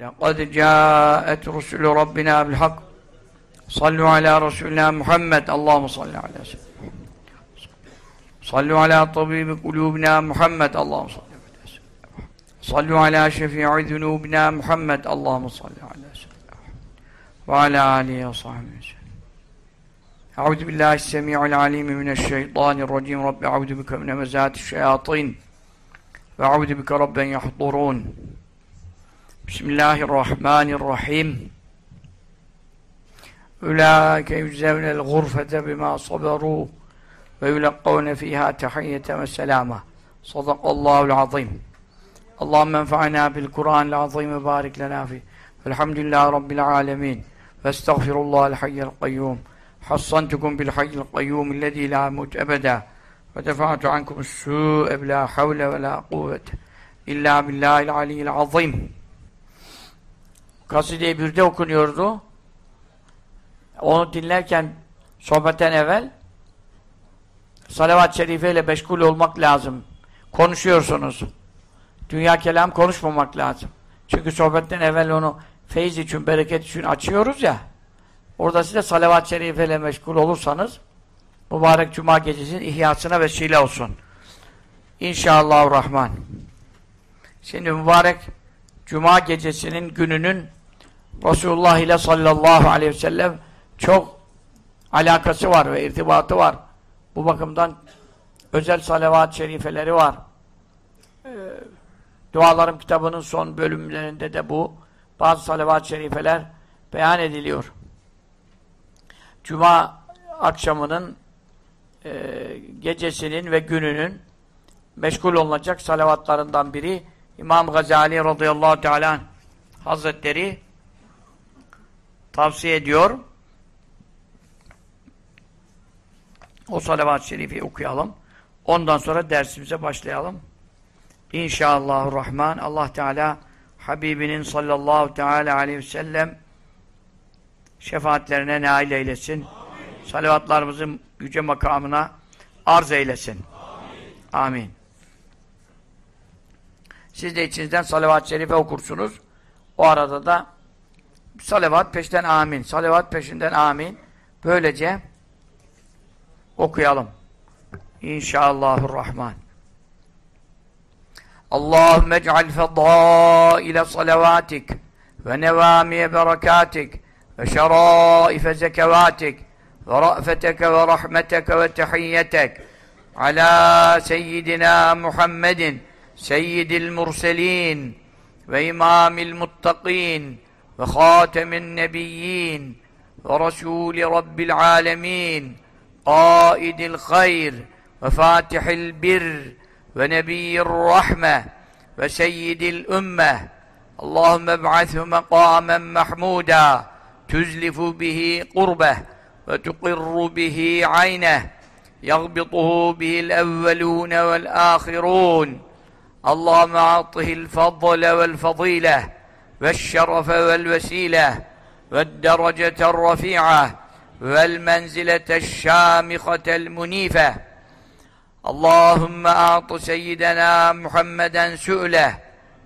لقد جاءت رسل ربنا بالحق صلوا على رسولنا محمد اللهم صل على سيدنا صلوا على طبيب قلوبنا محمد اللهم صل على سيدنا صلوا على شفيع ذنوبنا محمد اللهم صل على سيدنا وعلى آله وصحبه وسلم أعوذ بالله السميع العليم من الشيطان الرجيم رب أعوذ بك من مزات الشياطين وأعوذ بك رب أن يحضرون بسم الله الرحمن الرحيم أولئك يجزون الغرفة بما صبروا ويلقون فيها تحية وسلامة صدق الله العظيم اللهم انفعنا بالقرآن العظيم وبارك لنا فيه الحمد لله رب العالمين واستغفر الله الحي القيوم حصنتكم بالحي القيوم الذي لا موت أبدا ودفعت عنكم السوء بلا حول ولا قوة إلا بالله العلي العظيم Kaside-i Bürde okunuyordu. Onu dinlerken sohbetten evvel salavat-ı şerife meşgul olmak lazım. Konuşuyorsunuz. Dünya kelam konuşmamak lazım. Çünkü sohbetten evvel onu feyiz için, bereket için açıyoruz ya. Orada size salavat-ı şerife meşgul olursanız mübarek cuma gecesinin ihyasına vesile olsun. İnşallahurrahman. Şimdi mübarek cuma gecesinin gününün Resulullah ile sallallahu aleyhi ve sellem çok alakası var ve irtibatı var. Bu bakımdan özel salavat-ı şerifeleri var. Ee, Dualarım kitabının son bölümlerinde de bu bazı salavat-ı şerifeler beyan ediliyor. Cuma akşamının e, gecesinin ve gününün meşgul olunacak salavatlarından biri İmam Gazali radıyallahu teala Hazretleri tavsiye ediyor. O salavat-ı şerifi okuyalım. Ondan sonra dersimize başlayalım. İnşallahurrahman Allah Teala Habibinin sallallahu teala aleyhi ve sellem şefaatlerine nail eylesin. Amin. Salavatlarımızın yüce makamına arz eylesin. Amin. Amin. Siz de içinizden salavat-ı şerife okursunuz. O arada da salavat peşinden amin. Salavat peşinden amin. Böylece okuyalım. İnşallahurrahman. Allahümme ec'al fedâile salavatik ve nevâmiye berekatik ve şerâife zekevâtik ve ra'feteke ve rahmeteke ve tehiyyetek ala seyyidina Muhammedin seyyidil murselin ve imamil muttakin nebiyyin ve rasûli rabbil âlemîn قائد الخير وفاتح البر ونبي الرحمة وسيد الأمة. اللهم ابعثه مقاما محمودا تزلف به قربه وتقر به عينه يغبطه به الأولون والآخرون. اللهم أعطه الفضل والفضيلة والشرف والوسيلة والدرجة الرفيعة والمنزلة الشامخة المنيفة. اللهم أعط سيدنا محمدا سؤله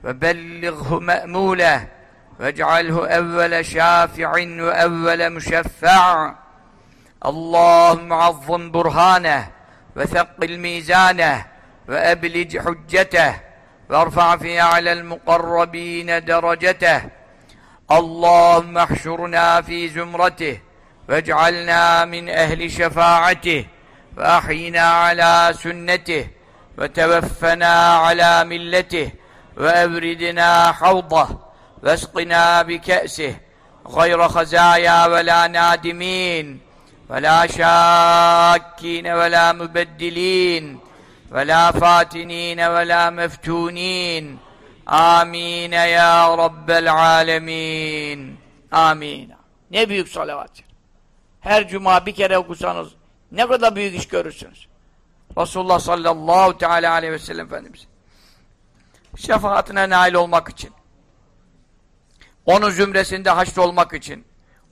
وبلغه مأموله واجعله أول شافع وأول مشفع. اللهم عظم برهانه وثقل ميزانه وأبلج حجته وارفع في أعلى المقربين درجته. اللهم احشرنا في زمرته واجعلنا من أهل شفاعته وأحينا على سنته وتوفنا على ملته وأبردنا حوضه واسقنا بكأسه غير خزايا ولا نادمين ولا شاكين ولا مبدلين. ve la fatinine ve la meftunin amin ya rabbel alemin amin ne büyük salavat. Her cuma bir kere okusanız ne kadar büyük iş görürsünüz. Resulullah sallallahu teala aleyhi ve sellem Efendimiz. Şefaatine nail olmak için. Onun zümresinde haşr olmak için.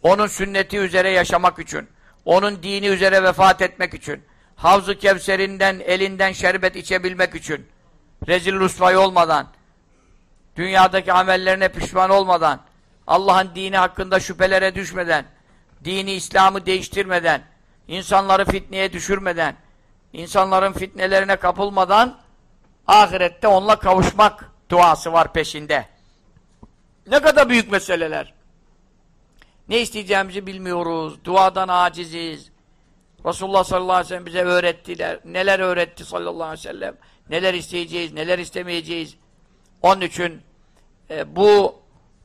Onun sünneti üzere yaşamak için. Onun dini üzere vefat etmek için. Havz-ı Kevser'inden elinden şerbet içebilmek için rezil rusvay olmadan dünyadaki amellerine pişman olmadan, Allah'ın dini hakkında şüphelere düşmeden, dini İslam'ı değiştirmeden, insanları fitneye düşürmeden, insanların fitnelerine kapılmadan ahirette onunla kavuşmak duası var peşinde. Ne kadar büyük meseleler. Ne isteyeceğimizi bilmiyoruz. Duadan aciziz. Resulullah sallallahu aleyhi ve sellem bize öğrettiler. Neler öğretti sallallahu aleyhi ve sellem. Neler isteyeceğiz, neler istemeyeceğiz. Onun için e, bu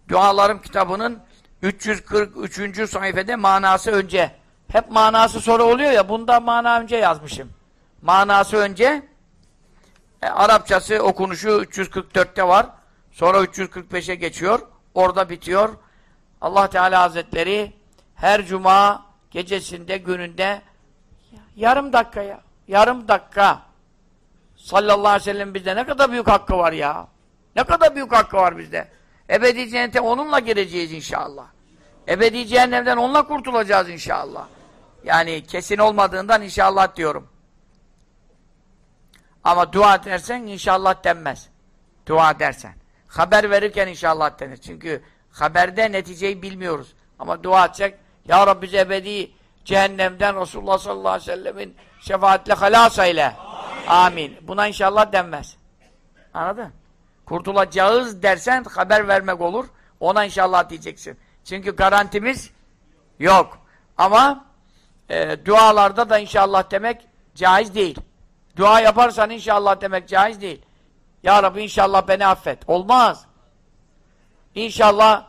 dualarım kitabının 343. sayfede manası önce. Hep manası sonra oluyor ya, bunda mana önce yazmışım. Manası önce, e, Arapçası okunuşu 344'te var. Sonra 345'e geçiyor. Orada bitiyor. Allah Teala Hazretleri her cuma gecesinde, gününde yarım dakika ya. Yarım dakika. Sallallahu aleyhi ve sellem bizde ne kadar büyük hakkı var ya. Ne kadar büyük hakkı var bizde. Ebedi cennete onunla gireceğiz inşallah. Ebedi cehennemden onunla kurtulacağız inşallah. Yani kesin olmadığından inşallah diyorum. Ama dua edersen inşallah denmez. Dua dersen. Haber verirken inşallah denir. Çünkü haberde neticeyi bilmiyoruz. Ama dua edecek. Ya Rabbi ebedi cehennemden Resulullah sallallahu aleyhi ve sellemin şefaatle halas eyle. Amin. Buna inşallah denmez. Anladın? Kurtulacağız dersen haber vermek olur. Ona inşallah diyeceksin. Çünkü garantimiz yok. Ama e, dualarda da inşallah demek caiz değil. Dua yaparsan inşallah demek caiz değil. Ya Rabbi inşallah beni affet. Olmaz. İnşallah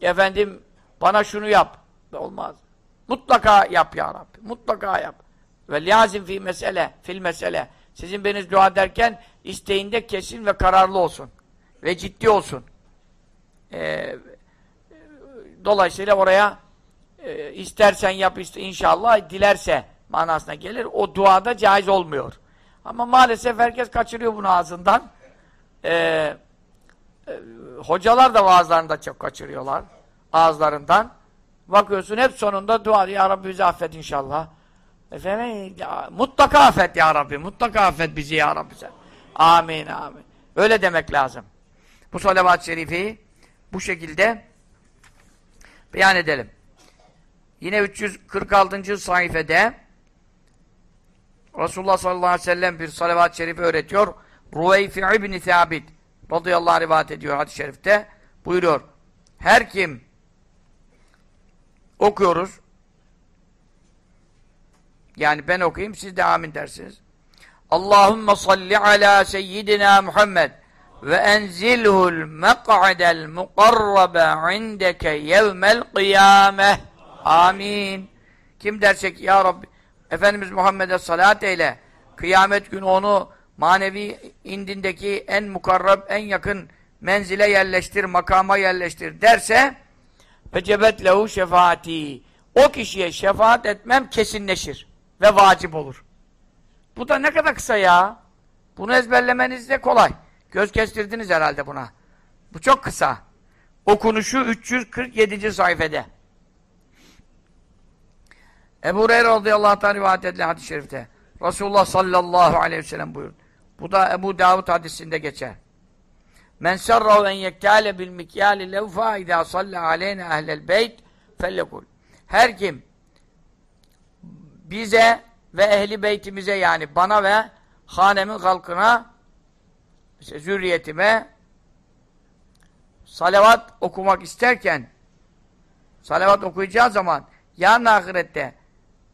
efendim bana şunu yap. Olmaz. Mutlaka yap ya Rabbi. Mutlaka yap. Ve lazım fi mesele, fil mesele. Sizin beniz dua derken isteğinde kesin ve kararlı olsun. Ve ciddi olsun. Ee, dolayısıyla oraya e, istersen yap iste, inşallah dilerse manasına gelir. O duada caiz olmuyor. Ama maalesef herkes kaçırıyor bunu ağzından. Ee, e, hocalar da vaazlarında çok kaçırıyorlar. Ağızlarından. Bakıyorsun hep sonunda dua ya Rabbi bizi affet inşallah. Efendim ya, mutlaka affet ya Rabbi. Mutlaka affet bizi ya Rabbi sen. Amin amin. Öyle demek lazım. Bu salavat-ı şerifi bu şekilde beyan edelim. Yine 346. sayfede Resulullah sallallahu aleyhi ve sellem bir salavat-ı şerifi öğretiyor. Ruveyfi ibn Thabit radıyallahu anh rivayet ediyor hadis-i şerifte. Buyuruyor. Her kim okuyoruz yani ben okuyayım siz de amin dersiniz. Allahümme salli ala seyyidina Muhammed ve enzilhul mek'adel mukarrabe indeke yevmel kıyameh. Amin. Kim dersek ya Rabbi Efendimiz Muhammed'e salat eyle. Kıyamet günü onu manevi indindeki en mukarrab, en yakın menzile yerleştir, makama yerleştir derse fecebet lehu şefaati. O kişiye şefaat etmem kesinleşir ve vacip olur. Bu da ne kadar kısa ya. Bunu ezberlemeniz de kolay. Göz kestirdiniz herhalde buna. Bu çok kısa. Okunuşu 347. sayfede. Ebu Hureyre radıyallahu anh rivayet edilen hadis-i şerifte Resulullah sallallahu aleyhi ve sellem buyurdu. Bu da Ebu Davud hadisinde geçer. Men serrahu en yekkâle bil mikyâli levfâ idâ sallâ aleyne ehlel beyt fellekul. Her kim bize ve ehli beytimize yani bana ve hanemin halkına işte zürriyetime salavat okumak isterken salavat okuyacağı zaman yarın ahirette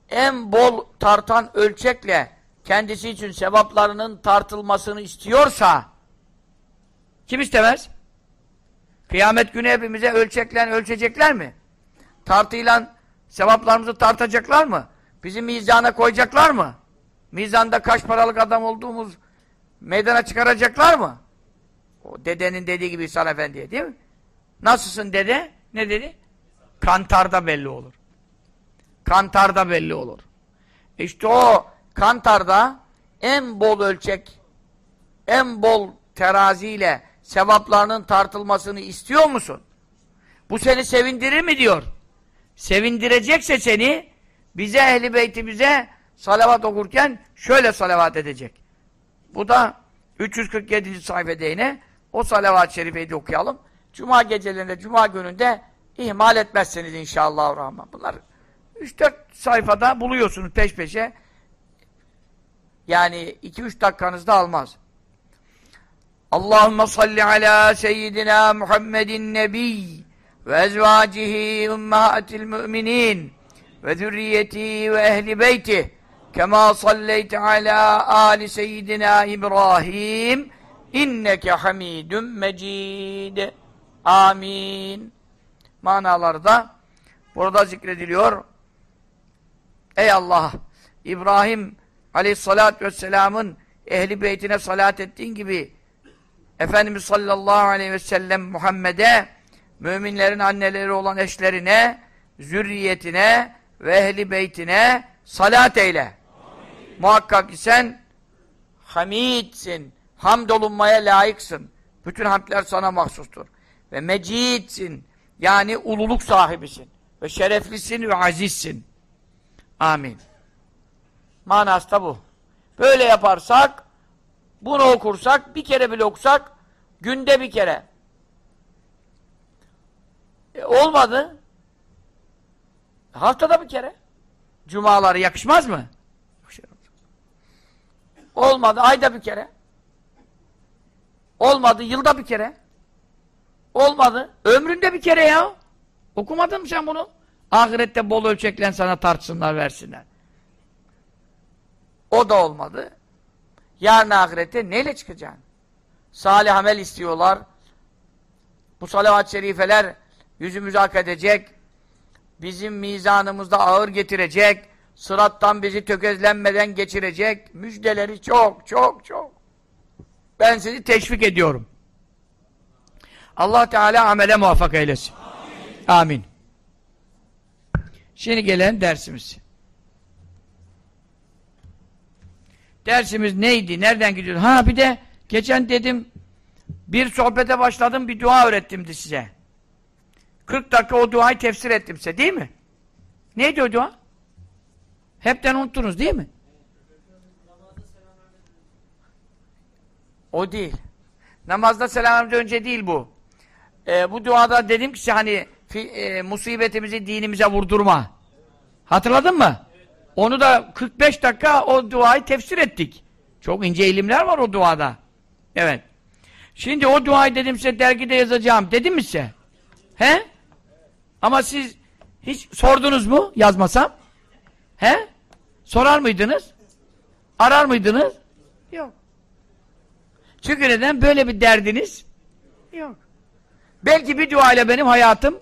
en bol tartan ölçekle kendisi için sevaplarının tartılmasını istiyorsa kim istemez? Kıyamet günü hepimize ölçeklen ölçecekler mi? Tartıyla sevaplarımızı tartacaklar mı? Bizi mizana koyacaklar mı? Mizanda kaç paralık adam olduğumuz meydana çıkaracaklar mı? O dedenin dediği gibi İhsan Efendi'ye değil mi? Nasılsın dede? Ne dedi? Kantarda belli olur. Kantarda belli olur. İşte o kantarda en bol ölçek, en bol teraziyle sevaplarının tartılmasını istiyor musun? Bu seni sevindirir mi diyor. Sevindirecekse seni bize ehli beytimize salavat okurken şöyle salavat edecek. Bu da 347. sayfede yine O salavat-ı şerifeyi de okuyalım. Cuma gecelerinde, cuma gününde ihmal etmezseniz inşallah rahman. Bunlar 3-4 sayfada buluyorsunuz peş peşe. Yani 2-3 dakikanızda almaz. Allahumme salli ala seyyidina Muhammedin nebiy ve ezvacihi ummahatil müminin ve zürriyeti ve ehli beyti. Kema salleyte ala ali seyyidina İbrahim. İnneke hamidun mecid. Amin. Manaları da burada zikrediliyor. Ey Allah İbrahim aleyhissalatü vesselamın ehli beytine salat ettiğin gibi Efendimiz sallallahu aleyhi ve sellem Muhammed'e müminlerin anneleri olan eşlerine zürriyetine ve ehli beytine salat eyle. Amin. Muhakkak ki sen hamidsin. Hamdolunmaya layıksın. Bütün hamdler sana mahsustur. Ve mecidsin. Yani ululuk sahibisin. Ve şereflisin ve azizsin. Amin. Manası da bu. Böyle yaparsak, bunu okursak, bir kere bile okusak, günde bir kere. E, olmadı. Haftada bir kere. Cumaları yakışmaz mı? Olmadı ayda bir kere. Olmadı yılda bir kere. Olmadı ömründe bir kere ya. Okumadın mı sen bunu? Ahirette bol ölçeklen sana tartsınlar versinler. O da olmadı. Yarın ahirette neyle çıkacaksın? Salih amel istiyorlar. Bu salavat-ı şerifeler yüzümüzü hak edecek bizim mizanımızda ağır getirecek, sırattan bizi tökezlenmeden geçirecek müjdeleri çok çok çok. Ben sizi teşvik ediyorum. Allah Teala amele muvaffak eylesin. Amin. Amin. Şimdi gelen dersimiz. Dersimiz neydi? Nereden gidiyoruz? Ha bir de geçen dedim bir sohbete başladım bir dua öğrettim size. 40 dakika o duayı tefsir ettim size değil mi? Neydi o dua? Hepten unuttunuz değil mi? O değil. Namazda selam önce değil bu. Ee, bu duada dedim ki hani fi, e, musibetimizi dinimize vurdurma. Hatırladın mı? Onu da 45 dakika o duayı tefsir ettik. Çok ince ilimler var o duada. Evet. Şimdi o duayı dedim size dergide yazacağım. Dedim mi size? He? Ama siz hiç sordunuz mu yazmasam? He? Sorar mıydınız? Arar mıydınız? Yok. Çünkü neden? Böyle bir derdiniz yok. Belki bir dua ile benim hayatım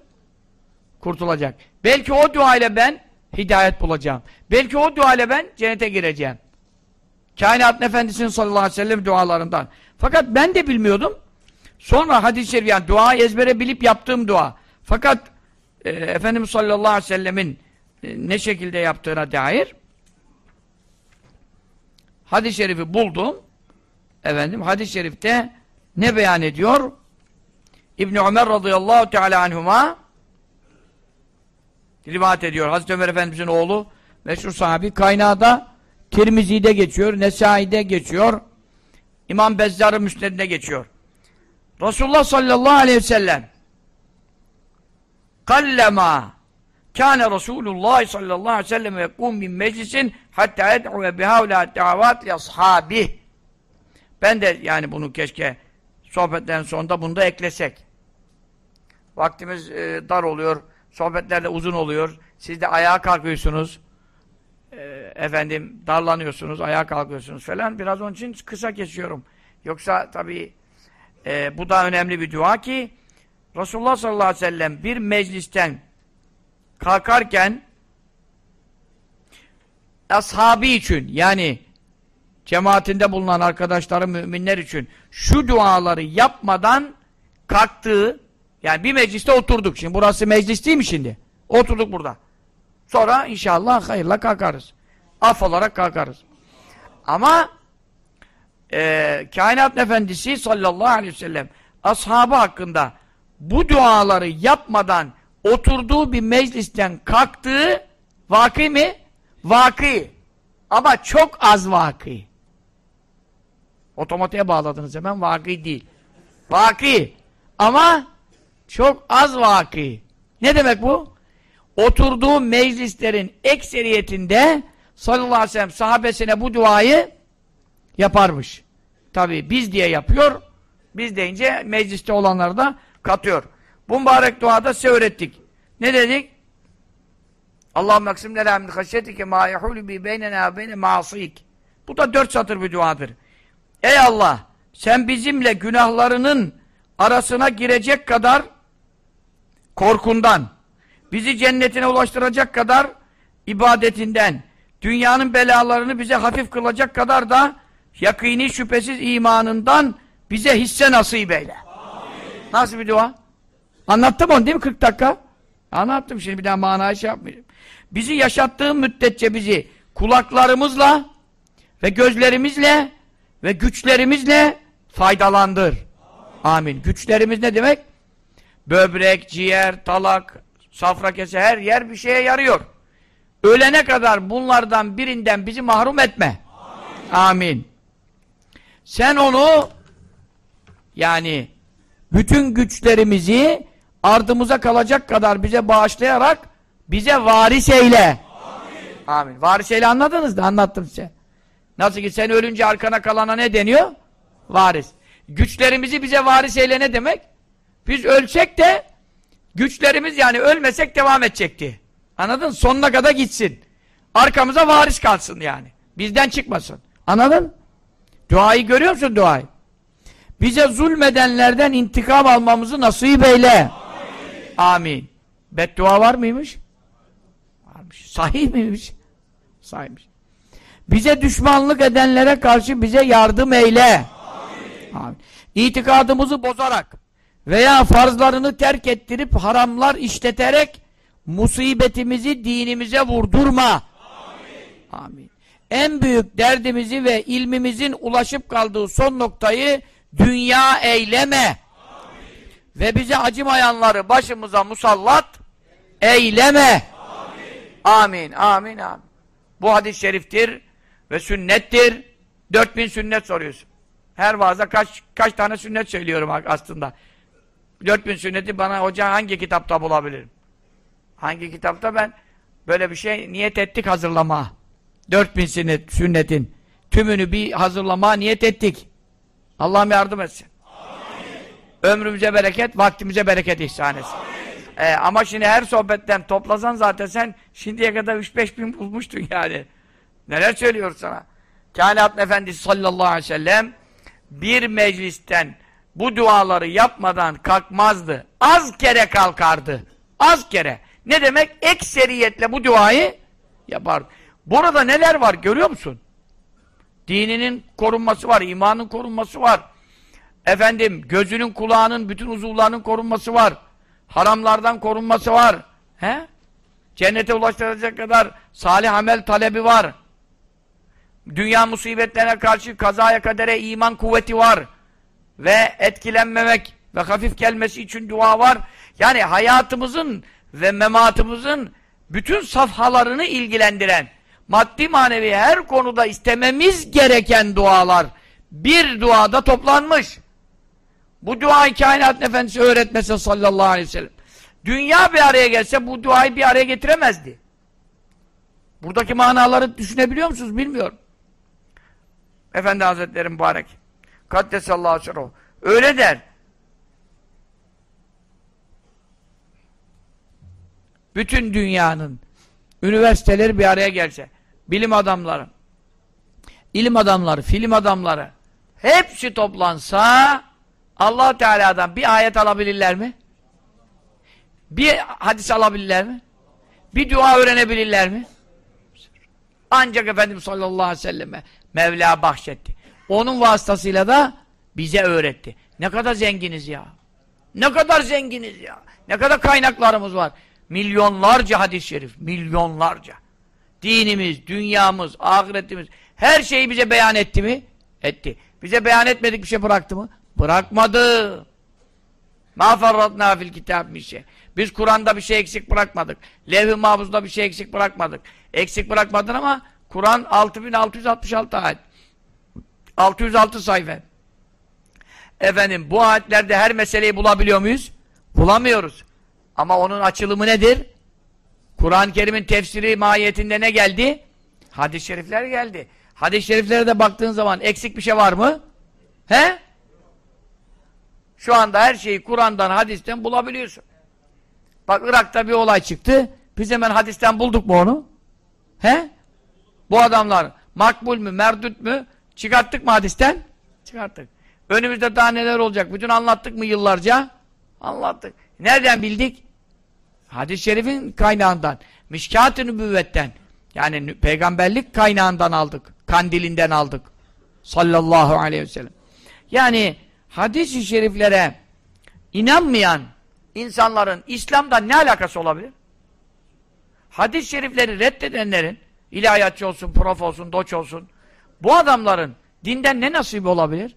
kurtulacak. Belki o dua ile ben hidayet bulacağım. Belki o dua ile ben cennete gireceğim. Kainat Efendisi'nin sallallahu aleyhi ve sellem dualarından. Fakat ben de bilmiyordum. Sonra hadis-i şerif yani dua ezbere bilip yaptığım dua. Fakat e, Efendimiz sallallahu aleyhi ve sellemin e, ne şekilde yaptığına dair hadis-i şerifi buldum. Efendim hadis-i şerifte ne beyan ediyor? İbn Ömer radıyallahu teala anhuma rivayet ediyor. Hazreti Ömer Efendimizin oğlu meşhur sahibi kaynağı da Tirmizi'de geçiyor, Nesai'de geçiyor. İmam Bezzar'ın müsnedine geçiyor. Resulullah sallallahu aleyhi ve sellem kallema kâne Resulullah sallallahu aleyhi ve sellem yekum min meclisin hatta ed'uve bihavla davat li ashabih ben de yani bunu keşke sohbetlerin sonunda bunu da eklesek vaktimiz e, dar oluyor sohbetler de uzun oluyor siz de ayağa kalkıyorsunuz e, efendim darlanıyorsunuz ayağa kalkıyorsunuz falan biraz onun için kısa kesiyorum yoksa tabii e, bu da önemli bir dua ki Resulullah sallallahu aleyhi ve sellem bir meclisten kalkarken ashabı için yani cemaatinde bulunan arkadaşları müminler için şu duaları yapmadan kalktığı yani bir mecliste oturduk. Şimdi burası meclis değil mi şimdi? Oturduk burada. Sonra inşallah hayırla kalkarız. Af olarak kalkarız. Ama e, kainat efendisi sallallahu aleyhi ve sellem ashabı hakkında bu duaları yapmadan oturduğu bir meclisten kalktığı vakı mı? Vakı. Ama çok az vakı. Otomatiğe bağladınız hemen vakı değil. Vaki. Ama çok az vaki. Ne demek bu? Oturduğu meclislerin ekseriyetinde sallallahu aleyhi ve sellem sahabesine bu duayı yaparmış. Tabi biz diye yapıyor. Biz deyince mecliste olanlar da katıyor. Bu mübarek duada size öğrettik. Ne dedik? Allahümme aksim lena min haşyetike ma yehulü bi beynena beyne maasik. Bu da dört satır bir duadır. Ey Allah! Sen bizimle günahlarının arasına girecek kadar korkundan, bizi cennetine ulaştıracak kadar ibadetinden, dünyanın belalarını bize hafif kılacak kadar da yakini şüphesiz imanından bize hisse nasip eyle. Amin. Nasıl bir dua? Anlattım onu değil mi 40 dakika? Anlattım şimdi bir daha manayı şey yapmayacağım. Bizi yaşattığın müddetçe bizi kulaklarımızla ve gözlerimizle ve güçlerimizle faydalandır. Amin. Amin. Güçlerimiz ne demek? Böbrek, ciğer, talak, safra kese her yer bir şeye yarıyor. Ölene kadar bunlardan birinden bizi mahrum etme. Amin. Amin. Sen onu yani bütün güçlerimizi ardımıza kalacak kadar bize bağışlayarak bize varis eyle. Amin. Amin. Varis eyle anladınız da anlattım size. Nasıl ki sen ölünce arkana kalana ne deniyor? Varis. Güçlerimizi bize varis eyle ne demek? Biz ölsek de güçlerimiz yani ölmesek devam edecekti. Anladın? Sonuna kadar gitsin. Arkamıza varis kalsın yani. Bizden çıkmasın. Anladın? Duayı görüyor musun duayı? Bize zulmedenlerden intikam almamızı nasip eyle. Amin. Amin. Beddua var mıymış? Varmış. Sahih miymiş? Sahihmiş. Bize düşmanlık edenlere karşı bize yardım eyle. Amin. Amin. İtikadımızı bozarak veya farzlarını terk ettirip haramlar işleterek musibetimizi dinimize vurdurma. Amin. Amin. En büyük derdimizi ve ilmimizin ulaşıp kaldığı son noktayı dünya eyleme. Amin. Ve bize acımayanları başımıza musallat eyleme. Amin. Amin. Amin. Amin. Bu hadis-i şeriftir ve sünnettir. 4000 sünnet soruyorsun. Her vaazda kaç kaç tane sünnet söylüyorum aslında. 4000 sünneti bana hoca hangi kitapta bulabilirim? Hangi kitapta ben böyle bir şey niyet ettik hazırlama. 4000 sünnet, sünnetin tümünü bir hazırlama niyet ettik. Allah'ım yardım etsin. Amin. Ömrümüze bereket, vaktimize bereket ihsan etsin. Ee, ama şimdi her sohbetten toplasan zaten sen şimdiye kadar 3-5 bin bulmuştun yani. Neler söylüyor sana? Kainat Efendisi sallallahu aleyhi ve sellem bir meclisten bu duaları yapmadan kalkmazdı. Az kere kalkardı. Az kere. Ne demek? Ekseriyetle bu duayı yapardı. Burada neler var görüyor musun? Dininin korunması var, imanın korunması var. Efendim, gözünün, kulağının, bütün uzuvlarının korunması var. Haramlardan korunması var. He? Cennete ulaştıracak kadar salih amel talebi var. Dünya musibetlerine karşı kazaya kadere iman kuvveti var. Ve etkilenmemek ve hafif gelmesi için dua var. Yani hayatımızın ve mematımızın bütün safhalarını ilgilendiren, maddi manevi her konuda istememiz gereken dualar bir duada toplanmış. Bu duayı kainat efendisi öğretmesi sallallahu aleyhi ve sellem. Dünya bir araya gelse bu duayı bir araya getiremezdi. Buradaki manaları düşünebiliyor musunuz bilmiyorum. Efendi Hazretleri mübarek. Kaddesallahu aleyhi Öyle der. Bütün dünyanın üniversiteleri bir araya gelse, bilim adamları, ilim adamları, film adamları hepsi toplansa allah Teala'dan bir ayet alabilirler mi? Bir hadis alabilirler mi? Bir dua öğrenebilirler mi? Ancak Efendimiz sallallahu aleyhi ve selleme Mevla bahşetti. Onun vasıtasıyla da bize öğretti. Ne kadar zenginiz ya. Ne kadar zenginiz ya. Ne kadar kaynaklarımız var. Milyonlarca hadis-i şerif. Milyonlarca. Dinimiz, dünyamız, ahiretimiz her şeyi bize beyan etti mi? Etti. Bize beyan etmedik bir şey bıraktı mı? Bırakmadı. Ma farratna fil kitab bir şey. Biz Kur'an'da bir şey eksik bırakmadık. Levh-i Mahfuz'da bir şey eksik bırakmadık. Eksik bırakmadın ama Kur'an 6666 ayet. 606 sayfa. efendim bu ayetlerde her meseleyi bulabiliyor muyuz? Bulamıyoruz. Ama onun açılımı nedir? Kur'an-ı Kerim'in tefsiri mahiyetinde ne geldi? Hadis-i şerifler geldi. Hadis-i şeriflere de baktığın zaman eksik bir şey var mı? He? Şu anda her şeyi Kur'an'dan, hadisten bulabiliyorsun. Bak Irak'ta bir olay çıktı. Biz hemen hadisten bulduk mu onu? He? Bu adamlar makbul mü, merdut mü? Çıkarttık mı hadisten? Çıkarttık. Önümüzde daha neler olacak? Bütün anlattık mı yıllarca? Anlattık. Nereden bildik? Hadis-i şerifin kaynağından. Mişkat-ı nübüvvetten. Yani peygamberlik kaynağından aldık. Kandilinden aldık. Sallallahu aleyhi ve sellem. Yani hadis-i şeriflere inanmayan insanların İslam'da ne alakası olabilir? Hadis-i şerifleri reddedenlerin ilahiyatçı olsun, prof olsun, doç olsun bu adamların dinden ne nasibi olabilir?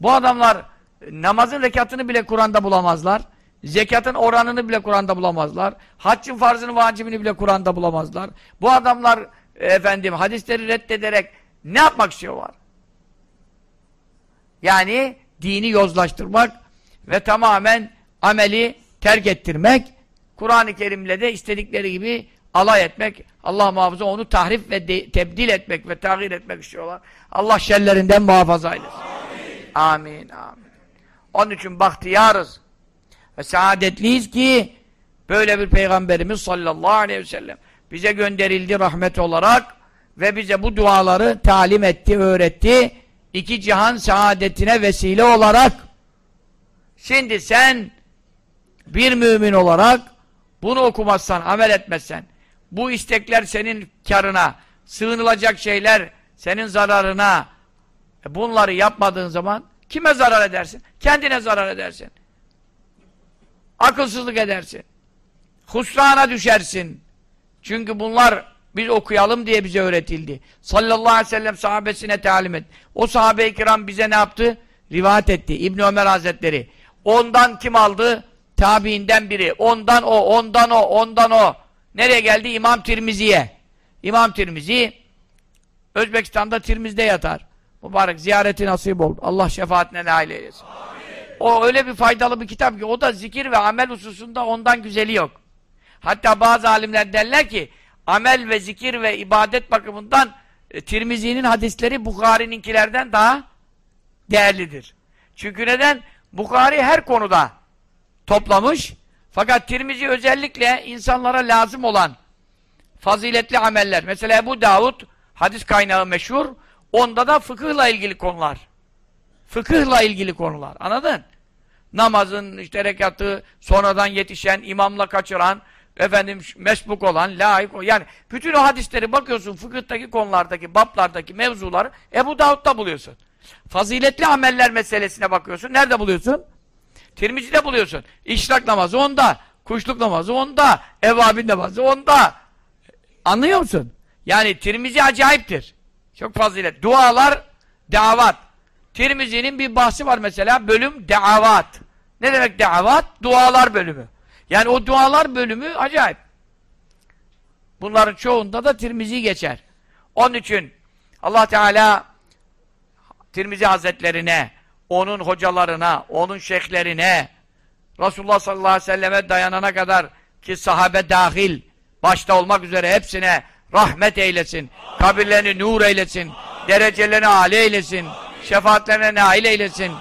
Bu adamlar namazın rekatını bile Kur'an'da bulamazlar. Zekatın oranını bile Kur'an'da bulamazlar. Haccın farzını, vacibini bile Kur'an'da bulamazlar. Bu adamlar efendim hadisleri reddederek ne yapmak istiyorlar? Yani dini yozlaştırmak ve tamamen ameli terk ettirmek, Kur'an-ı Kerim'le de istedikleri gibi alay etmek, Allah muhafaza onu tahrif ve tebdil etmek ve tahir etmek istiyorlar. Allah şerlerinden muhafaza eylesin. Amin. Amin. amin. Onun için bahtiyarız. Ve saadetliyiz ki böyle bir peygamberimiz sallallahu aleyhi ve sellem bize gönderildi rahmet olarak ve bize bu duaları talim etti, öğretti. iki cihan saadetine vesile olarak şimdi sen bir mümin olarak bunu okumazsan, amel etmezsen bu istekler senin karına, sığınılacak şeyler senin zararına e bunları yapmadığın zaman kime zarar edersin? Kendine zarar edersin. Akılsızlık edersin. Husrana düşersin. Çünkü bunlar biz okuyalım diye bize öğretildi. Sallallahu aleyhi ve sellem sahabesine talim et. O sahabe-i kiram bize ne yaptı? Rivayet etti. İbn Ömer Hazretleri. Ondan kim aldı? Tabiinden biri. Ondan o, ondan o, ondan o. Nereye geldi? İmam Tirmizi'ye. İmam Tirmizi Özbekistan'da Tirmiz'de yatar. Mübarek ziyareti nasip oldu. Allah şefaatine nail eylesin. O öyle bir faydalı bir kitap ki o da zikir ve amel hususunda ondan güzeli yok. Hatta bazı alimler derler ki amel ve zikir ve ibadet bakımından e, Tirmizi'nin hadisleri Bukhari'ninkilerden daha değerlidir. Çünkü neden? Bukhari her konuda toplamış. Fakat Tirmizi özellikle insanlara lazım olan faziletli ameller. Mesela Ebu Davud hadis kaynağı meşhur. Onda da fıkıhla ilgili konular. Fıkıhla ilgili konular. Anladın? Namazın işte rekatı, sonradan yetişen, imamla kaçıran, efendim mesbuk olan, layık yani bütün o hadisleri bakıyorsun fıkıhtaki konulardaki, bablardaki mevzuları Ebu Davud'da buluyorsun. Faziletli ameller meselesine bakıyorsun. Nerede buluyorsun? Tirmizi'de buluyorsun. İşrak namazı onda, kuşluk namazı onda, evabin namazı onda. Anlıyor musun? Yani Tirmizi acayiptir. Çok fazilet. Dualar, davat. Tirmizi'nin bir bahsi var mesela, bölüm davat. Ne demek davat? Dualar bölümü. Yani o dualar bölümü acayip. Bunların çoğunda da Tirmizi geçer. Onun için Allah Teala Tirmizi Hazretlerine, onun hocalarına, onun şeyhlerine, Resulullah sallallahu aleyhi ve selleme dayanana kadar ki sahabe dahil, başta olmak üzere hepsine rahmet eylesin, kabirlerini nur eylesin, derecelerini âli eylesin, şefaatlerine nail eylesin,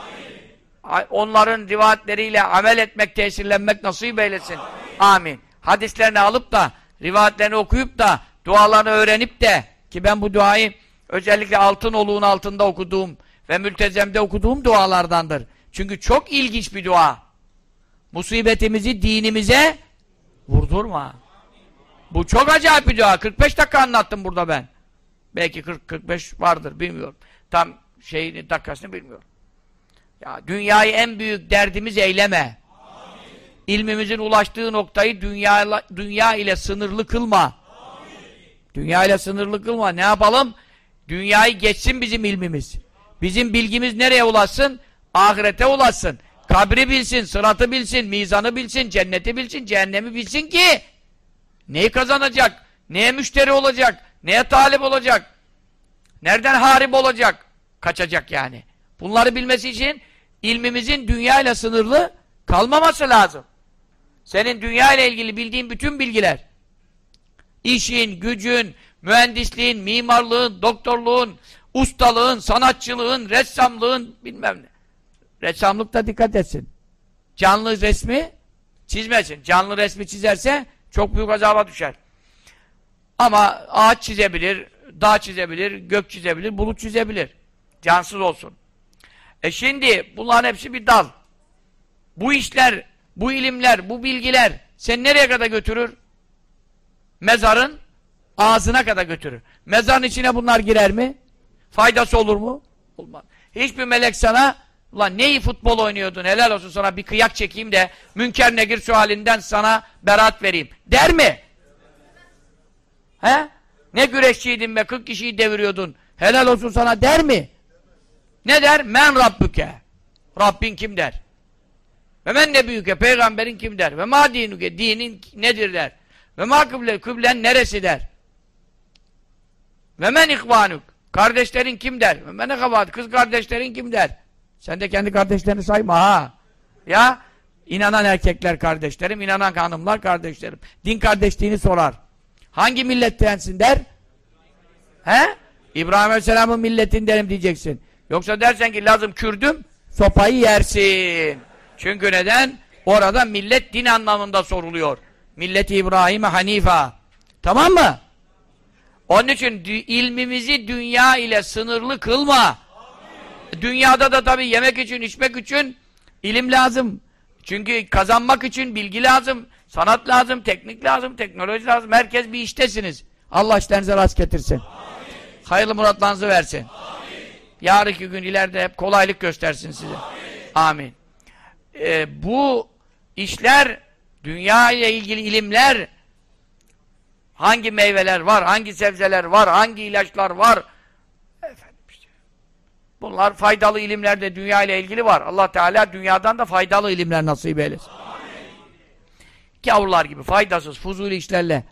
onların rivayetleriyle amel etmek, tesirlenmek nasip eylesin. Amin. Hadislerini alıp da, rivayetlerini okuyup da, dualarını öğrenip de, ki ben bu duayı özellikle altın oluğun altında okuduğum ve mültezemde okuduğum dualardandır. Çünkü çok ilginç bir dua. Musibetimizi dinimize vurdurma. Bu çok acayip bir dua. 45 dakika anlattım burada ben. Belki 40-45 vardır bilmiyorum. Tam şeyini dakikasını bilmiyorum. Ya dünyayı en büyük derdimiz eyleme. Amin. İlmimizin ulaştığı noktayı dünya, dünya ile sınırlı kılma. Amin. Dünya ile sınırlı kılma. Ne yapalım? Dünyayı geçsin bizim ilmimiz. Bizim bilgimiz nereye ulaşsın? Ahirete ulaşsın. Kabri bilsin, sıratı bilsin, mizanı bilsin, cenneti bilsin, cehennemi bilsin ki neyi kazanacak, neye müşteri olacak, neye talip olacak, nereden harip olacak, kaçacak yani. Bunları bilmesi için ilmimizin dünya ile sınırlı kalmaması lazım. Senin dünya ile ilgili bildiğin bütün bilgiler, işin, gücün, mühendisliğin, mimarlığın, doktorluğun, ustalığın, sanatçılığın, ressamlığın, bilmem ne. Ressamlıkta dikkat etsin. Canlı resmi çizmesin. Canlı resmi çizerse çok büyük azaba düşer. Ama ağaç çizebilir, dağ çizebilir, gök çizebilir, bulut çizebilir. Cansız olsun. E şimdi bunların hepsi bir dal. Bu işler, bu ilimler, bu bilgiler seni nereye kadar götürür? Mezarın ağzına kadar götürür. Mezarın içine bunlar girer mi? Faydası olur mu? Olmaz. Hiçbir melek sana ulan ne iyi futbol oynuyordun helal olsun sana bir kıyak çekeyim de münker negir şu halinden sana berat vereyim. Der mi? He? Ne güreşçiydin be 40 kişiyi deviriyordun. Helal olsun sana der mi? Ne der? Men Rabbüke. Rabbin kim der? Ve men ne büyüke? Peygamberin kim der? Ve ma dinuke? Dinin nedir der? Ve ma kıble? Kıblen neresi der? Ve men ihvanuk? Kardeşlerin kim der? Ve menekabat? Kız kardeşlerin kim der? Sen de kendi kardeşlerini sayma ha. Ya inanan erkekler kardeşlerim, inanan hanımlar kardeşlerim. Din kardeşliğini sorar. Hangi millettensin der? He? İbrahim Aleyhisselam'ın milletindenim diyeceksin. Yoksa dersen ki lazım Kürdüm, sopayı yersin. Çünkü neden? Orada millet din anlamında soruluyor. Milleti İbrahim'e Hanifa. Tamam mı? Onun için ilmimizi dünya ile sınırlı kılma. Dünyada da tabii yemek için, içmek için ilim lazım. Çünkü kazanmak için bilgi lazım, sanat lazım, teknik lazım, teknoloji lazım. Herkes bir iştesiniz. Allah işlerinize rast getirsin. Amin. Hayırlı muratlarınızı versin. Amin. Yarınki gün ileride hep kolaylık göstersin size. Amin. Amin. Ee, bu işler, dünya ile ilgili ilimler, hangi meyveler var, hangi sebzeler var, hangi ilaçlar var, Bunlar faydalı ilimlerde dünya ile ilgili var. Allah Teala dünyadan da faydalı ilimler nasip eylesin. Gavurlar gibi faydasız, fuzuli işlerle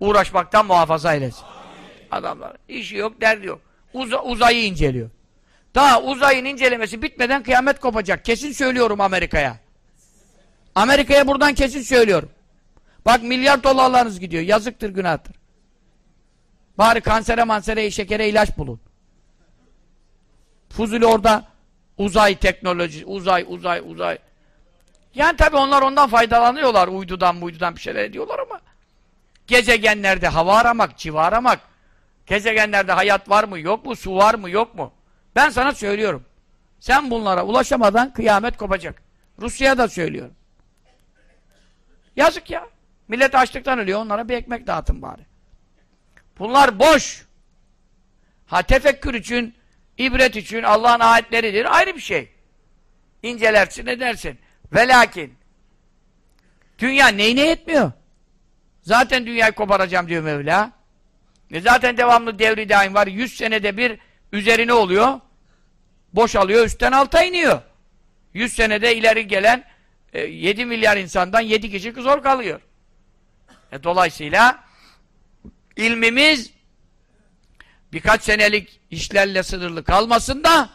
uğraşmaktan muhafaza eylesin. Amin. Adamlar işi yok, derdi yok. Uza, uzayı inceliyor. Daha uzayın incelemesi bitmeden kıyamet kopacak. Kesin söylüyorum Amerika'ya. Amerika'ya buradan kesin söylüyorum. Bak milyar dolarlarınız gidiyor. Yazıktır, günahtır. Bari kansere mansere, şekere ilaç bulun. Fuzuli orada uzay teknoloji, uzay, uzay, uzay. Yani tabi onlar ondan faydalanıyorlar. Uydudan, uydudan bir şeyler ediyorlar ama gezegenlerde hava aramak, civa aramak, gezegenlerde hayat var mı, yok mu, su var mı, yok mu? Ben sana söylüyorum. Sen bunlara ulaşamadan kıyamet kopacak. Rusya'ya da söylüyorum. Yazık ya. Millet açlıktan ölüyor. Onlara bir ekmek dağıtın bari. Bunlar boş. Ha tefekkür için İbret için Allah'ın ayetleridir. Ayrı bir şey. İncelersin edersin. Ve lakin dünya neyine yetmiyor? Zaten dünyayı koparacağım diyor Mevla. E zaten devamlı devri daim var. Yüz senede bir üzerine oluyor. Boşalıyor, üstten alta iniyor. Yüz senede ileri gelen e, 7 milyar insandan 7 kişi zor kalıyor. E, dolayısıyla ilmimiz birkaç senelik işlerle sınırlı kalmasın da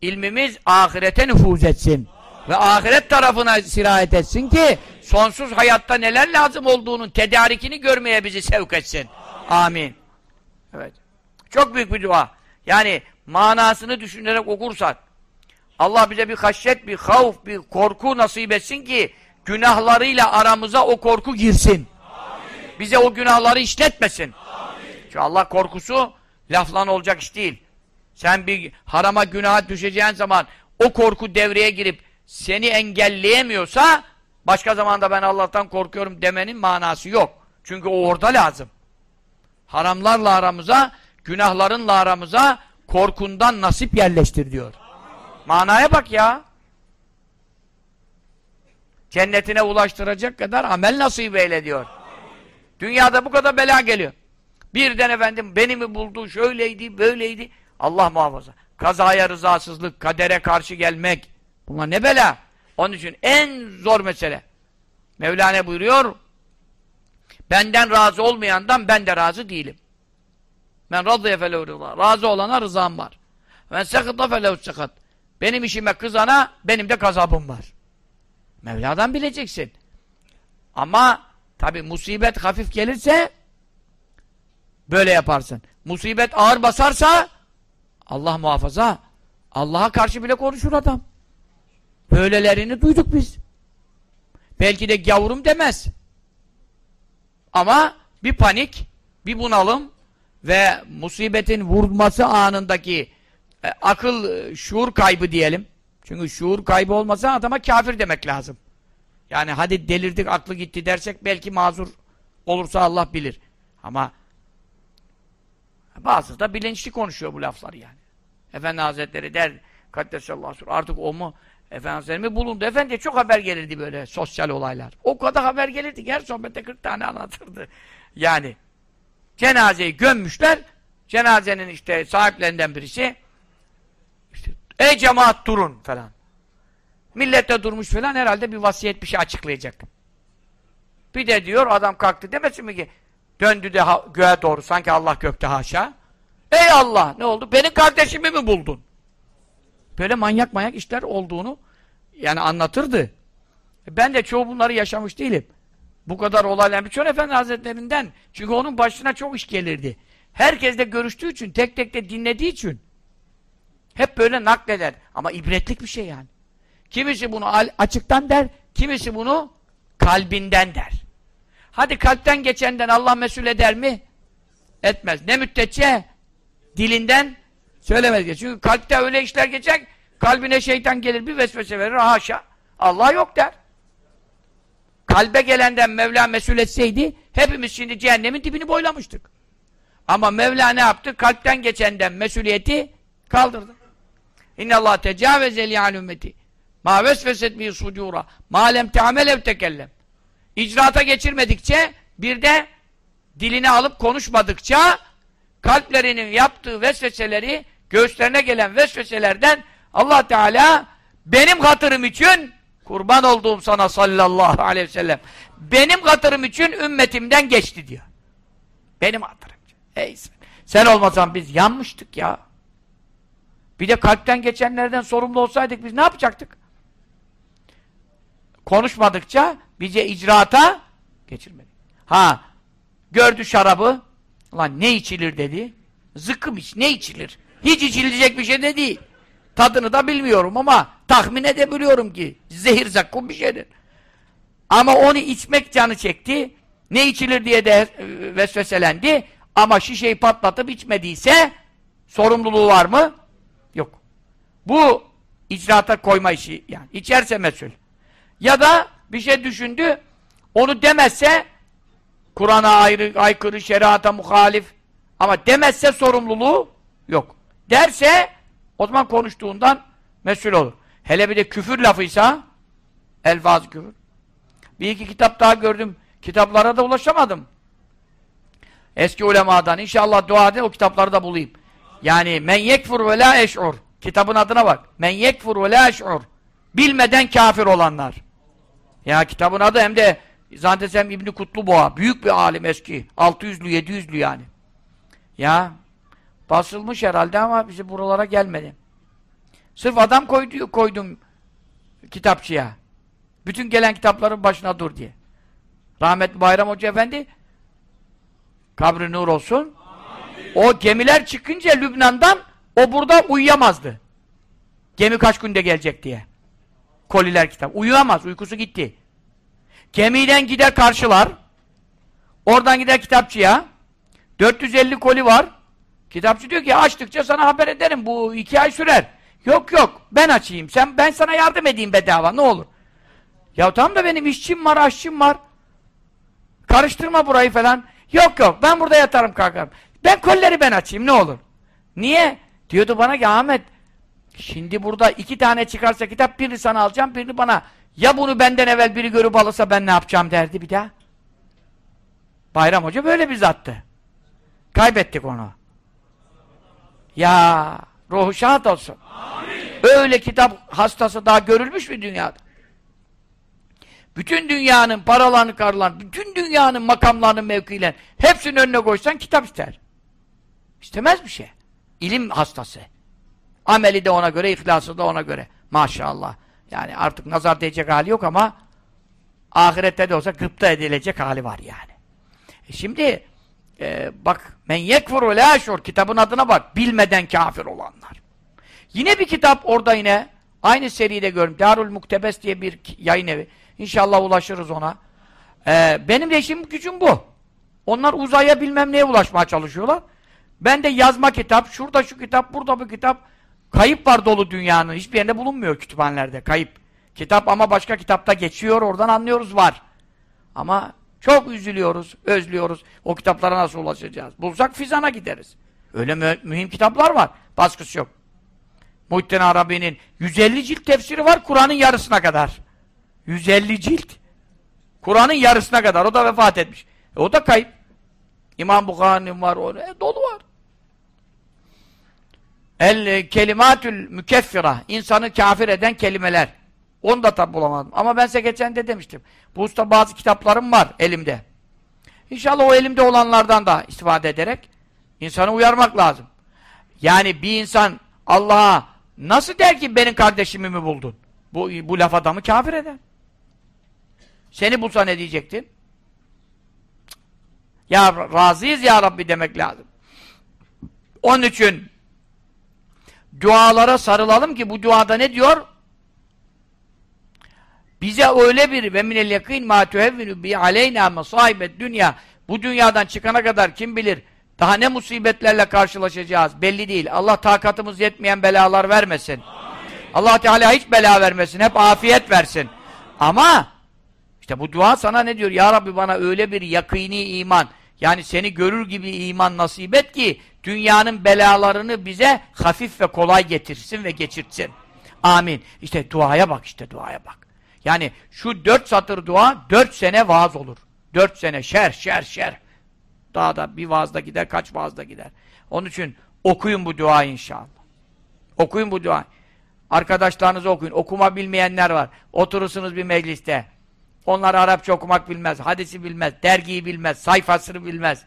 ilmimiz ahirete nüfuz etsin. Ve ahiret tarafına sirayet etsin ki sonsuz hayatta neler lazım olduğunun tedarikini görmeye bizi sevk etsin. Amin. Evet. Çok büyük bir dua. Yani manasını düşünerek okursak Allah bize bir haşyet, bir havf, bir korku nasip etsin ki günahlarıyla aramıza o korku girsin. Bize o günahları işletmesin. Amin. Çünkü Allah korkusu Laflan olacak iş değil. Sen bir harama günaha düşeceğin zaman o korku devreye girip seni engelleyemiyorsa başka zamanda ben Allah'tan korkuyorum demenin manası yok. Çünkü o orada lazım. Haramlarla aramıza, günahlarınla aramıza korkundan nasip yerleştir diyor. Manaya bak ya. Cennetine ulaştıracak kadar amel nasip eyle diyor. Dünyada bu kadar bela geliyor. Birden efendim beni mi buldu, şöyleydi, böyleydi. Allah muhafaza. Kazaya rızasızlık, kadere karşı gelmek. Bunlar ne bela? Onun için en zor mesele. Mevlana buyuruyor, benden razı olmayandan ben de razı değilim. Ben razıya felev rıza. Razı olana rızam var. Ben sekıta felev sekat. Benim işime kızana benim de gazabım var. Mevla'dan bileceksin. Ama tabi musibet hafif gelirse böyle yaparsın. Musibet ağır basarsa Allah muhafaza Allah'a karşı bile konuşur adam. Böylelerini duyduk biz. Belki de gavurum demez. Ama bir panik, bir bunalım ve musibetin vurması anındaki e, akıl, e, şuur kaybı diyelim. Çünkü şuur kaybı olmasa adama kafir demek lazım. Yani hadi delirdik, aklı gitti dersek belki mazur olursa Allah bilir. Ama bazı da bilinçli konuşuyor bu laflar yani. Efendi Hazretleri der, artık o mu Efendi mi bulundu? Efendiye çok haber gelirdi böyle sosyal olaylar. O kadar haber gelirdi ki her sohbette 40 tane anlatırdı. Yani cenazeyi gömmüşler. Cenazenin işte sahiplerinden birisi işte, ey cemaat durun falan. Millette durmuş falan herhalde bir vasiyet bir şey açıklayacak. Bir de diyor adam kalktı demesin mi ki döndü de göğe doğru sanki Allah gökte haşa. Ey Allah ne oldu? Benim kardeşimi mi buldun? Böyle manyak manyak işler olduğunu yani anlatırdı. Ben de çoğu bunları yaşamış değilim. Bu kadar olaylar birçok efendi hazretlerinden. Çünkü onun başına çok iş gelirdi. Herkesle görüştüğü için, tek tek de dinlediği için hep böyle nakleder. Ama ibretlik bir şey yani. Kimisi bunu açıktan der, kimisi bunu kalbinden der. Hadi kalpten geçenden Allah mesul eder mi? Etmez. Ne müddetçe? Dilinden söylemez. Çünkü kalpte öyle işler geçecek, kalbine şeytan gelir bir vesvese verir, haşa. Allah yok der. Kalbe gelenden Mevla mesul etseydi, hepimiz şimdi cehennemin dibini boylamıştık. Ama Mevla ne yaptı? Kalpten geçenden mesuliyeti kaldırdı. İnne Allah tecavüze li ümmeti. Ma vesveset bi sucura. Ma lem te'amel ev tekellem. İcraata geçirmedikçe bir de dilini alıp konuşmadıkça kalplerinin yaptığı vesveseleri göğüslerine gelen vesveselerden Allah Teala benim hatırım için kurban olduğum sana sallallahu aleyhi ve sellem benim hatırım için ümmetimden geçti diyor. Benim hatırım için. Ey sen, sen olmasan biz yanmıştık ya. Bir de kalpten geçenlerden sorumlu olsaydık biz ne yapacaktık? Konuşmadıkça bize icraata geçirmedi. Ha, gördü şarabı, lan ne içilir dedi. Zıkkım iç, ne içilir? Hiç içilecek bir şey de değil. Tadını da bilmiyorum ama tahmin edebiliyorum ki zehir zakkum bir şeydir. Ama onu içmek canı çekti. Ne içilir diye de e, vesveselendi. Ama şişeyi patlatıp içmediyse sorumluluğu var mı? Yok. Bu icraata koyma işi yani. içerse mesul. Ya da bir şey düşündü onu demezse Kur'an'a ayrı, aykırı, şeriata muhalif ama demezse sorumluluğu yok. Derse o zaman konuştuğundan mesul olur. Hele bir de küfür lafıysa elfaz küfür. Bir iki kitap daha gördüm. Kitaplara da ulaşamadım. Eski ulemadan. İnşallah dua edin o kitapları da bulayım. Yani men yekfur ve la eş'ur. Kitabın adına bak. Men yekfur ve la eş'ur. Bilmeden kafir olanlar. Ya kitabın adı hem de zannedersem İbni Kutluboğa. Büyük bir alim eski. 600'lü 700'lü yani. Ya basılmış herhalde ama bizi buralara gelmedi. Sırf adam koydu, koydum kitapçıya. Bütün gelen kitapların başına dur diye. Rahmetli Bayram Hoca Efendi kabri nur olsun. Amin. O gemiler çıkınca Lübnan'dan o burada uyuyamazdı. Gemi kaç günde gelecek diye. Koliler kitap. Uyuyamaz. Uykusu gitti. Gemiden gider karşılar. Oradan gider kitapçıya. 450 koli var. Kitapçı diyor ki açtıkça sana haber ederim. Bu iki ay sürer. Yok yok. Ben açayım. Sen ben sana yardım edeyim bedava. Ne olur. Ya tamam da benim işçim var, aşçım var. Karıştırma burayı falan. Yok yok. Ben burada yatarım kalkarım. Ben kolleri ben açayım. Ne olur. Niye? Diyordu bana ki Ahmet şimdi burada iki tane çıkarsa kitap birini sana alacağım birini bana. Ya bunu benden evvel biri görüp alırsa ben ne yapacağım derdi bir daha. Bayram Hoca böyle bir zattı. Kaybettik onu. Ya ruhu şahat olsun. Amin. Öyle kitap hastası daha görülmüş mü dünyada? Bütün dünyanın paralarını karılan, bütün dünyanın makamlarını mevkilen hepsinin önüne koysan kitap ister. İstemez bir şey. İlim hastası. Ameli de ona göre, ihlası da ona göre. Maşallah. Yani artık nazar değecek hali yok ama ahirette de olsa gıpta edilecek hali var yani. E şimdi e, bak men yekfuru la şur kitabın adına bak bilmeden kafir olanlar. Yine bir kitap orada yine aynı seride gördüm. Darul Muktebes diye bir yayın evi. İnşallah ulaşırız ona. Ee, benim de işim gücüm bu. Onlar uzaya bilmem neye ulaşmaya çalışıyorlar. Ben de yazma kitap, şurada şu kitap, burada bu kitap. Kayıp var dolu dünyanın. Hiçbir yerinde bulunmuyor kütüphanelerde. Kayıp. Kitap ama başka kitapta geçiyor. Oradan anlıyoruz var. Ama çok üzülüyoruz, özlüyoruz. O kitaplara nasıl ulaşacağız? Bulsak Fizan'a gideriz. Öyle mü mühim kitaplar var. Baskısı yok. Muhittin Arabi'nin 150 cilt tefsiri var Kur'an'ın yarısına kadar. 150 cilt. Kur'an'ın yarısına kadar. O da vefat etmiş. E, o da kayıp. İmam Bukhari'nin var. O, e, dolu var. El kelimatül mükeffira. insanı kafir eden kelimeler. Onu da tabi bulamadım. Ama ben size geçen de demiştim. Bu usta bazı kitaplarım var elimde. İnşallah o elimde olanlardan da istifade ederek insanı uyarmak lazım. Yani bir insan Allah'a nasıl der ki benim kardeşimi mi buldun? Bu, bu laf adamı kafir eder. Seni bulsa ne diyecektin? Ya razıyız ya Rabbi demek lazım. Onun için dualara sarılalım ki bu duada ne diyor? Bize öyle bir ve minel yakîn mâ tuhevvinu bi aleyna masâibet dünya bu dünyadan çıkana kadar kim bilir daha ne musibetlerle karşılaşacağız belli değil. Allah takatımız yetmeyen belalar vermesin. Allah Teala hiç bela vermesin. Hep afiyet versin. Ama işte bu dua sana ne diyor? Ya Rabbi bana öyle bir yakini iman yani seni görür gibi iman nasip et ki dünyanın belalarını bize hafif ve kolay getirsin ve geçirtsin. Amin. İşte duaya bak işte duaya bak. Yani şu dört satır dua dört sene vaaz olur. Dört sene şer şer şer. Daha da bir vaazda gider kaç vaazda gider. Onun için okuyun bu duayı inşallah. Okuyun bu duayı. Arkadaşlarınızı okuyun. Okuma bilmeyenler var. Oturursunuz bir mecliste. Onlar Arapça okumak bilmez, hadisi bilmez, dergiyi bilmez, sayfasını bilmez.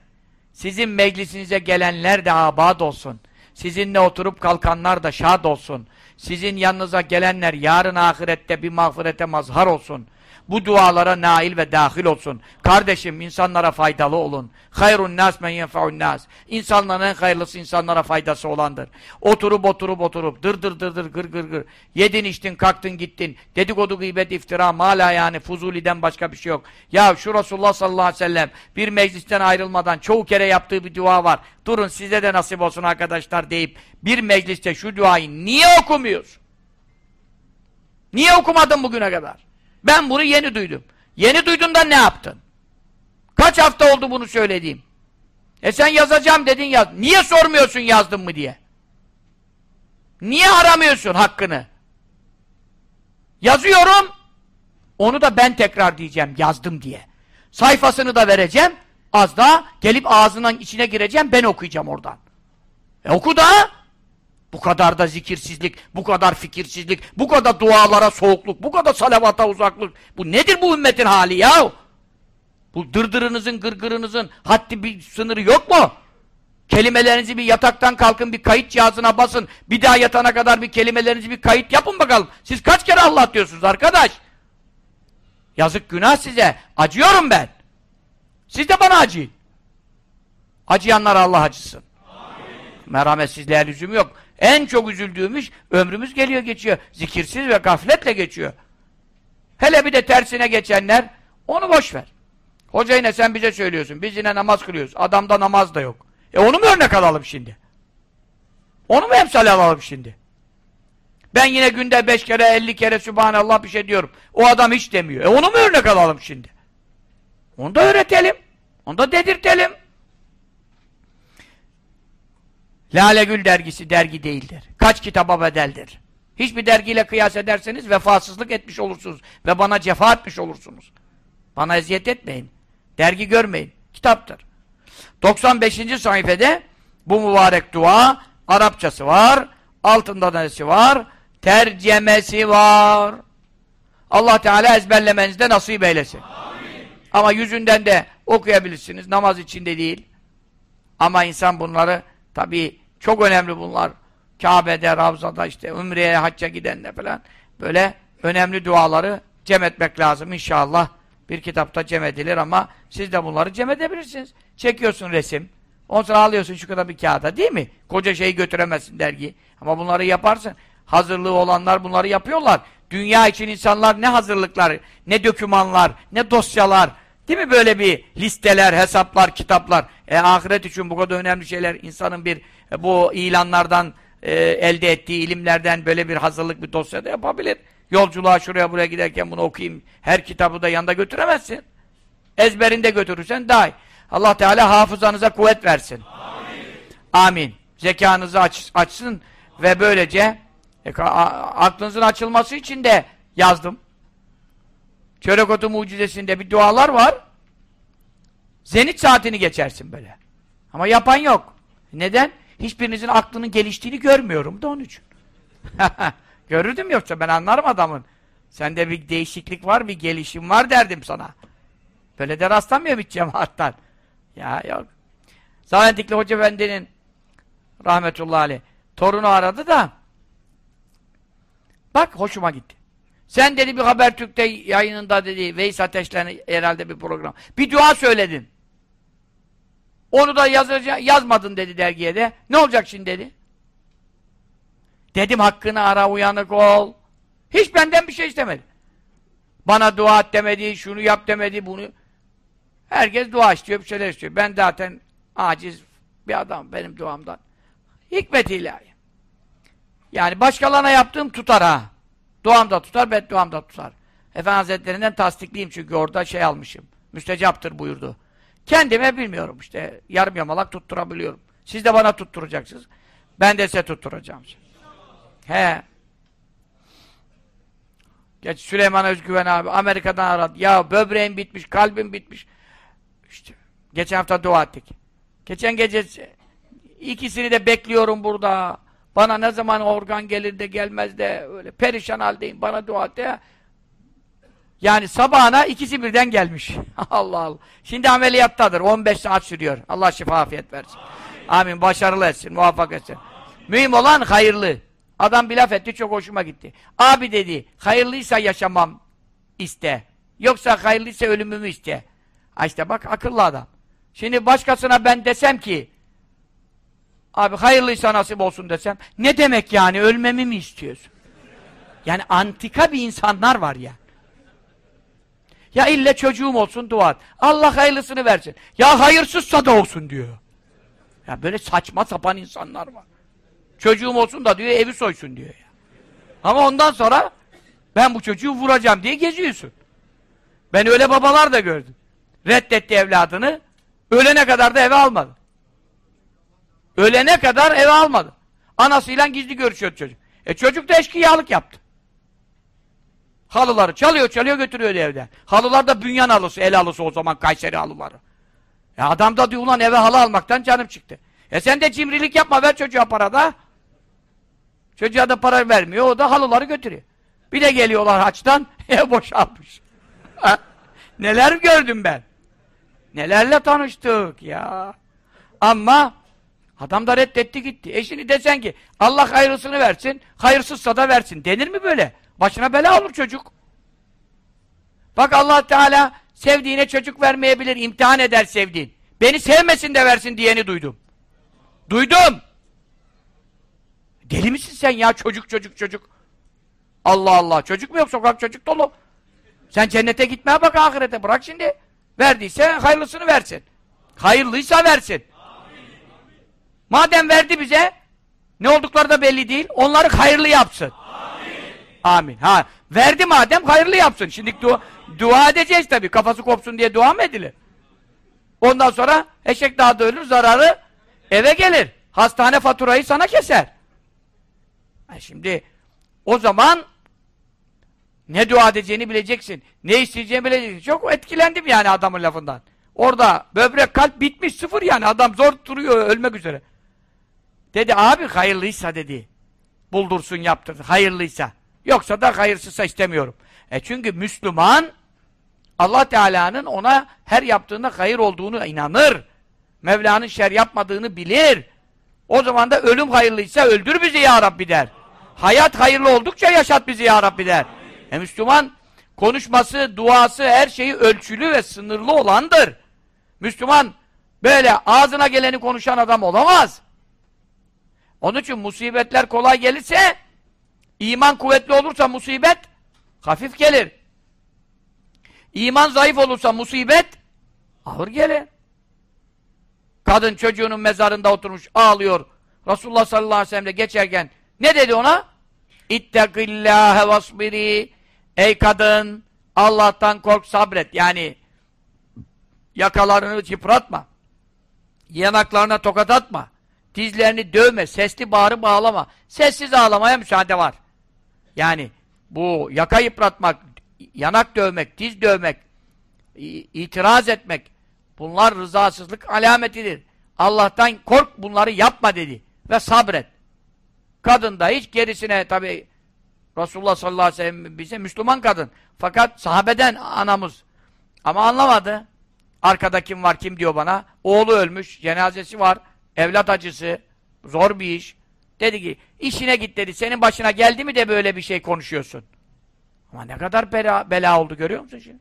Sizin meclisinize gelenler de abad olsun. Sizinle oturup kalkanlar da şad olsun. Sizin yanınıza gelenler yarın ahirette bir mağfirete mazhar olsun. Bu dualara nail ve dahil olsun. Kardeşim insanlara faydalı olun. Hayrun nas men yenfa'un nas. İnsanların en hayırlısı insanlara faydası olandır. Oturup oturup oturup dır dır dır dır gır gır gır. Yedin içtin kalktın gittin. Dedikodu gıybet iftira mala yani fuzuliden başka bir şey yok. Ya şu Resulullah sallallahu aleyhi ve sellem bir meclisten ayrılmadan çoğu kere yaptığı bir dua var. Durun size de nasip olsun arkadaşlar deyip bir mecliste şu duayı niye okumuyorsun? Niye okumadın bugüne kadar? Ben bunu yeni duydum. Yeni duyduğunda ne yaptın? Kaç hafta oldu bunu söylediğim? E sen yazacağım dedin yaz. Niye sormuyorsun yazdım mı diye? Niye aramıyorsun hakkını? Yazıyorum. Onu da ben tekrar diyeceğim yazdım diye. Sayfasını da vereceğim. Az daha gelip ağzından içine gireceğim ben okuyacağım oradan. E oku da bu kadar da zikirsizlik, bu kadar fikirsizlik, bu kadar dualara soğukluk, bu kadar salavata uzaklık. Bu nedir bu ümmetin hali ya? Bu dırdırınızın, gırgırınızın haddi bir sınırı yok mu? Kelimelerinizi bir yataktan kalkın, bir kayıt cihazına basın. Bir daha yatana kadar bir kelimelerinizi bir kayıt yapın bakalım. Siz kaç kere Allah diyorsunuz arkadaş? Yazık günah size. Acıyorum ben. Siz de bana acıyın. Acıyanlar Allah acısın. Merhametsizliğe lüzum yok. En çok üzüldüğümüz ömrümüz geliyor geçiyor. Zikirsiz ve gafletle geçiyor. Hele bir de tersine geçenler onu boş ver. Hoca yine sen bize söylüyorsun. Biz yine namaz kılıyoruz. Adamda namaz da yok. E onu mu örnek alalım şimdi? Onu mu emsal alalım şimdi? Ben yine günde beş kere, elli kere Sübhanallah bir şey diyorum. O adam hiç demiyor. E onu mu örnek alalım şimdi? Onu da öğretelim. Onu da dedirtelim. Lale Gül dergisi dergi değildir. Kaç kitaba bedeldir. Hiçbir dergiyle kıyas ederseniz vefasızlık etmiş olursunuz. Ve bana cefa etmiş olursunuz. Bana eziyet etmeyin. Dergi görmeyin. Kitaptır. 95. sayfede bu mübarek dua Arapçası var. Altında nesi var? Tercemesi var. Allah Teala ezberlemenizde nasip eylesin. Amin. Ama yüzünden de okuyabilirsiniz. Namaz içinde değil. Ama insan bunları tabii çok önemli bunlar. Kabe'de, Ravza'da işte Ümre'ye, hacca gidenle falan böyle önemli duaları cem etmek lazım inşallah. Bir kitapta cem edilir ama siz de bunları cem edebilirsiniz. Çekiyorsun resim. Ondan sonra alıyorsun şu kadar bir kağıda değil mi? Koca şeyi götüremezsin dergi. Ama bunları yaparsın. Hazırlığı olanlar bunları yapıyorlar. Dünya için insanlar ne hazırlıklar, ne dokümanlar, ne dosyalar. Değil mi böyle bir listeler, hesaplar, kitaplar. E, ahiret için bu kadar önemli şeyler insanın bir e, bu ilanlardan e, elde ettiği ilimlerden böyle bir hazırlık bir dosyada yapabilir. Yolculuğa şuraya buraya giderken bunu okuyayım. Her kitabı da yanında götüremezsin. Ezberinde götürürsen daha iyi. Allah Teala hafızanıza kuvvet versin. Amin. Amin. Zekanızı aç, açsın ve böylece e, aklınızın açılması için de yazdım. Çörek otu mucizesinde bir dualar var. Zenit saatini geçersin böyle. Ama yapan yok. Neden? Hiçbirinizin aklının geliştiğini görmüyorum da onun için. Görürdüm yoksa ben anlarım adamın. Sende bir değişiklik var, bir gelişim var derdim sana. Böyle de rastlamıyor bir cemaattan. Ya yok. Zahidikli Hoca Efendi'nin rahmetullahi aleyh torunu aradı da bak hoşuma gitti. Sen dedi bir Habertürk'te yayınında dedi Veys Ateşler'in herhalde bir program. Bir dua söyledin. Onu da yazacak, yazmadın dedi dergiye de. Ne olacak şimdi dedi. Dedim hakkını ara uyanık ol. Hiç benden bir şey istemedi. Bana dua et demedi, şunu yap demedi, bunu. Herkes dua istiyor, bir şeyler istiyor. Ben zaten aciz bir adam benim duamdan. Hikmet ilahi. Yani başkalarına yaptığım tutar ha. Duam da tutar, bedduam da tutar. Efendi Hazretlerinden tasdikliyim çünkü orada şey almışım. Müstecaptır buyurdu. Kendime bilmiyorum işte. Yarım yamalak tutturabiliyorum. Siz de bana tutturacaksınız. Ben de size tutturacağım. He. Geç Süleyman Özgüven abi Amerika'dan aradı. Ya böbreğim bitmiş, kalbim bitmiş. İşte geçen hafta dua ettik. Geçen gece ikisini de bekliyorum burada. Bana ne zaman organ gelir de gelmez de öyle perişan haldeyim. Bana dua et de. Yani sabahına ikisi birden gelmiş. Allah Allah. Şimdi ameliyattadır. 15 saat sürüyor. Allah şifa afiyet versin. Amin. Başarılı etsin. Muvaffak etsin. Mühim olan hayırlı. Adam bir laf etti. Çok hoşuma gitti. Abi dedi. Hayırlıysa yaşamam iste. Yoksa hayırlıysa ölümümü iste. Ha işte bak akıllı adam. Şimdi başkasına ben desem ki abi hayırlıysa nasip olsun desem ne demek yani ölmemi mi istiyorsun? Yani antika bir insanlar var ya. Ya ille çocuğum olsun dua et. Allah hayırlısını versin. Ya hayırsızsa da olsun diyor. Ya böyle saçma sapan insanlar var. Çocuğum olsun da diyor evi soysun diyor ya. Ama ondan sonra ben bu çocuğu vuracağım diye geziyorsun. Ben öyle babalar da gördüm. Reddetti evladını. Ölene kadar da eve almadı. Ölene kadar eve almadı. Anasıyla gizli görüşüyor çocuk. E çocuk da eşkıyalık yaptı. Halıları çalıyor çalıyor götürüyor evden. Halılar da bünyan halısı, el halısı o zaman Kayseri halıları. E adam da diyor ulan eve halı almaktan canım çıktı. E sen de cimrilik yapma ver çocuğa para da. Çocuğa da para vermiyor o da halıları götürüyor. Bir de geliyorlar haçtan ev boşalmış. Neler gördüm ben. Nelerle tanıştık ya. Ama adam da reddetti gitti. E şimdi desen ki Allah hayırlısını versin, hayırsızsa da versin. Denir mi böyle? Başına bela olur çocuk. Bak Allah Teala sevdiğine çocuk vermeyebilir, imtihan eder sevdiğin. Beni sevmesin de versin diyeni duydum. Duydum. Deli misin sen ya çocuk çocuk çocuk? Allah Allah. Çocuk mu yok? Sokak çocuk dolu. Sen cennete gitmeye bak ahirete. Bırak şimdi. Verdiyse hayırlısını versin. Hayırlıysa versin. Madem verdi bize ne oldukları da belli değil. Onları hayırlı yapsın. Amin. Ha, verdi madem hayırlı yapsın. Şimdi dua, dua edeceğiz tabii. Kafası kopsun diye dua mı edilir? Ondan sonra eşek daha da ölür, zararı eve gelir. Hastane faturayı sana keser. Ha, şimdi o zaman ne dua edeceğini bileceksin. Ne isteyeceğini bileceksin. Çok etkilendim yani adamın lafından. Orada böbrek kalp bitmiş sıfır yani. Adam zor duruyor ölmek üzere. Dedi abi hayırlıysa dedi. Buldursun yaptırdı. Hayırlıysa. Yoksa da hayırsızsa istemiyorum. E çünkü Müslüman Allah Teala'nın ona her yaptığında hayır olduğunu inanır. Mevla'nın şer yapmadığını bilir. O zaman da ölüm hayırlıysa öldür bizi ya Rabbi der. Hayat hayırlı oldukça yaşat bizi ya Rabbi der. E Müslüman konuşması, duası, her şeyi ölçülü ve sınırlı olandır. Müslüman böyle ağzına geleni konuşan adam olamaz. Onun için musibetler kolay gelirse iman kuvvetli olursa musibet hafif gelir. İman zayıf olursa musibet ağır gelir. Kadın çocuğunun mezarında oturmuş ağlıyor. Resulullah sallallahu aleyhi ve sellem de geçerken ne dedi ona? İttekillâhe vasbiri Ey kadın Allah'tan kork sabret. Yani yakalarını yıpratma. Yanaklarına tokat atma. Dizlerini dövme. Sesli bağrı bağlama. Sessiz ağlamaya müsaade var. Yani bu yaka yıpratmak, yanak dövmek, diz dövmek, itiraz etmek bunlar rızasızlık alametidir. Allah'tan kork bunları yapma dedi. Ve sabret. Kadın da hiç gerisine tabi Resulullah sallallahu aleyhi ve sellem bize Müslüman kadın. Fakat sahabeden anamız. Ama anlamadı. Arkada kim var kim diyor bana. Oğlu ölmüş, cenazesi var. Evlat acısı. Zor bir iş. Dedi ki işine git dedi. Senin başına geldi mi de böyle bir şey konuşuyorsun. Ama ne kadar bela, bela oldu görüyor musun şimdi?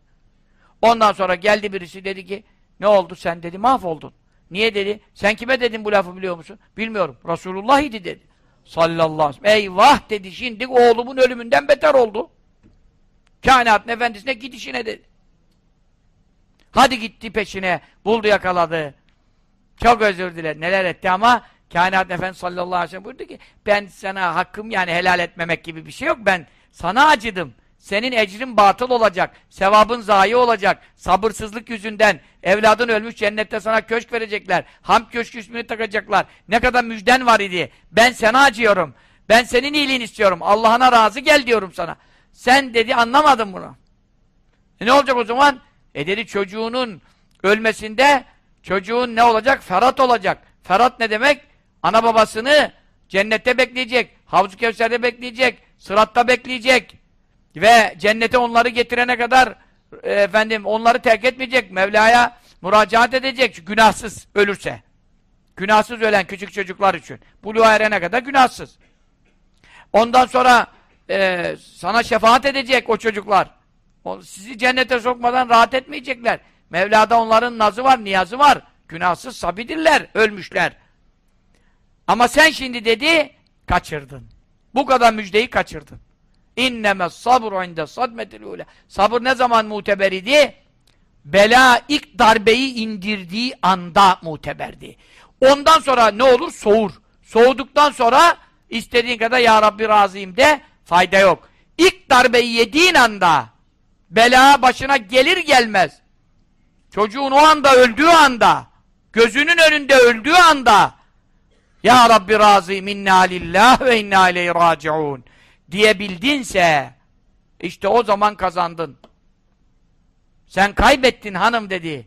Ondan sonra geldi birisi dedi ki ne oldu sen dedi mahvoldun. Niye dedi? Sen kime dedin bu lafı biliyor musun? Bilmiyorum. Resulullah idi dedi. Sallallahu aleyhi ve sellem. Eyvah dedi şimdi oğlumun ölümünden beter oldu. Kainatın efendisine gidişine dedi. Hadi gitti peşine. Buldu yakaladı. Çok özür diler. Neler etti ama Kainat Efendisi sallallahu aleyhi ve sellem buyurdu ki ben sana hakkım yani helal etmemek gibi bir şey yok. Ben sana acıdım. Senin ecrin batıl olacak. Sevabın zayi olacak. Sabırsızlık yüzünden evladın ölmüş cennette sana köşk verecekler. Ham köşk ismini takacaklar. Ne kadar müjden var idi. Ben sana acıyorum. Ben senin iyiliğini istiyorum. Allah'ına razı gel diyorum sana. Sen dedi anlamadın bunu. E ne olacak o zaman? E dedi çocuğunun ölmesinde çocuğun ne olacak? Ferhat olacak. Ferhat ne demek? Ana babasını cennette bekleyecek. Havzu Kevser'de bekleyecek. Sıratta bekleyecek. Ve cennete onları getirene kadar e, efendim onları terk etmeyecek. Mevla'ya müracaat edecek. Günahsız ölürse. Günahsız ölen küçük çocuklar için. Buluğa erene kadar günahsız. Ondan sonra e, sana şefaat edecek o çocuklar. O, sizi cennete sokmadan rahat etmeyecekler. Mevla'da onların nazı var, niyazı var. Günahsız sabidirler, ölmüşler. Ama sen şimdi dedi, kaçırdın. Bu kadar müjdeyi kaçırdın. İnneme sabru inde sadmetil ule. Sabır ne zaman muteber idi? Bela ilk darbeyi indirdiği anda muteberdi. Ondan sonra ne olur? Soğur. Soğuduktan sonra istediğin kadar Ya Rabbi razıyım de fayda yok. İlk darbeyi yediğin anda bela başına gelir gelmez çocuğun o anda öldüğü anda gözünün önünde öldüğü anda Ya Rabbi razıyım inna lillah ve inna aleyhi raciun diyebildinse işte o zaman kazandın. Sen kaybettin hanım dedi.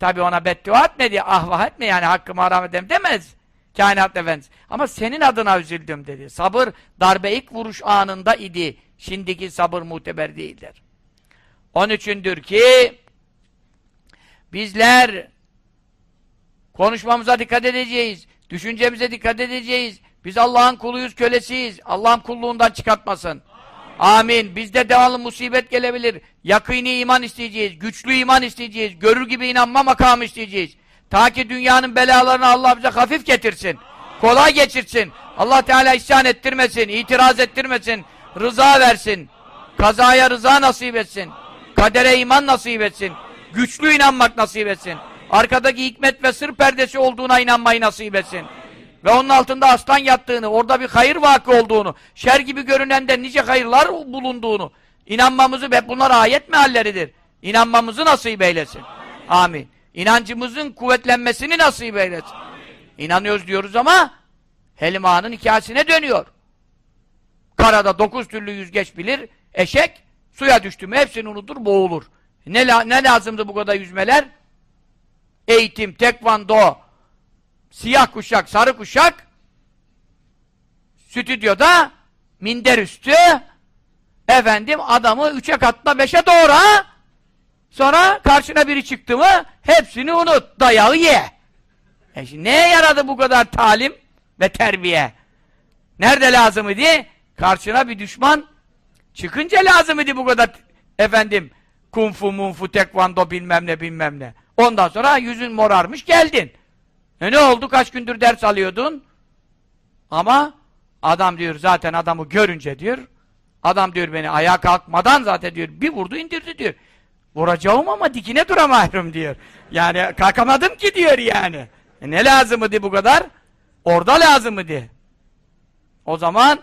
Tabi ona beddua etmedi, ahvah etme yani hakkımı haram edem demez. Kainat Efendisi. Ama senin adına üzüldüm dedi. Sabır darbe ilk vuruş anında idi. Şimdiki sabır muteber değildir. Onun içindir ki bizler konuşmamıza dikkat edeceğiz. Düşüncemize dikkat edeceğiz. Biz Allah'ın kuluyuz, kölesiyiz. Allah'ın kulluğundan çıkartmasın. Amin. Bizde devamlı musibet gelebilir. Yakini iman isteyeceğiz. Güçlü iman isteyeceğiz. Görür gibi inanma makamı isteyeceğiz. Ta ki dünyanın belalarını Allah bize hafif getirsin. Kolay geçirsin. Allah Teala isyan ettirmesin. itiraz ettirmesin. Rıza versin. Kazaya rıza nasip etsin. Kadere iman nasip etsin. Güçlü inanmak nasip etsin. Arkadaki hikmet ve sır perdesi olduğuna inanmayı nasip etsin. Ve onun altında aslan yattığını, orada bir hayır vakı olduğunu, şer gibi görünende nice hayırlar bulunduğunu, inanmamızı ve bunlar ayet mealleridir. İnanmamızı nasip eylesin. Amin. İnancımızın kuvvetlenmesini nasip eylesin. İnanıyoruz diyoruz ama Helima'nın hikayesine dönüyor. Karada dokuz türlü yüzgeç bilir, eşek suya düştü mü hepsini unutur, boğulur. Ne, la ne lazımdı bu kadar yüzmeler? Eğitim, tekvando, siyah kuşak, sarı kuşak stüdyoda minder üstü efendim adamı üçe katla beşe doğra sonra karşına biri çıktı mı hepsini unut, dayağı ye. E şimdi neye yaradı bu kadar talim? ve terbiye. Nerede lazım idi? Karşına bir düşman çıkınca lazım idi bu kadar efendim kung fu munfu tekvando bilmem ne bilmem ne. Ondan sonra yüzün morarmış geldin. E ne oldu? Kaç gündür ders alıyordun? Ama adam diyor zaten adamı görünce diyor adam diyor beni ayağa kalkmadan zaten diyor bir vurdu indirdi diyor. Vuracağım ama dikine duramıyorum diyor. Yani kalkamadım ki diyor yani. E ne lazımdı bu kadar? Orada lazımdı. O zaman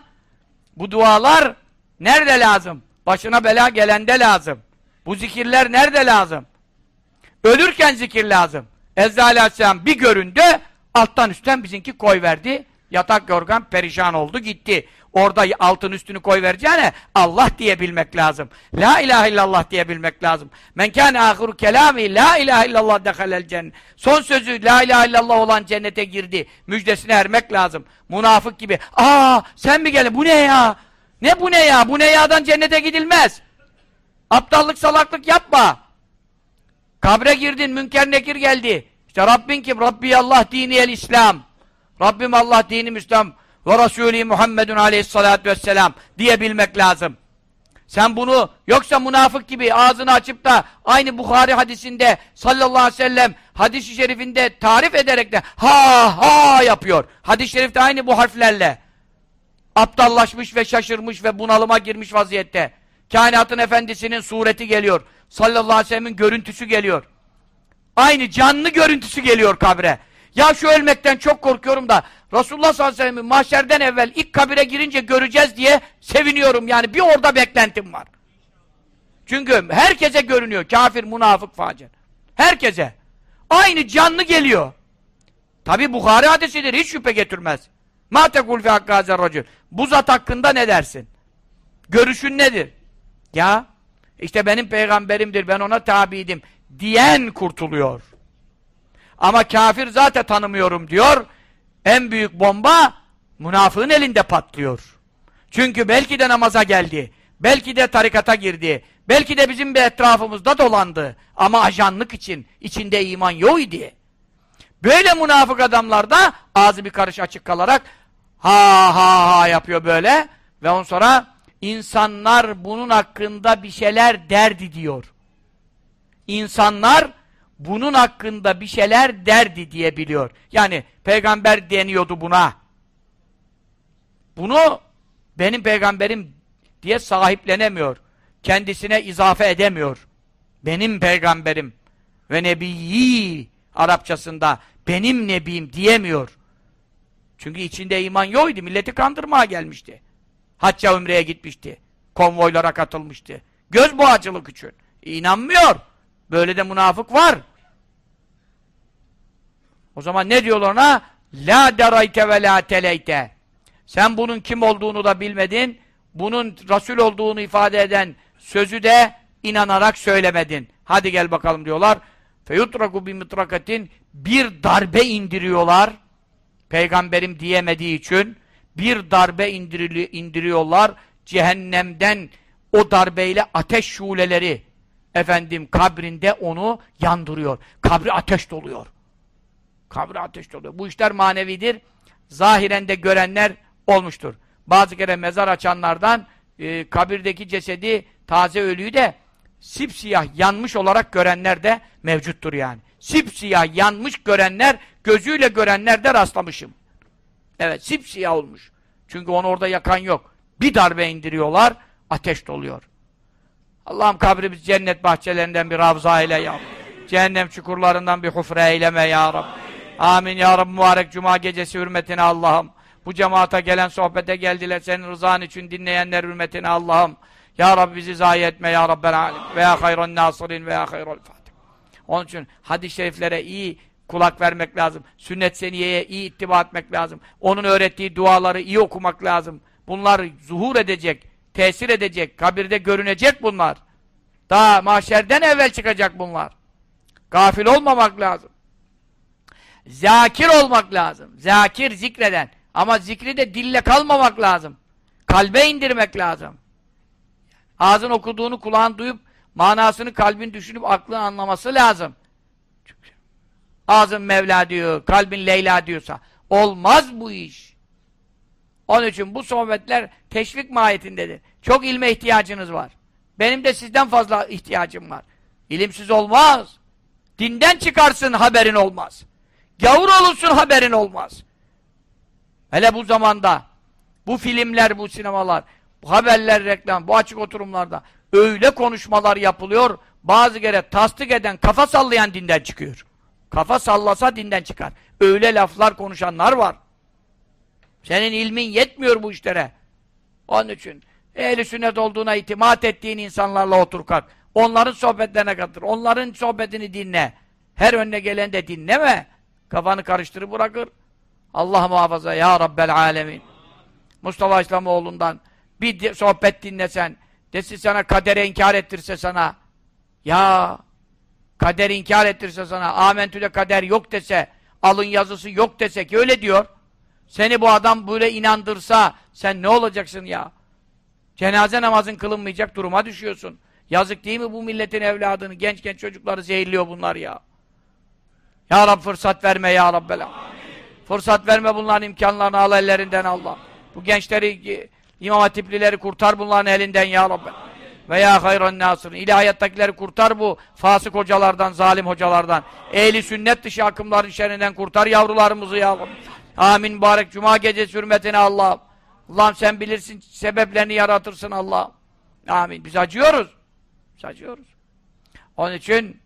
bu dualar nerede lazım? Başına bela gelende lazım. Bu zikirler nerede lazım? Ölürken zikir lazım. Ezra Aleyhisselam bir göründü, alttan üstten bizimki koy verdi. Yatak yorgan perişan oldu gitti. Orada altın üstünü koy vereceğine Allah diyebilmek lazım. La ilahe illallah diyebilmek lazım. Men kâne âhiru kelâmi la ilahe illallah dehalel cennet. Son sözü la ilahe illallah olan cennete girdi. Müjdesine ermek lazım. Münafık gibi. Aa sen mi geldin? Bu ne ya? Ne bu ne ya? Bu ne ya'dan cennete gidilmez. Aptallık salaklık yapma. Kabre girdin, münker nekir geldi. İşte Rabbin kim? Rabbi Allah dini el İslam. Rabbim Allah dinim İslam ve Resulü Muhammedun aleyhissalatü vesselam diyebilmek lazım. Sen bunu yoksa münafık gibi ağzını açıp da aynı Bukhari hadisinde sallallahu aleyhi ve sellem hadis-i şerifinde tarif ederek de ha ha yapıyor. Hadis-i şerifte aynı bu harflerle aptallaşmış ve şaşırmış ve bunalıma girmiş vaziyette. Kainatın efendisinin sureti geliyor. Sallallahu aleyhi ve sellemin görüntüsü geliyor. Aynı canlı görüntüsü geliyor kabre. Ya şu ölmekten çok korkuyorum da Resulullah sallallahu aleyhi ve sellem'i mahşerden evvel ilk kabire girince göreceğiz diye seviniyorum. Yani bir orada beklentim var. Çünkü herkese görünüyor. Kafir, münafık, facir. Herkese. Aynı canlı geliyor. Tabi Bukhari hadisidir. Hiç şüphe getirmez. Ma tekul fi racül. Bu zat hakkında ne dersin? Görüşün nedir? Ya işte benim peygamberimdir. Ben ona tabiydim. Diyen kurtuluyor. Ama kafir zaten tanımıyorum diyor. En büyük bomba münafığın elinde patlıyor. Çünkü belki de namaza geldi. Belki de tarikata girdi. Belki de bizim bir etrafımızda dolandı. Ama ajanlık için, içinde iman yok idi. Böyle münafık adamlar da ağzı bir karış açık kalarak ha ha ha yapıyor böyle ve on sonra insanlar bunun hakkında bir şeyler derdi diyor. İnsanlar bunun hakkında bir şeyler derdi diye biliyor. Yani peygamber deniyordu buna. Bunu benim peygamberim diye sahiplenemiyor. Kendisine izafe edemiyor. Benim peygamberim ve nebiyi Arapçasında benim nebim diyemiyor. Çünkü içinde iman yoktu. Milleti kandırmaya gelmişti. Hacca Ümre'ye gitmişti. Konvoylara katılmıştı. Göz boğacılık için. İnanmıyor. Böyle de münafık var. O zaman ne diyorlar ona? La derayte ve la teleyte. Sen bunun kim olduğunu da bilmedin. Bunun Resul olduğunu ifade eden sözü de inanarak söylemedin. Hadi gel bakalım diyorlar. Feyutraku bi mitrakatin bir darbe indiriyorlar. Peygamberim diyemediği için bir darbe indiriyorlar. Cehennemden o darbeyle ateş şuleleri efendim kabrinde onu yandırıyor. Kabri ateş doluyor. Kabri ateş doluyor. Bu işler manevidir. Zahiren de görenler olmuştur. Bazı kere mezar açanlardan e, kabirdeki cesedi, taze ölüyü de sipsiyah yanmış olarak görenler de mevcuttur yani. Sipsiyah yanmış görenler, gözüyle görenler de rastlamışım. Evet, sipsiyah olmuş. Çünkü onu orada yakan yok. Bir darbe indiriyorlar, ateş doluyor. Allah'ım kabrimiz cennet bahçelerinden bir ravza eyle ya. Cehennem çukurlarından bir hufre eyleme ya Rabbi. Amin ya Rabbi mübarek cuma gecesi hürmetine Allah'ım. Bu cemaate gelen sohbete geldiler senin rızan için dinleyenler hürmetine Allah'ım. Ya Rabbi bizi zayi etme ya Rabbel alem. Ve ya hayran nasirin ve ya hayral fatih. Onun için hadis-i şeriflere iyi kulak vermek lazım. Sünnet seniyeye iyi ittiba etmek lazım. Onun öğrettiği duaları iyi okumak lazım. Bunlar zuhur edecek, tesir edecek, kabirde görünecek bunlar. Daha mahşerden evvel çıkacak bunlar. Gafil olmamak lazım. Zakir olmak lazım. Zakir zikreden. Ama zikri de dille kalmamak lazım. Kalbe indirmek lazım. Ağzın okuduğunu kulağın duyup manasını kalbin düşünüp aklın anlaması lazım. Ağzın Mevla diyor, kalbin Leyla diyorsa Olmaz bu iş. Onun için bu sohbetler teşvik mahiyetindedir. Çok ilme ihtiyacınız var. Benim de sizden fazla ihtiyacım var. İlimsiz olmaz. Dinden çıkarsın haberin olmaz. Gavur olursun haberin olmaz. Hele bu zamanda bu filmler, bu sinemalar, bu haberler, reklam, bu açık oturumlarda öyle konuşmalar yapılıyor, bazı kere tasdik eden, kafa sallayan dinden çıkıyor. Kafa sallasa dinden çıkar. Öyle laflar konuşanlar var. Senin ilmin yetmiyor bu işlere. Onun için ehli sünnet olduğuna itimat ettiğin insanlarla otur kalk. Onların sohbetlerine katır. Onların sohbetini dinle. Her önüne gelen de dinleme. Kafanı karıştırıp bırakır. Allah muhafaza ya Rabbel alemin. Mustafa İslamoğlu'ndan bir sohbet dinlesen, desin sana kadere inkar ettirse sana, ya kader inkar ettirse sana, amentüle kader yok dese, alın yazısı yok dese ki öyle diyor. Seni bu adam böyle inandırsa, sen ne olacaksın ya? Cenaze namazın kılınmayacak duruma düşüyorsun. Yazık değil mi bu milletin evladını, genç genç çocukları zehirliyor bunlar ya. Ya Rab fırsat verme ya Rabbel Fırsat verme bunların imkanlarını al ellerinden Allah. Bu gençleri, İmam Hatiplileri kurtar bunların elinden ya Rabbi. Ve ya hayran nasırın. İlahiyattakileri kurtar bu fasık hocalardan, zalim hocalardan. Ehli sünnet dışı akımların şerrinden kurtar yavrularımızı ya. Amin mübarek cuma gecesi hürmetine Allah. Allah'ım sen bilirsin sebeplerini yaratırsın Allah. Amin. Biz acıyoruz. Biz acıyoruz. Onun için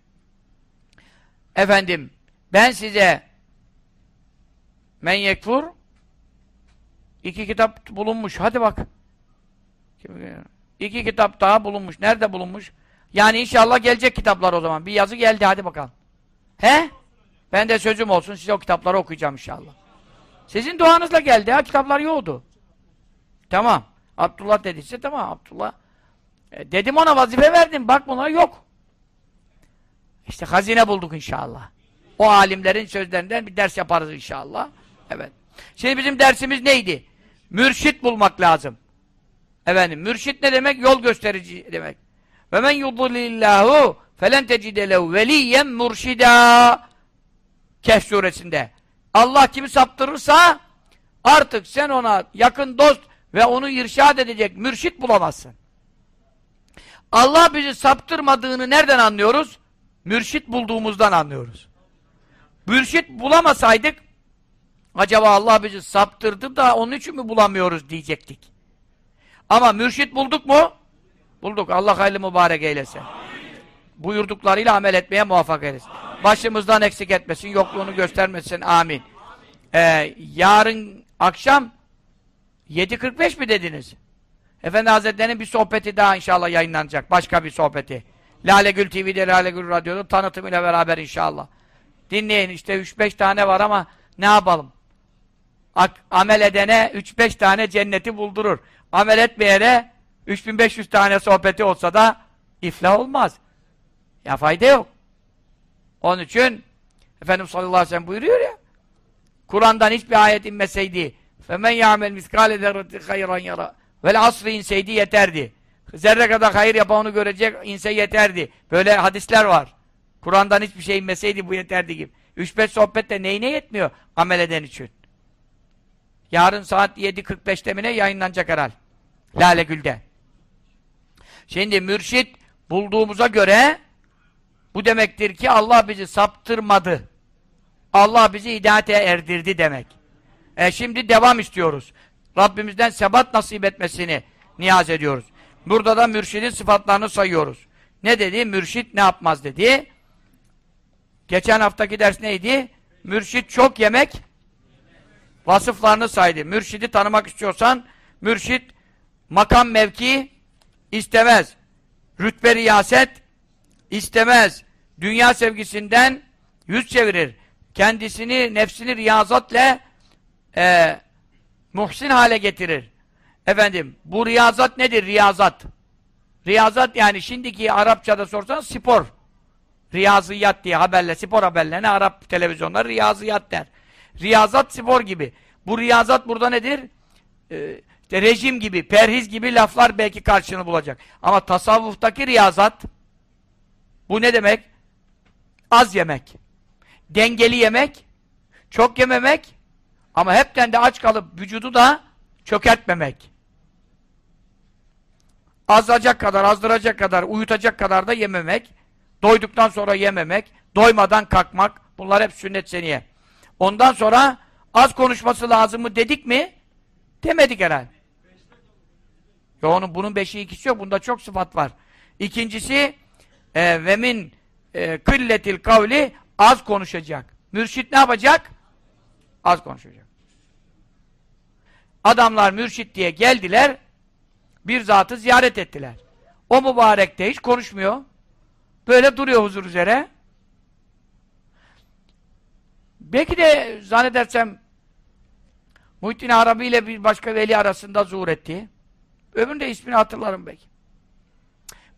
efendim ben size men yekfur iki kitap bulunmuş. Hadi bak. İki kitap daha bulunmuş. Nerede bulunmuş? Yani inşallah gelecek kitaplar o zaman. Bir yazı geldi hadi bakalım. He? Ben de sözüm olsun size o kitapları okuyacağım inşallah. Sizin duanızla geldi ha kitaplar yoktu. Tamam. Abdullah dediyse tamam Abdullah. E, dedim ona vazife verdim. Bak buna yok. İşte hazine bulduk inşallah. O alimlerin sözlerinden bir ders yaparız inşallah. Evet. Şimdi bizim dersimiz neydi? Mürşit bulmak lazım. Efendim, mürşit ne demek? Yol gösterici demek. Ve men yudlillahu felen tecide lehu veliyen murşida Kehf suresinde. Allah kimi saptırırsa artık sen ona yakın dost ve onu irşad edecek mürşit bulamazsın. Allah bizi saptırmadığını nereden anlıyoruz? Mürşit bulduğumuzdan anlıyoruz. Mürşit bulamasaydık acaba Allah bizi saptırdı da onun için mi bulamıyoruz diyecektik. Ama mürşit bulduk mu? Bulduk. Allah hayırlı mübarek eylesin. Buyurduklarıyla amel etmeye muvaffak eylesin. Başımızdan eksik etmesin, yokluğunu göstermesin. Amin. Ee, yarın akşam 7.45 mi dediniz? Efendi Hazretleri'nin bir sohbeti daha inşallah yayınlanacak. Başka bir sohbeti. Lale Gül TV'de, Lale Gül Radyo'da tanıtımıyla beraber inşallah. Dinleyin işte 3-5 tane var ama ne yapalım? amel edene 3-5 tane cenneti buldurur Amel etmeyene 3500 tane sohbeti olsa da iflah olmaz. Ya fayda yok. Onun için Efendimiz sallallahu aleyhi ve sellem buyuruyor ya Kur'an'dan hiçbir ayet inmeseydi فَمَنْ يَعْمَلْ مِسْكَالِ ذَرَّةِ خَيْرًا يَرَى Vel asrı inseydi yeterdi. Zerre kadar hayır yapanı görecek inse yeterdi. Böyle hadisler var. Kur'an'dan hiçbir şey inmeseydi bu yeterdi gibi. 3-5 sohbette neyine yetmiyor amel eden için. Yarın saat 7.45'te mi ne yayınlanacak herhal. Lale Gül'de. Şimdi mürşit bulduğumuza göre bu demektir ki Allah bizi saptırmadı. Allah bizi hidayete erdirdi demek. E şimdi devam istiyoruz. Rabbimizden sebat nasip etmesini niyaz ediyoruz. Burada da mürşidin sıfatlarını sayıyoruz. Ne dedi? Mürşit ne yapmaz dedi. Geçen haftaki ders neydi? Mürşit çok yemek vasıflarını saydı. Mürşidi tanımak istiyorsan mürşit makam mevki istemez. Rütbe riyaset istemez. Dünya sevgisinden yüz çevirir. Kendisini, nefsini riyazatla e, muhsin hale getirir. Efendim, bu riyazat nedir? Riyazat. Riyazat yani şimdiki Arapçada sorsan spor. Riyaziyat diye haberle, spor haberlerine Arap televizyonları riyaziyat der. Riyazat spor gibi. Bu riyazat burada nedir? Ee, işte rejim gibi, perhiz gibi laflar belki karşılığını bulacak. Ama tasavvuftaki riyazat bu ne demek? Az yemek. Dengeli yemek, çok yememek, Ama hepten de aç kalıp vücudu da çökertmemek. Azacak kadar, azdıracak kadar, uyutacak kadar da yememek. Doyduktan sonra yememek, doymadan kalkmak. Bunlar hep sünnet seniye. Ondan sonra az konuşması lazım mı dedik mi? Demedik herhalde. Ya onun bunun beşi ikisi yok. Bunda çok sıfat var. İkincisi e, ve min e, kılletil kavli az konuşacak. Mürşit ne yapacak? Az konuşacak. Adamlar mürşit diye geldiler bir zatı ziyaret ettiler. O mübarek de hiç konuşmuyor. Böyle duruyor huzur üzere. Belki de zannedersem Muhittin Arabi ile bir başka veli arasında zuhur etti. Öbürünün ismini hatırlarım belki.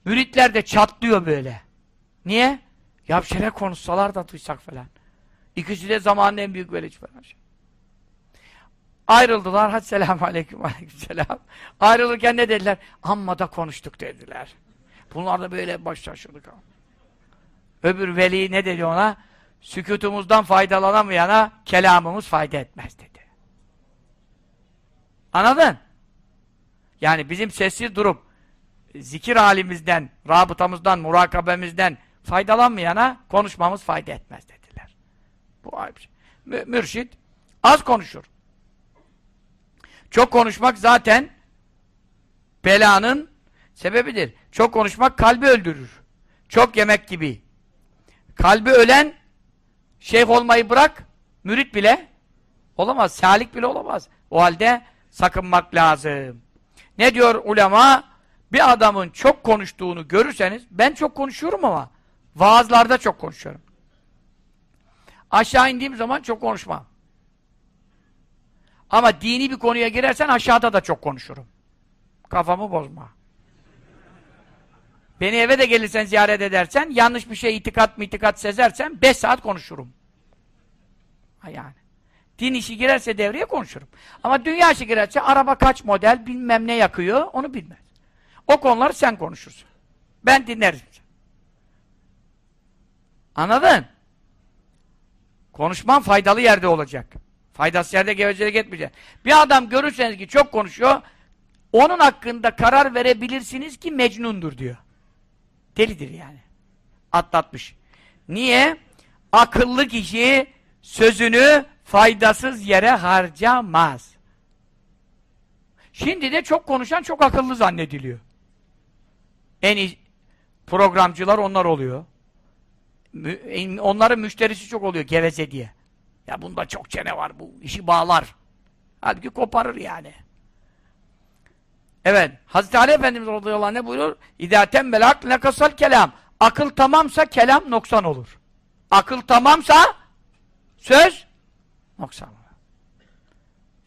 Müritler de çatlıyor böyle. Niye? Ya şere konuşsalar da duysak falan. İkisi de zamanın en büyük velici falan. Ayrıldılar. Hadi selamun aleyküm aleyküm selam. Ayrılırken ne dediler? Amma da konuştuk dediler. Bunlar da böyle baş şaşırdık. Öbür veli ne dedi ona? Sükutumuzdan faydalanamayana kelamımız fayda etmez dedi. Anladın? Yani bizim sessiz durup zikir halimizden, rabıtamızdan, murakabemizden faydalanmayana konuşmamız fayda etmez dediler. Bu bir şey. Mürşit az konuşur. Çok konuşmak zaten belanın sebebidir. Çok konuşmak kalbi öldürür. Çok yemek gibi. Kalbi ölen şeyh olmayı bırak, mürit bile olamaz, salik bile olamaz. O halde sakınmak lazım. Ne diyor ulema? Bir adamın çok konuştuğunu görürseniz, ben çok konuşuyorum ama vaazlarda çok konuşuyorum. Aşağı indiğim zaman çok konuşmam. Ama dini bir konuya girersen aşağıda da çok konuşurum. Kafamı bozma. Beni eve de gelirsen ziyaret edersen, yanlış bir şey itikat mı itikat sezersen, beş saat konuşurum. Ha yani. Din işi girerse devreye konuşurum. Ama dünya işi girerse, araba kaç model, bilmem ne yakıyor, onu bilmez. O konuları sen konuşursun. Ben dinlerim. Anladın? Konuşman faydalı yerde olacak. Faydası yerde gevezelik etmeyecek. Bir adam görürseniz ki çok konuşuyor, onun hakkında karar verebilirsiniz ki mecnundur diyor. Delidir yani. Atlatmış. Niye? Akıllı kişi sözünü faydasız yere harcamaz. Şimdi de çok konuşan çok akıllı zannediliyor. En iyi programcılar onlar oluyor. Onların müşterisi çok oluyor geveze diye. Ya bunda çok çene var bu işi bağlar. Halbuki koparır yani. Evet. Hazreti Ali Efendimiz radıyallahu ne buyurur? İdâ tembel akl nekasal kelam. Akıl tamamsa kelam noksan olur. Akıl tamamsa söz noksan olur.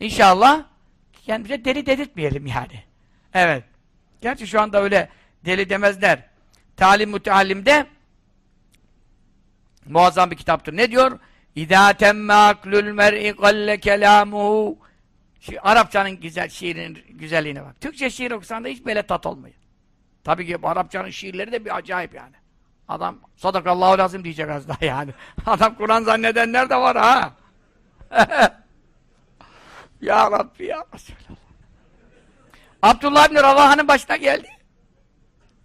İnşallah kendimize deli dedirtmeyelim yani. Evet. Gerçi şu anda öyle deli demezler. Talim müteallimde muazzam bir kitaptır. Ne diyor? İzâ temme aklül mer'i galle kelâmuhu Şi Arapçanın güzel şiirinin güzelliğine bak. Türkçe şiir okusan da hiç böyle tat olmuyor. Tabii ki Arapçanın şiirleri de bir acayip yani. Adam sadakallahu lazım diyecek az daha yani. Adam Kur'an zannedenler de var ha. ya Rabbi ya Resulallah. Abdullah bin Ravaha'nın başına geldi.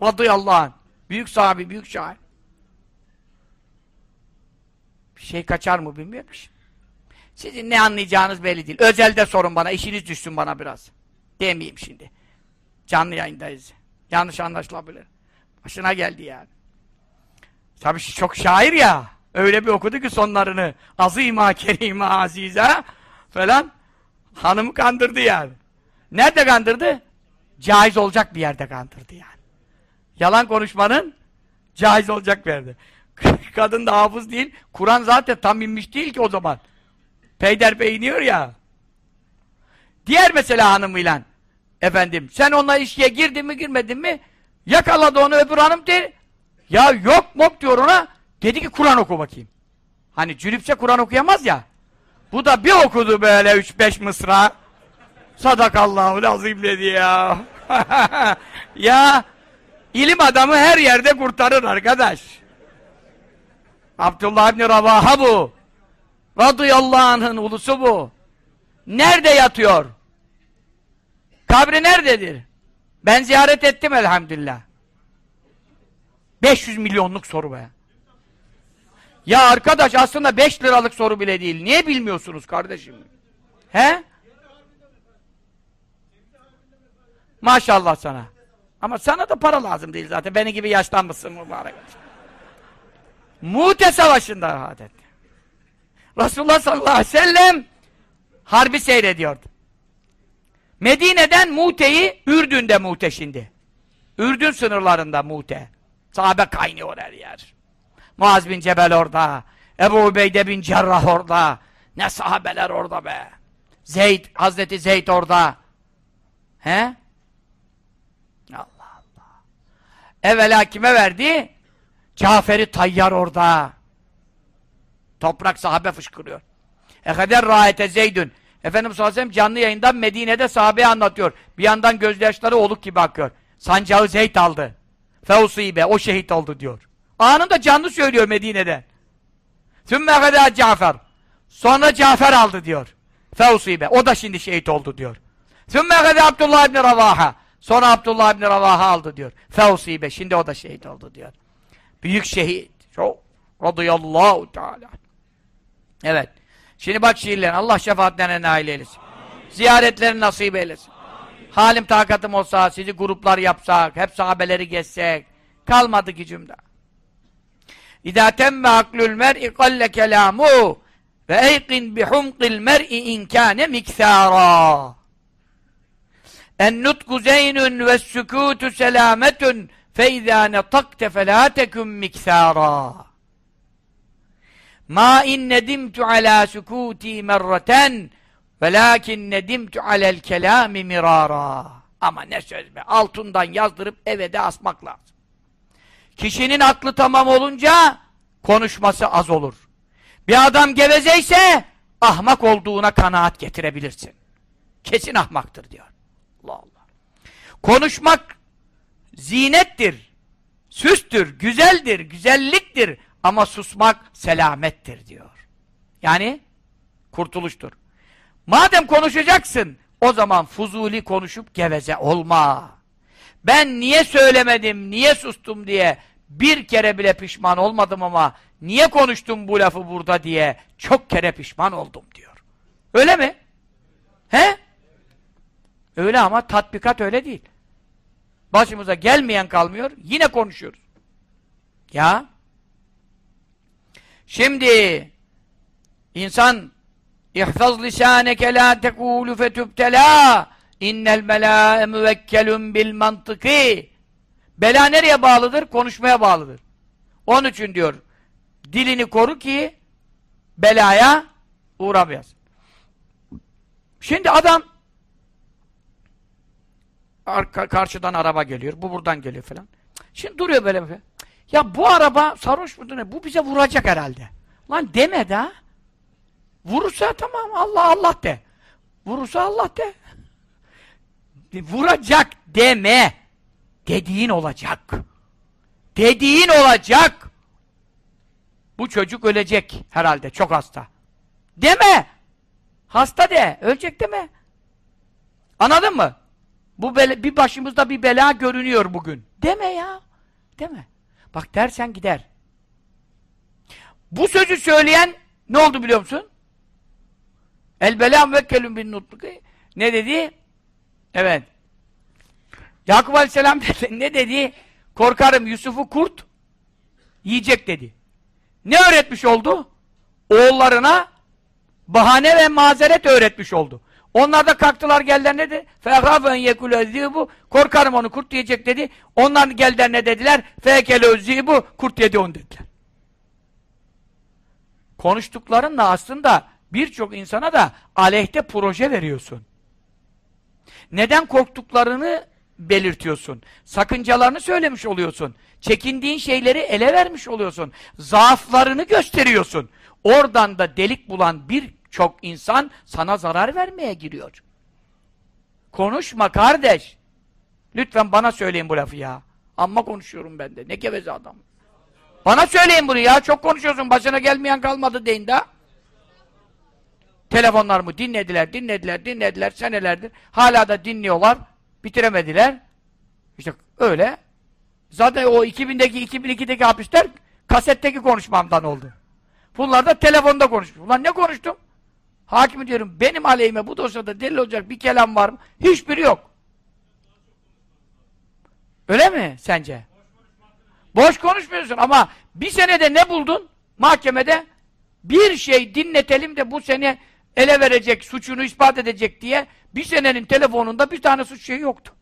Radıyallahu anh. Büyük sahibi, büyük şair. Bir şey kaçar mı bilmiyorum ki. Sizin ne anlayacağınız belli değil. Özelde sorun bana, işiniz düşsün bana biraz. Demeyeyim şimdi. Canlı yayındayız. Yanlış anlaşılabilir. Başına geldi yani. Tabii çok şair ya. Öyle bir okudu ki sonlarını. Azîmâ kerîmâ azîzâ falan. Hanımı kandırdı yani. Nerede kandırdı? Caiz olacak bir yerde kandırdı yani. Yalan konuşmanın caiz olacak bir yerde. Kadın da hafız değil. Kur'an zaten tam inmiş değil ki o zaman. Peyderpey iniyor ya. Diğer mesela hanımıyla efendim sen onunla ilişkiye girdin mi girmedin mi yakaladı onu öbür hanım der ya yok mok diyor ona dedi ki Kur'an oku bakayım. Hani cülüpçe Kur'an okuyamaz ya. Bu da bir okudu böyle üç beş mısra. Sadakallahu lazim dedi ya. ya ilim adamı her yerde kurtarır arkadaş. Abdullah İbni Ravaha bu. Radıyallahu anh'ın ulusu bu. nerede yatıyor? Kabri nerededir? Ben ziyaret ettim elhamdülillah. 500 milyonluk soru be. Ya arkadaş aslında 5 liralık soru bile değil. Niye bilmiyorsunuz kardeşim? He? Maşallah sana. Ama sana da para lazım değil zaten. Beni gibi yaşlanmışsın mübarek. Mute Savaşı'nda rahat etti. Resulullah sallallahu aleyhi ve sellem harbi seyrediyordu. Medine'den Mute'yi Ürdün'de Mute şimdi. Ürdün sınırlarında Mute. Sahabe kaynıyor her yer. Muaz bin Cebel orada. Ebu Ubeyde bin Cerrah orada. Ne sahabeler orada be. Zeyd, Hazreti Zeyd orada. He? Allah Allah. Evvela kime verdi? Cafer-i Tayyar orada. Toprak sahabe fışkırıyor. Ekeder rahete Zeydün. Efendimiz sallallahu canlı yayından Medine'de sahabeye anlatıyor. Bir yandan gözyaşları oluk gibi akıyor. Sancağı Zeyd aldı. Feusibe, o şehit oldu diyor. Anında canlı söylüyor Medine'de. Sümme ekeder Cafer. Sonra Cafer aldı diyor. Feusibe, o da şimdi şehit oldu diyor. Sümme ekeder Abdullah ibn Ravaha. Sonra Abdullah ibn Ravaha aldı diyor. Feusibe, şimdi o da şehit oldu diyor. Büyük şehit. Çok. Radıyallahu teala. Evet. Şimdi bak şiirler. Allah şefaatlerine nail eylesin. Ziyaretlerini nasip eylesin. Amin. Halim takatım olsa, sizi gruplar yapsak, hep sahabeleri geçsek. Kalmadı gücümde. İdâ temme aklül mer'i kalle kelâmu ve eyqin bihumqil mer'i inkâne miksârâ. En nutku zeynun ve sükûtu selâmetun fe izâ netakte felâ miksârâ. Ma in nedimtu ala sukuti merreten velakin nedimtu alel kelami mirara. Ama ne söz be. Altından yazdırıp eve de asmak lazım. Kişinin aklı tamam olunca konuşması az olur. Bir adam gevezeyse ahmak olduğuna kanaat getirebilirsin. Kesin ahmaktır diyor. Allah Allah. Konuşmak zinettir, süstür, güzeldir, güzelliktir. Ama susmak selamettir diyor. Yani kurtuluştur. Madem konuşacaksın, o zaman fuzuli konuşup geveze olma. Ben niye söylemedim, niye sustum diye bir kere bile pişman olmadım ama niye konuştum bu lafı burada diye çok kere pişman oldum diyor. Öyle mi? He? Öyle ama tatbikat öyle değil. Başımıza gelmeyen kalmıyor, yine konuşuyoruz. Ya Şimdi insan İhfaz lisaneke la tekulu fetübtela innel melâe müvekkelun bil mantıki Bela nereye bağlıdır? Konuşmaya bağlıdır. Onun için diyor dilini koru ki belaya uğramayasın. Şimdi adam arka, karşıdan araba geliyor. Bu buradan geliyor falan. Şimdi duruyor böyle ya bu araba sarhoş mudur ne? Bu bize vuracak herhalde. Lan deme de Vurursa tamam Allah Allah de. Vurursa Allah de. Vuracak deme. Dediğin olacak. Dediğin olacak. Bu çocuk ölecek herhalde. Çok hasta. Deme. Hasta de. Ölecek deme. Anladın mı? Bu bir başımızda bir bela görünüyor bugün. Deme ya. Deme. Bak dersen gider. Bu sözü söyleyen ne oldu biliyor musun? El belam ve kelüm bin nutluki. Ne dedi? Evet. Yakup Aleyhisselam dedi, ne dedi? Korkarım Yusuf'u kurt yiyecek dedi. Ne öğretmiş oldu? Oğullarına bahane ve mazeret öğretmiş oldu. Onlar da kalktılar geldiler dedi? Fehrafen yekule bu korkarım onu kurt yiyecek dedi. Onlar geldiler ne dediler? Fekele bu kurt yedi onu dediler. Konuştuklarınla aslında birçok insana da aleyhte proje veriyorsun. Neden korktuklarını belirtiyorsun. Sakıncalarını söylemiş oluyorsun. Çekindiğin şeyleri ele vermiş oluyorsun. Zaaflarını gösteriyorsun. Oradan da delik bulan bir çok insan sana zarar vermeye giriyor. Konuşma kardeş. Lütfen bana söyleyin bu lafı ya. Amma konuşuyorum ben de. Ne geveze adam. Bana söyleyin bunu ya. Çok konuşuyorsun. Başına gelmeyen kalmadı deyin de. Telefonlarımı dinlediler, dinlediler, dinlediler senelerdir. Hala da dinliyorlar. Bitiremediler. İşte öyle. Zaten o 2000'deki, 2002'deki hapisler kasetteki konuşmamdan oldu. Bunlar da telefonda konuşmuş. Ulan ne konuştum? Hakim diyorum, benim aleyhime bu dosyada delil olacak bir kelam var mı? Hiçbiri yok. Öyle mi sence? Boş konuşmuyorsun ama bir senede ne buldun? Mahkemede bir şey dinletelim de bu seni ele verecek, suçunu ispat edecek diye bir senenin telefonunda bir tane suç şeyi yoktu.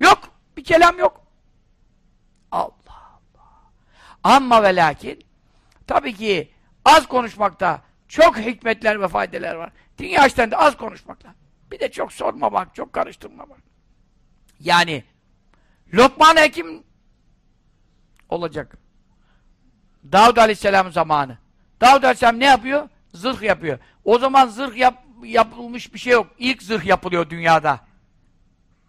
Yok. Bir kelam yok. Allah Allah. Amma ve lakin tabii ki az konuşmakta çok hikmetler ve faydeler var. Dünya işten de az konuşmakla. Bir de çok sorma bak, çok karıştırma bak. Yani Lokman Hekim olacak. Davud Aleyhisselam zamanı. Davud Aleyhisselam ne yapıyor? Zırh yapıyor. O zaman zırh yap, yapılmış bir şey yok. İlk zırh yapılıyor dünyada.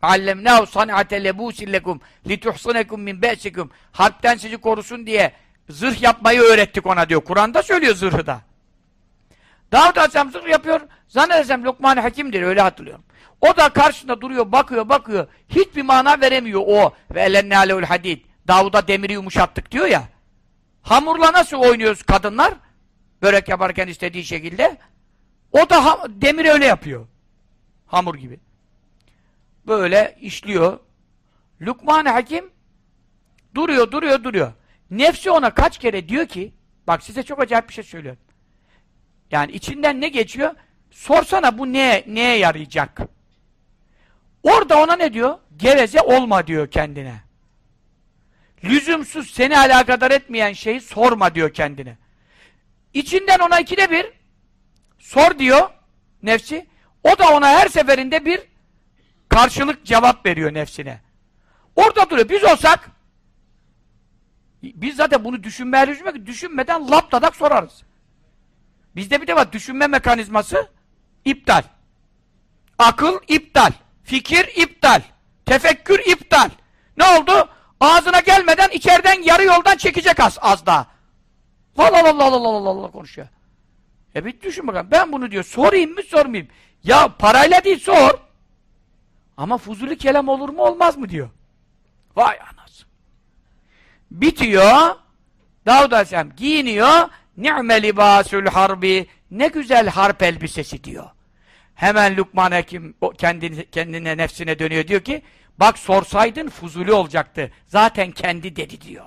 Allemnahu san'ate lebusillekum lituhsinekum min be'sikum. Harpten sizi korusun diye zırh yapmayı öğrettik ona diyor. Kur'an'da söylüyor zırhı da. Davud Aleyhisselam yapıyor. Zannedersem Lokman Hakim'dir öyle hatırlıyorum. O da karşında duruyor, bakıyor, bakıyor. Hiçbir mana veremiyor o. Ve elenne aleyhul hadid. Davud'a demiri yumuşattık diyor ya. Hamurla nasıl oynuyoruz kadınlar? Börek yaparken istediği şekilde. O da demir öyle yapıyor. Hamur gibi. Böyle işliyor. Lukman Hakim duruyor, duruyor, duruyor. Nefsi ona kaç kere diyor ki, bak size çok acayip bir şey söylüyorum. Yani içinden ne geçiyor? Sorsana bu neye, neye yarayacak? Orada ona ne diyor? Geveze olma diyor kendine. Lüzumsuz seni alakadar etmeyen şeyi sorma diyor kendine. İçinden ona ikide bir sor diyor nefsi. O da ona her seferinde bir karşılık cevap veriyor nefsine. Orada duruyor. Biz olsak biz zaten bunu düşünmeye düşünmek düşünmeden lap dadak sorarız. Bizde bir de var düşünme mekanizması iptal. Akıl iptal. Fikir iptal. Tefekkür iptal. Ne oldu? Ağzına gelmeden içeriden yarı yoldan çekecek az, az daha. Allah Allah Allah Allah Allah konuşuyor. E bir düşün bakalım. Ben bunu diyor sorayım mı sormayayım. Ya parayla değil sor. Ama fuzuli kelam olur mu olmaz mı diyor. Vay anası. Bitiyor. Davud Aleyhisselam giyiniyor. Ni'me libâsül harbi. Ne güzel harp elbisesi diyor. Hemen Lukman Hekim kendine, kendine nefsine dönüyor diyor ki bak sorsaydın fuzuli olacaktı. Zaten kendi dedi diyor.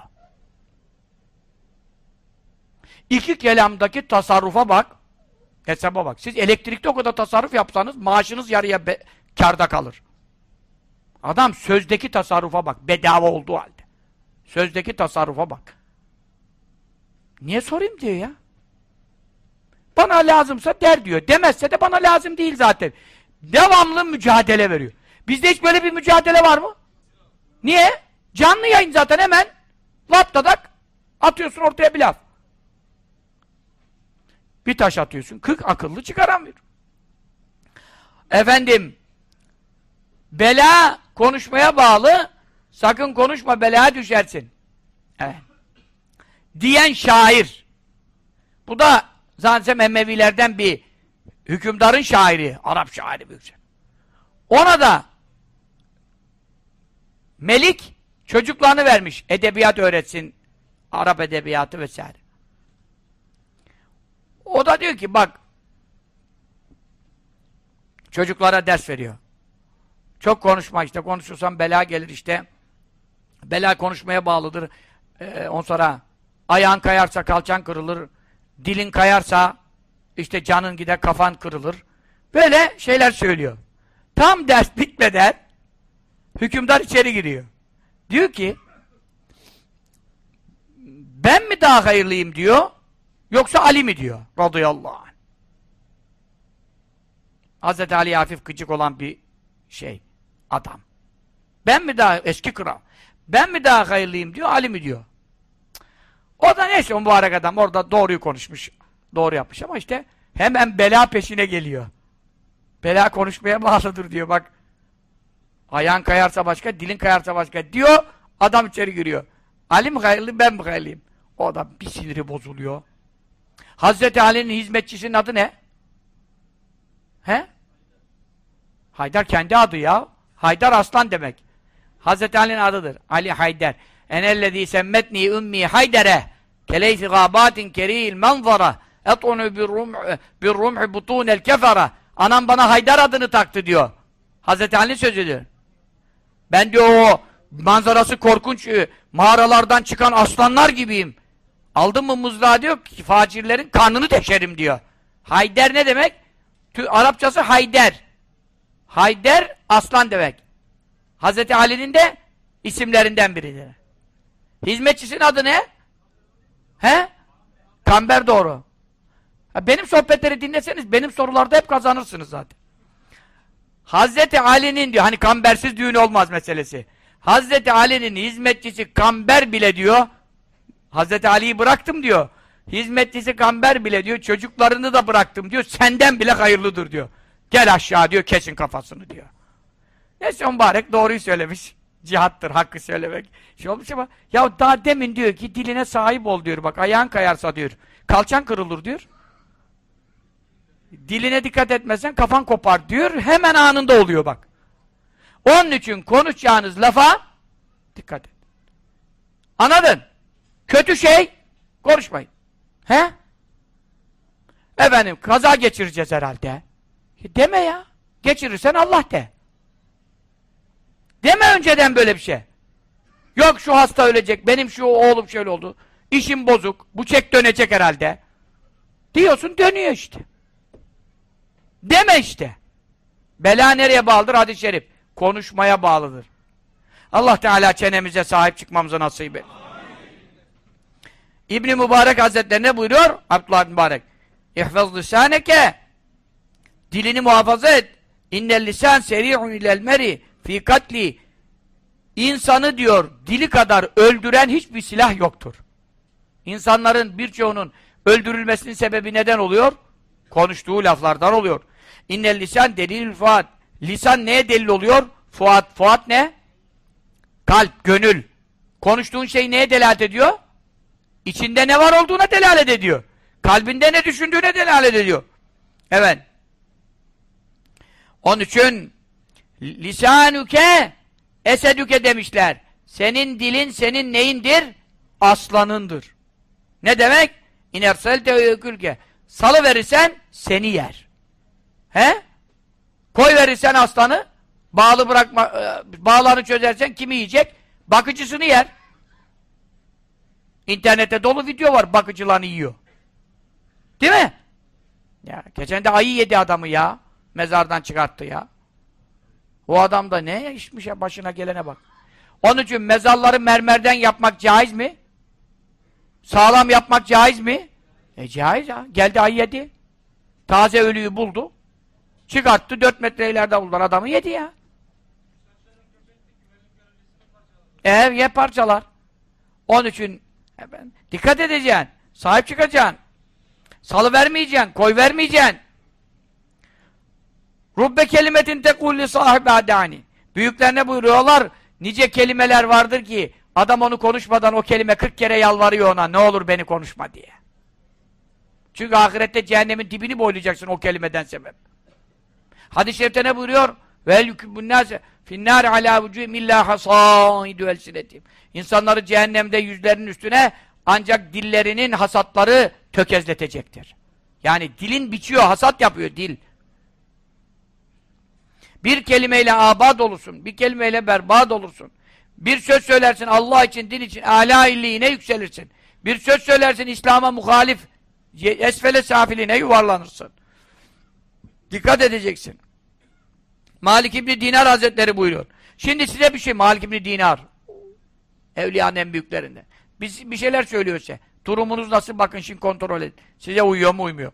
İki kelamdaki tasarrufa bak. Hesaba bak. Siz elektrikte o kadar tasarruf yapsanız maaşınız yarıya karda kalır. Adam sözdeki tasarrufa bak. Bedava olduğu halde. Sözdeki tasarrufa bak. Niye sorayım diyor ya. Bana lazımsa der diyor. Demezse de bana lazım değil zaten. Devamlı mücadele veriyor. Bizde hiç böyle bir mücadele var mı? Niye? Canlı yayın zaten hemen laptadak atıyorsun ortaya bir laf. Bir taş atıyorsun. Kırk akıllı çıkaramıyor. Efendim bela konuşmaya bağlı sakın konuşma belaya düşersin. Evet. Diyen şair. Bu da zaten Emevilerden bir hükümdarın şairi. Arap şairi büyükçe. Ona da Melik çocuklarını vermiş. Edebiyat öğretsin. Arap edebiyatı vesaire. O da diyor ki bak çocuklara ders veriyor. Çok konuşma işte. Konuşursan bela gelir işte. Bela konuşmaya bağlıdır. Ee, on sonra ayağın kayarsa kalçan kırılır. Dilin kayarsa işte canın gider kafan kırılır. Böyle şeyler söylüyor. Tam ders bitmeden hükümdar içeri giriyor. Diyor ki ben mi daha hayırlıyım diyor yoksa Ali mi diyor radıyallahu anh. Hazreti Ali hafif gıcık olan bir şey adam. Ben mi daha eski kral ben mi daha hayırlıyım diyor Ali mi diyor. O da neyse o mübarek adam orada doğruyu konuşmuş. Doğru yapmış ama işte hemen bela peşine geliyor. Bela konuşmaya bağlıdır diyor bak. Ayağın kayarsa başka, dilin kayarsa başka diyor. Adam içeri giriyor. Ali mi hayırlı, ben mi hayırlıyım? O da bir siniri bozuluyor. Hazreti Ali'nin hizmetçisinin adı ne? He? Haydar kendi adı ya. Haydar aslan demek. Hazreti Ali'nin adıdır. Ali Haydar. Enellezî semmetni ümmi Haydere keleyfi gâbâtin kerîl manzara et'unu bir rum'i butûnel kefara Anam bana Haydar adını taktı diyor. Hazreti Ali sözüdür. Ben diyor o manzarası korkunç e, mağaralardan çıkan aslanlar gibiyim. Aldın mı mızrağı diyor ki facirlerin karnını deşerim diyor. Hayder ne demek? Arapçası Hayder. Hayder aslan demek. Hazreti Ali'nin de isimlerinden biridir. Hizmetçisinin adı ne? He? Kamber doğru. benim sohbetleri dinleseniz benim sorularda hep kazanırsınız zaten. Hazreti Ali'nin diyor hani kambersiz düğün olmaz meselesi. Hazreti Ali'nin hizmetçisi kamber bile diyor. Hazreti Ali'yi bıraktım diyor. Hizmetçisi kamber bile diyor. Çocuklarını da bıraktım diyor. Senden bile hayırlıdır diyor. Gel aşağı diyor kesin kafasını diyor. Neyse mübarek doğruyu söylemiş. Cihattır hakkı söylemek. Şey olmuş ama ya daha demin diyor ki diline sahip ol diyor bak ayağın kayarsa diyor. Kalçan kırılır diyor. Diline dikkat etmezsen kafan kopar diyor. Hemen anında oluyor bak. Onun için konuşacağınız lafa dikkat et. Anladın? Kötü şey konuşmayın. He? Efendim kaza geçireceğiz herhalde. Deme ya. Geçirirsen Allah de. Deme önceden böyle bir şey. Yok şu hasta ölecek, benim şu oğlum şöyle oldu. İşim bozuk, bu çek dönecek herhalde. Diyorsun dönüyor işte. Deme işte. Bela nereye bağlıdır? Hadis-i şerif. Konuşmaya bağlıdır. Allah Teala çenemize sahip çıkmamıza nasip et. İbn Mübarek Hazretleri ne buyuruyor? Abdullah Mübarek. İhfaz lisaneke Dilini muhafaza et. İnnel lisan seri'un ilel meri fi katli İnsanı diyor dili kadar öldüren hiçbir silah yoktur. İnsanların birçoğunun öldürülmesinin sebebi neden oluyor? Konuştuğu laflardan oluyor. İnnel lisan delil fuat. Lisan neye delil oluyor? Fuat. Fuat ne? Kalp, gönül. Konuştuğun şey neye delalet ediyor? İçinde ne var olduğuna delalet ediyor. Kalbinde ne düşündüğüne delalet ediyor. Evet. Onun için lisanuke esedüke demişler. Senin dilin senin neyindir? Aslanındır. Ne demek? İnerselte ökülke. Salı verirsen seni yer. He? Koy verirsen aslanı, bağlı bırakma, e, bağlarını çözersen kimi yiyecek? Bakıcısını yer. İnternette dolu video var, bakıcılarını yiyor. Değil mi? Ya, geçen de ayı yedi adamı ya. Mezardan çıkarttı ya. O adam da ne işmiş ya başına gelene bak. Onun için mezarları mermerden yapmak caiz mi? Sağlam yapmak caiz mi? E caiz ya. Geldi ayı yedi. Taze ölüyü buldu. Çıkarttı dört metre ileride buldular. Adamı yedi ya. Ev ye parçalar. Onun için efendim, dikkat edeceksin. Sahip çıkacaksın. Salı vermeyeceksin. Koy vermeyeceksin. Rubbe kelimetin tekulli sahibi adani. Büyükler ne buyuruyorlar? Nice kelimeler vardır ki adam onu konuşmadan o kelime 40 kere yalvarıyor ona ne olur beni konuşma diye. Çünkü ahirette cehennemin dibini boylayacaksın o kelimeden sebep. Hadis-i şerifte ne buyuruyor? Vel yukübbünnâse finnâri alâ vücûhim illâ hasâidü elsinetim. İnsanları cehennemde yüzlerinin üstüne ancak dillerinin hasatları tökezletecektir. Yani dilin biçiyor, hasat yapıyor dil. Bir kelimeyle abad olursun, bir kelimeyle berbat olursun. Bir söz söylersin Allah için, din için, âlâ illiğine yükselirsin. Bir söz söylersin İslam'a muhalif, esfele safiline yuvarlanırsın. Dikkat edeceksin. Malik İbni Dinar Hazretleri buyuruyor. Şimdi size bir şey, Malik İbni Dinar. Evliyanın en büyüklerinden. Biz bir şeyler söylüyor size. Durumunuz nasıl? Bakın şimdi kontrol edin. Size uyuyor mu uymuyor.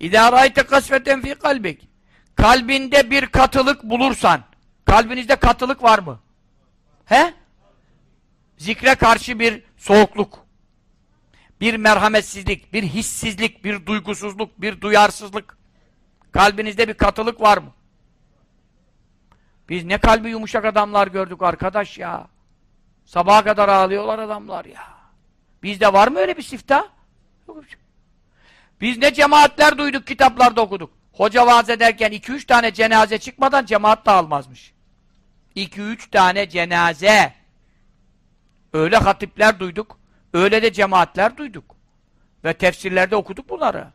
İdâ râite kasveten fî kalbik kalbinde bir katılık bulursan, kalbinizde katılık var mı? He? Zikre karşı bir soğukluk, bir merhametsizlik, bir hissizlik, bir duygusuzluk, bir duyarsızlık. Kalbinizde bir katılık var mı? Biz ne kalbi yumuşak adamlar gördük arkadaş ya. Sabaha kadar ağlıyorlar adamlar ya. Bizde var mı öyle bir sifta? Biz ne cemaatler duyduk, kitaplarda okuduk. Hoca vaaz ederken iki üç tane cenaze çıkmadan cemaat dağılmazmış. İki üç tane cenaze. Öyle hatipler duyduk. Öyle de cemaatler duyduk. Ve tefsirlerde okuduk bunları.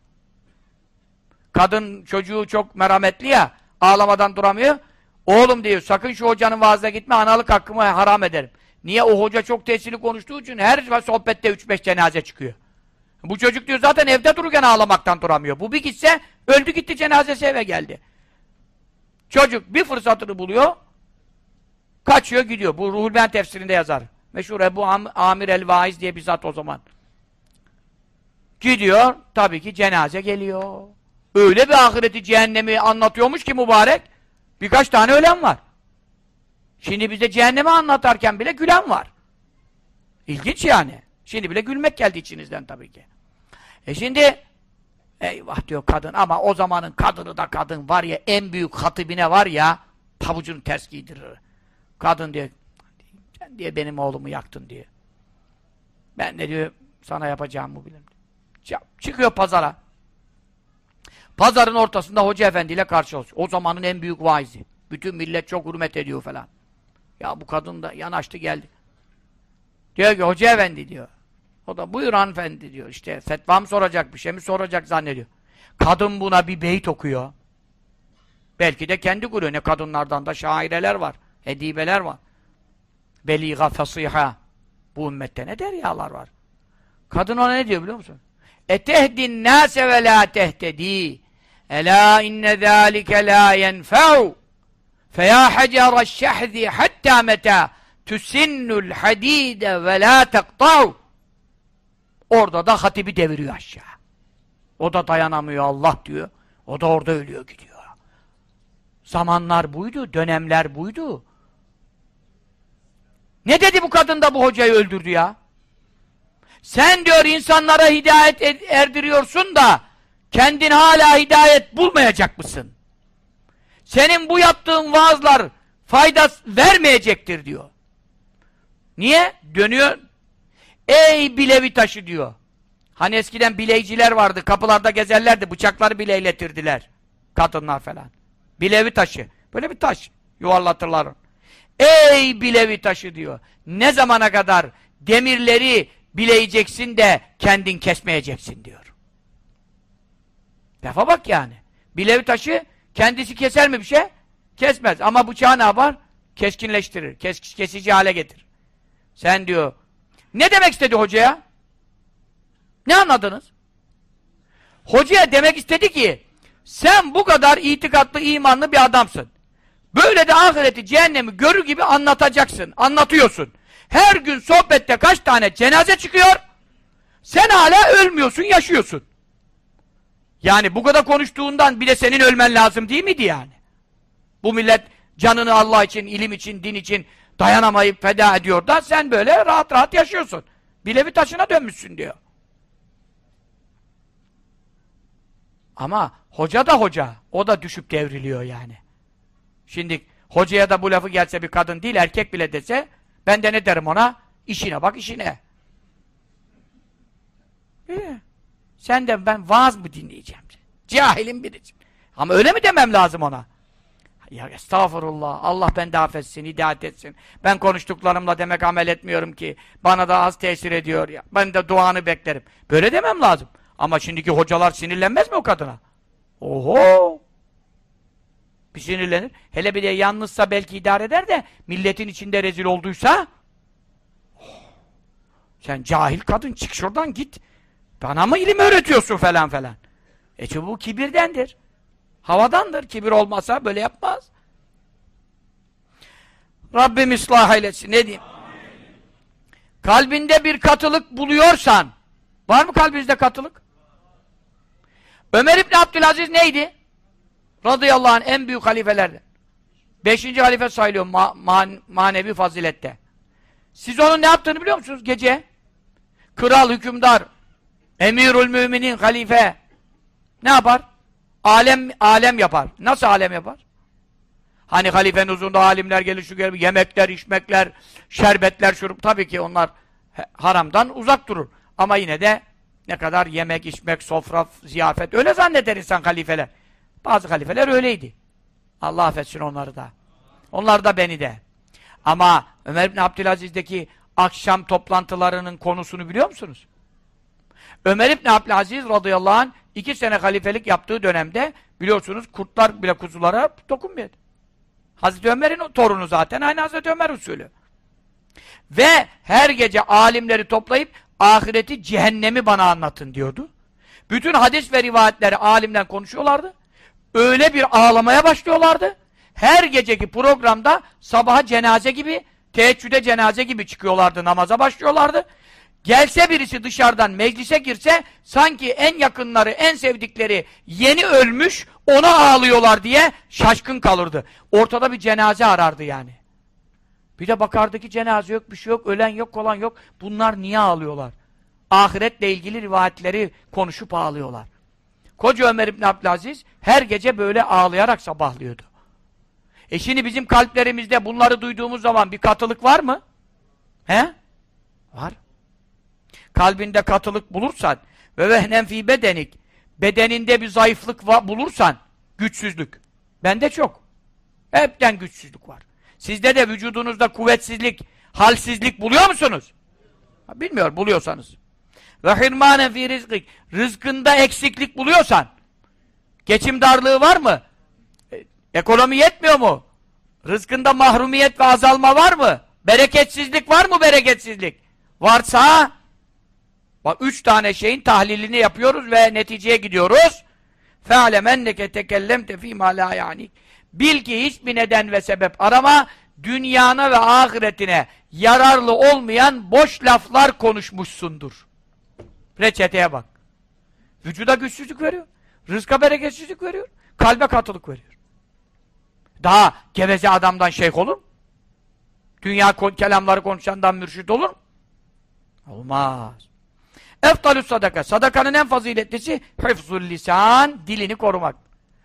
Kadın çocuğu çok merhametli ya. Ağlamadan duramıyor. Oğlum diyor sakın şu hocanın vaazına gitme analık hakkımı haram ederim. Niye? O hoca çok tesirli konuştuğu için her sohbette üç beş cenaze çıkıyor. Bu çocuk diyor zaten evde dururken ağlamaktan duramıyor. Bu bir gitse öldü gitti cenazesi eve geldi. Çocuk bir fırsatını buluyor kaçıyor gidiyor. Bu Ruhul Ben tefsirinde yazar. Meşhur Ebu Am Amir el-Vaiz diye bir zat o zaman. Gidiyor tabii ki cenaze geliyor. Öyle bir ahireti cehennemi anlatıyormuş ki mübarek birkaç tane ölen var. Şimdi bize cehennemi anlatarken bile gülen var. İlginç yani. Şimdi bile gülmek geldi içinizden tabii ki. E şimdi eyvah diyor kadın ama o zamanın kadını da kadın var ya en büyük hatibine var ya pabucunu ters giydirir. Kadın diyor sen diye benim oğlumu yaktın diye. Ben de diyor sana yapacağımı bilirim. Çıkıyor pazara. Pazarın ortasında Hoca Efendi ile karşılaşıyor. O zamanın en büyük vaizi. Bütün millet çok hürmet ediyor falan. Ya bu kadın da yanaştı geldi. Diyor ki Hoca Efendi diyor. O da buyur hanımefendi diyor. İşte fetva mı soracak, bir şey mi soracak zannediyor. Kadın buna bir beyt okuyor. Belki de kendi kuruyor. Ne kadınlardan da şaireler var. Edibeler var. Beliga fasiha. Bu ümmette ne deryalar var. Kadın ona ne diyor biliyor musun? Etehdin nase ve la tehtedi. Ela inne zâlike la yenfe'u. Feya hacara şehzi hatta meta tusinnul hadide ve la teqta'u. Orada da hatibi deviriyor aşağı. O da dayanamıyor Allah diyor. O da orada ölüyor gidiyor. Zamanlar buydu, dönemler buydu. Ne dedi bu kadın da bu hocayı öldürdü ya? Sen diyor insanlara hidayet erdiriyorsun da kendin hala hidayet bulmayacak mısın? Senin bu yaptığın vaazlar fayda vermeyecektir diyor. Niye? Dönüyor. Ey bilevi taşı diyor. Hani eskiden bileyciler vardı, kapılarda gezerlerdi, bıçakları bile iletirdiler. Kadınlar falan. Bilevi taşı. Böyle bir taş yuvarlatırlar. Ey bilevi taşı diyor. Ne zamana kadar demirleri bileyeceksin de kendin kesmeyeceksin diyor. Defa bak yani. Bilevi taşı kendisi keser mi bir şey? Kesmez. Ama bıçağı ne yapar? Keskinleştirir. Kes, kesici hale getirir. Sen diyor. Ne demek istedi hocaya? Ne anladınız? Hocaya demek istedi ki sen bu kadar itikatlı, imanlı bir adamsın. Böyle de ahireti, cehennemi görür gibi anlatacaksın. Anlatıyorsun. Her gün sohbette kaç tane cenaze çıkıyor? Sen hala ölmüyorsun, yaşıyorsun. Yani bu kadar konuştuğundan bile senin ölmen lazım değil miydi yani? Bu millet canını Allah için, ilim için, din için dayanamayıp feda ediyor da sen böyle rahat rahat yaşıyorsun. Bilevi taşına dönmüşsün diyor. Ama hoca da hoca. O da düşüp devriliyor yani. Şimdi hocaya da bu lafı gelse bir kadın değil erkek bile dese ben de ne derim ona? İşine bak işine. Ee, sen de ben vaaz mı dinleyeceğim? Cahilim birisi. Ama öyle mi demem lazım ona? Ya estağfurullah. Allah beni affetsin, hidayet etsin. Ben konuştuklarımla demek amel etmiyorum ki. Bana da az tesir ediyor ya. Ben de duanı beklerim. Böyle demem lazım. Ama şimdiki hocalar sinirlenmez mi o kadına? Oho! Bir sinirlenir. Hele bir de yalnızsa belki idare eder de milletin içinde rezil olduysa sen cahil kadın çık şuradan git. Bana mı ilim öğretiyorsun falan falan. E bu kibirdendir. Havadandır. Kibir olmasa böyle yapmaz. Rabbim ıslah eylesin. Ne diyeyim? Kalbinde bir katılık buluyorsan var mı kalbinizde katılık? Ömer İbni Abdülaziz neydi? Radıyallahu anh en büyük halifelerden. Beşinci halife sayılıyor ma man manevi fazilette. Siz onun ne yaptığını biliyor musunuz gece? Kral, hükümdar, emirül müminin, halife ne yapar? Alem alem yapar. Nasıl alem yapar? Hani halifenin huzurunda alimler gelir, şu gelir, yemekler, içmekler, şerbetler, şurup tabii ki onlar haramdan uzak durur. Ama yine de ne kadar yemek, içmek, sofra, ziyafet öyle zanneder insan halifeler. Bazı halifeler öyleydi. Allah affetsin onları da. Onlar da beni de. Ama Ömer bin Abdülaziz'deki akşam toplantılarının konusunu biliyor musunuz? Ömer bin Abdülaziz radıyallahu anh iki sene halifelik yaptığı dönemde biliyorsunuz kurtlar bile kuzulara dokunmuyordu. Hazreti Ömer'in torunu zaten aynı Hazreti Ömer usulü. Ve her gece alimleri toplayıp ahireti cehennemi bana anlatın diyordu. Bütün hadis ve rivayetleri alimden konuşuyorlardı. Öyle bir ağlamaya başlıyorlardı. Her geceki programda sabaha cenaze gibi, teheccüde cenaze gibi çıkıyorlardı, namaza başlıyorlardı. Gelse birisi dışarıdan meclise girse sanki en yakınları, en sevdikleri yeni ölmüş ona ağlıyorlar diye şaşkın kalırdı. Ortada bir cenaze arardı yani. Bir de bakardı ki cenaze yok, bir şey yok, ölen yok, olan yok. Bunlar niye ağlıyorlar? Ahiretle ilgili rivayetleri konuşup ağlıyorlar. Koca Ömer İbni Abdülaziz her gece böyle ağlayarak sabahlıyordu. E şimdi bizim kalplerimizde bunları duyduğumuz zaman bir katılık var mı? He? Var. Kalbinde katılık bulursan ve vehnen fi bedenik bedeninde bir zayıflık bulursan güçsüzlük. Bende çok. Hepten güçsüzlük var. Sizde de vücudunuzda kuvvetsizlik, halsizlik buluyor musunuz? Bilmiyorum buluyorsanız. Ve hirmanen fi rizkik. Rızkında eksiklik buluyorsan, geçim darlığı var mı? E, ekonomi yetmiyor mu? Rızkında mahrumiyet ve azalma var mı? Bereketsizlik var mı bereketsizlik? Varsa bak üç tane şeyin tahlilini yapıyoruz ve neticeye gidiyoruz. فَعْلَمَنَّكَ تَكَلَّمْتَ ف۪ي مَا لَا يَعْنِيكَ Bil ki hiçbir neden ve sebep arama, dünyana ve ahiretine yararlı olmayan boş laflar konuşmuşsundur. Reçeteye bak. Vücuda güçsüzlük veriyor. Rızka bereketsizlik veriyor. Kalbe katılık veriyor. Daha geveze adamdan şeyh olur mu? Dünya kelamları konuşandan mürşit olur mu? Olmaz. Eftalü sadaka. Sadakanın en faziletlisi hıfzul lisan, dilini korumak.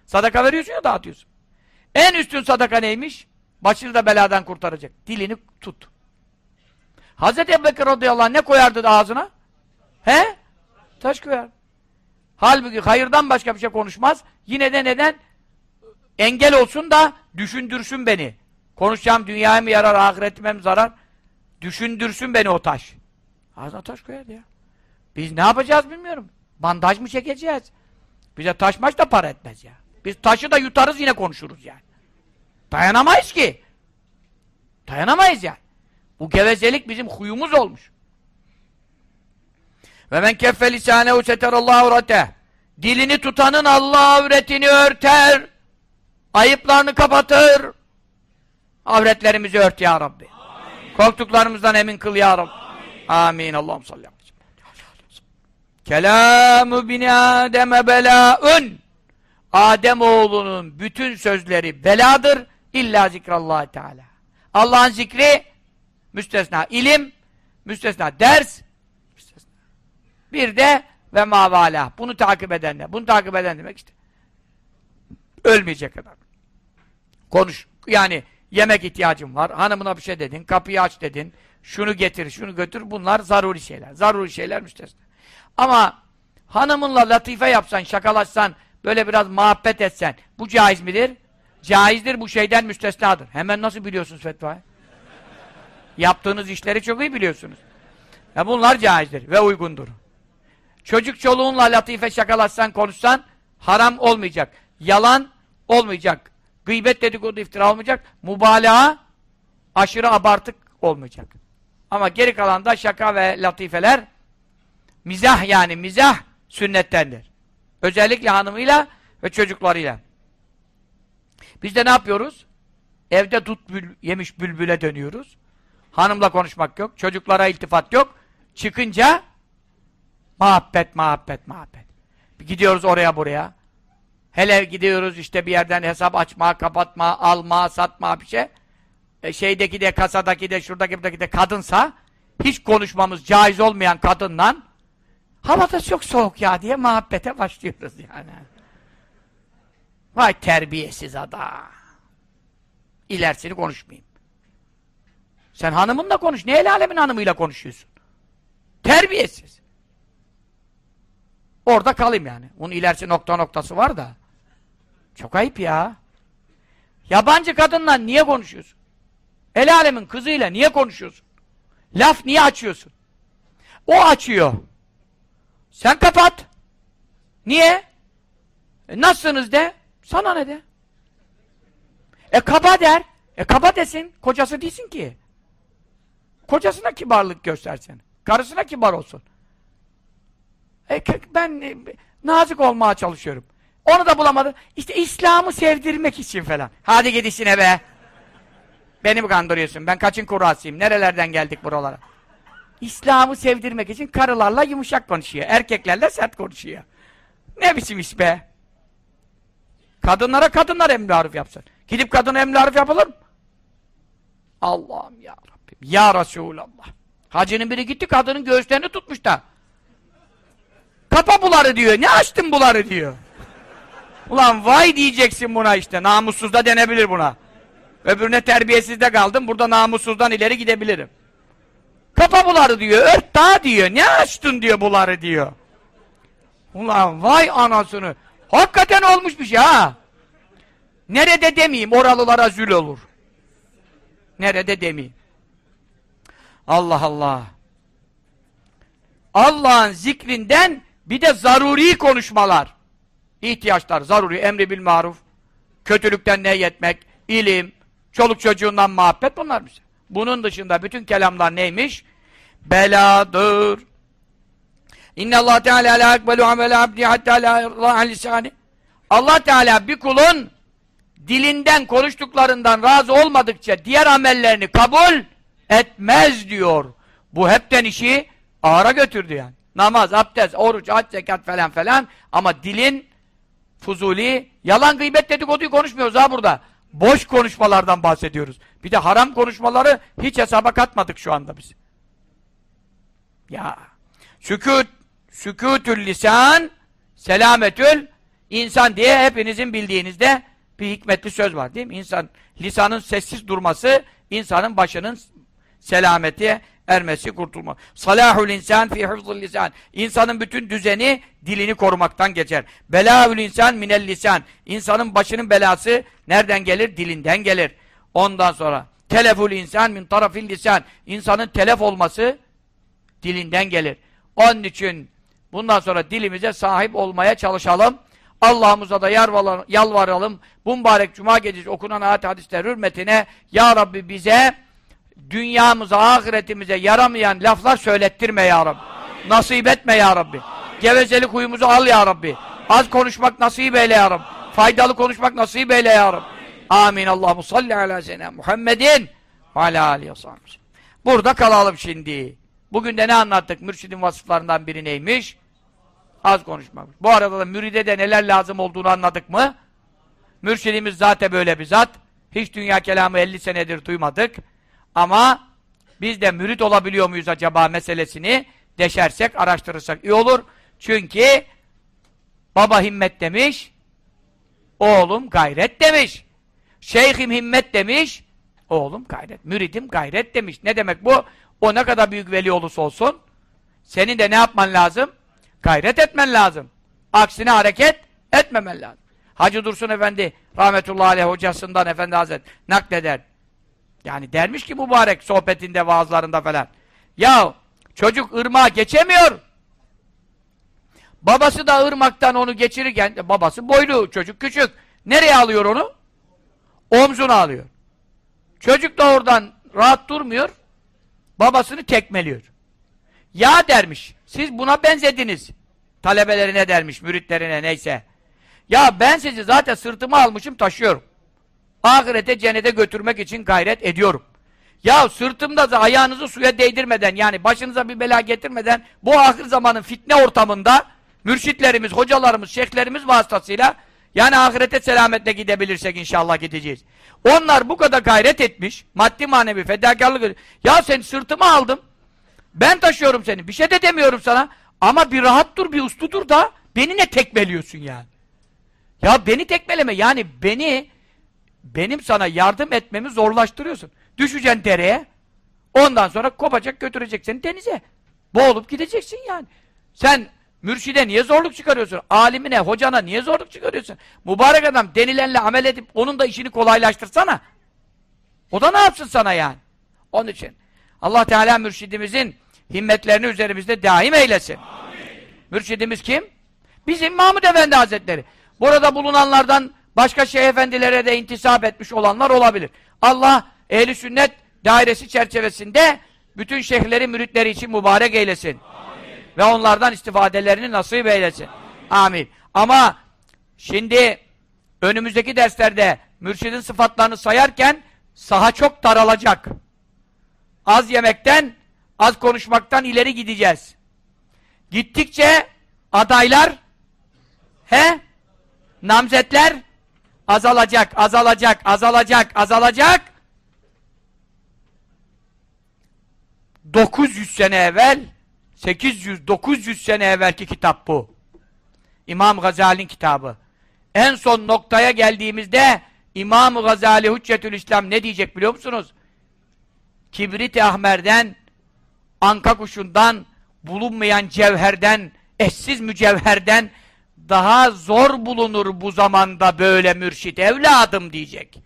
Sadaka veriyorsun ya dağıtıyorsun. En üstün sadaka neymiş? Başını da beladan kurtaracak. Dilini tut. Hazreti Ebubekir radıyallahu anh ne koyardı ağzına? He? Taş koyar. Halbuki hayırdan başka bir şey konuşmaz. Yine de neden? Engel olsun da düşündürsün beni. Konuşacağım dünyaya mı yarar, ahiretime mi zarar? Düşündürsün beni o taş. Ağzına taş koyar ya. Biz ne yapacağız bilmiyorum. Bandaj mı çekeceğiz? Bize taş maç da para etmez ya. Biz taşı da yutarız yine konuşuruz yani. Dayanamayız ki. Dayanamayız yani. Bu gevezelik bizim huyumuz olmuş. Ve men keffe lisanehu seterallahu rate. Dilini tutanın Allah avretini örter. Ayıplarını kapatır. Avretlerimizi ört ya Rabbi. Amin. Korktuklarımızdan emin kıl ya Rabbi. Amin. Amin. Allah'ım sallallahu. Kelamu bini Adem'e belâ'ün. Adem oğlunun bütün sözleri beladır. İlla zikrallah Teala. Allah'ın zikri müstesna. ilim müstesna. Ders müstesna. Bir de ve mavala. Bunu takip edenler. Bunu takip eden demek işte. Ölmeyecek kadar. Konuş. Yani yemek ihtiyacım var. Hanımına bir şey dedin. Kapıyı aç dedin. Şunu getir, şunu götür. Bunlar zaruri şeyler. Zaruri şeyler müstesna. Ama hanımınla latife yapsan, şakalaşsan, böyle biraz muhabbet etsen, bu caiz midir? Caizdir, bu şeyden müstesnadır. Hemen nasıl biliyorsunuz fetvayı? Yaptığınız işleri çok iyi biliyorsunuz. Ya bunlar caizdir ve uygundur. Çocuk çoluğunla latife şakalaşsan, konuşsan haram olmayacak. Yalan olmayacak. Gıybet dedikodu iftira olmayacak. Mübalağa aşırı abartık olmayacak. Ama geri kalan da şaka ve latifeler mizah yani mizah sünnettendir. Özellikle hanımıyla ve çocuklarıyla. Biz de ne yapıyoruz? Evde tut bül, yemiş bülbüle dönüyoruz. Hanımla konuşmak yok, çocuklara iltifat yok. Çıkınca muhabbet, muhabbet, muhabbet. Gidiyoruz oraya buraya. Hele gidiyoruz işte bir yerden hesap açma, kapatma, alma, satma bir şey. E şeydeki de, kasadaki de, şuradaki buradaki de kadınsa hiç konuşmamız caiz olmayan kadınla hava da çok soğuk ya diye muhabbete başlıyoruz yani. Vay terbiyesiz adam. İlerisini konuşmayayım. Sen hanımınla konuş. Ne el alemin hanımıyla konuşuyorsun? Terbiyesiz. Orada kalayım yani. Bunun ilerisi nokta noktası var da. Çok ayıp ya. Yabancı kadınla niye konuşuyorsun? El alemin kızıyla niye konuşuyorsun? Laf niye açıyorsun? O açıyor. Sen kapat. Niye? E, nasılsınız de. Sana ne de? E kaba der. E kaba desin. Kocası değilsin ki. Kocasına kibarlık göstersin. Karısına kibar olsun. E, ben e, nazik olmaya çalışıyorum. Onu da bulamadı. İşte İslam'ı sevdirmek için falan. Hadi git işine be. Beni mi kandırıyorsun? Ben kaçın kurasıyım? Nerelerden geldik buralara? İslam'ı sevdirmek için karılarla yumuşak konuşuyor. Erkeklerle sert konuşuyor. Ne biçim iş be? Kadınlara kadınlar emri arif yapsın. Gidip kadına emri arif yapılır mı? Allah'ım ya Rabbim. Ya Resulallah. Hacının biri gitti kadının göğüslerini tutmuş da. Kapa buları diyor. Ne açtın buları diyor. Ulan vay diyeceksin buna işte. Namussuz da denebilir buna. Öbürüne terbiyesiz de kaldım. Burada namussuzdan ileri gidebilirim. Kapa buları diyor. Ört daha diyor. Ne açtın diyor buları diyor. Ulan vay anasını. Hakikaten olmuş bir şey ha. Nerede demeyeyim oralılara zül olur. Nerede demeyeyim. Allah Allah. Allah'ın zikrinden bir de zaruri konuşmalar. İhtiyaçlar, zaruri, emri bil maruf, kötülükten nehyetmek, ilim, çoluk çocuğundan muhabbet bunlar bize. Bunun dışında bütün kelamlar neymiş? Beladır. İnne Allah Teala la ekbelu amel abdi hatta la lisani. Allah Teala bir kulun dilinden konuştuklarından razı olmadıkça diğer amellerini kabul etmez diyor. Bu hepten işi ağıra götürdü yani. Namaz, abdest, oruç, hac, zekat falan falan ama dilin fuzuli, yalan gıybet dedikoduyu konuşmuyoruz ha burada. Boş konuşmalardan bahsediyoruz. Bir de haram konuşmaları hiç hesaba katmadık şu anda biz. Ya. Sükut, sükutül lisan, selametül insan diye hepinizin bildiğinizde bir hikmetli söz var değil mi? İnsan, lisanın sessiz durması, insanın başının selameti, ermesi, kurtulma. Salahul insan fi hıfzul lisan. İnsanın bütün düzeni dilini korumaktan geçer. Belâhül insan minel lisan. İnsanın başının belası nereden gelir? Dilinden gelir. Ondan sonra teleful insan min tarafil lisan. İnsanın telef olması dilinden gelir. Onun için bundan sonra dilimize sahip olmaya çalışalım. Allah'ımıza da yalvaralım. Bu mübarek cuma gecesi okunan ayet hadisler hürmetine Ya Rabbi bize dünyamıza, ahiretimize yaramayan laflar söylettirme ya Rabbi. Amin. Nasip etme ya Rabbi. Amin. Gevezelik huyumuzu al ya Rabbi. Amin. Az konuşmak nasip eyle ya Rabbi. Faydalı konuşmak nasip eyle ya Rabbi. Amin. Allahu salli ala seyyidina Muhammedin ve ala alihi Burada kalalım şimdi. Bugün de ne anlattık? Mürşidin vasıflarından biri neymiş? Az konuşmak. Bu arada da müride de neler lazım olduğunu anladık mı? Mürşidimiz zaten böyle bir zat. Hiç dünya kelamı 50 senedir duymadık. Ama biz de mürit olabiliyor muyuz acaba meselesini deşersek, araştırırsak iyi olur. Çünkü baba himmet demiş, oğlum gayret demiş. Şeyhim himmet demiş, oğlum gayret. Müridim gayret demiş. Ne demek bu? O ne kadar büyük veli olursa olsun, senin de ne yapman lazım? Gayret etmen lazım. Aksine hareket etmemen lazım. Hacı Dursun Efendi rahmetullahi aleyh hocasından Efendi Hazret nakleder. Yani dermiş ki mübarek sohbetinde, vaazlarında falan. Ya çocuk ırmağa geçemiyor. Babası da ırmaktan onu geçirirken, babası boylu, çocuk küçük. Nereye alıyor onu? Omzuna alıyor. Çocuk da oradan rahat durmuyor. Babasını tekmeliyor. Ya dermiş, siz buna benzediniz. Talebelerine dermiş, müritlerine neyse. Ya ben sizi zaten sırtıma almışım taşıyorum ahirete cennete götürmek için gayret ediyorum. Ya sırtımda da ayağınızı suya değdirmeden yani başınıza bir bela getirmeden bu ahir zamanın fitne ortamında mürşitlerimiz, hocalarımız, şeyhlerimiz vasıtasıyla yani ahirete selametle gidebilirsek inşallah gideceğiz. Onlar bu kadar gayret etmiş, maddi manevi fedakarlık ya sen sırtıma aldım, ben taşıyorum seni, bir şey de demiyorum sana ama bir rahat dur, bir uslu dur da beni ne tekmeliyorsun yani? Ya beni tekmeleme yani beni benim sana yardım etmemi zorlaştırıyorsun. Düşeceksin dereye, ondan sonra kopacak götürecek seni denize. Boğulup gideceksin yani. Sen Mürşide niye zorluk çıkarıyorsun? Alimine, hocana niye zorluk çıkarıyorsun? Mübarek adam denilenle amel edip onun da işini kolaylaştırsana. O da ne yapsın sana yani? Onun için Allah Teala mürşidimizin himmetlerini üzerimizde daim eylesin. Amin. Mürşidimiz kim? Bizim Mahmud Efendi Hazretleri. Burada bulunanlardan başka şeyh efendilere de intisap etmiş olanlar olabilir. Allah ehli sünnet dairesi çerçevesinde bütün şeyhleri, müritleri için mübarek eylesin. Amin. Ve onlardan istifadelerini nasip eylesin. Amin. Ama şimdi önümüzdeki derslerde mürşidin sıfatlarını sayarken saha çok daralacak. Az yemekten, az konuşmaktan ileri gideceğiz. Gittikçe adaylar he namzetler azalacak, azalacak, azalacak, azalacak. 900 sene evvel 800 900 sene evvelki kitap bu. İmam Gazali'nin kitabı. En son noktaya geldiğimizde İmam Gazali Hüccetül İslam ne diyecek biliyor musunuz? Kibrit-i Ahmer'den anka kuşundan bulunmayan cevherden eşsiz mücevherden daha zor bulunur bu zamanda böyle mürşit evladım diyecek.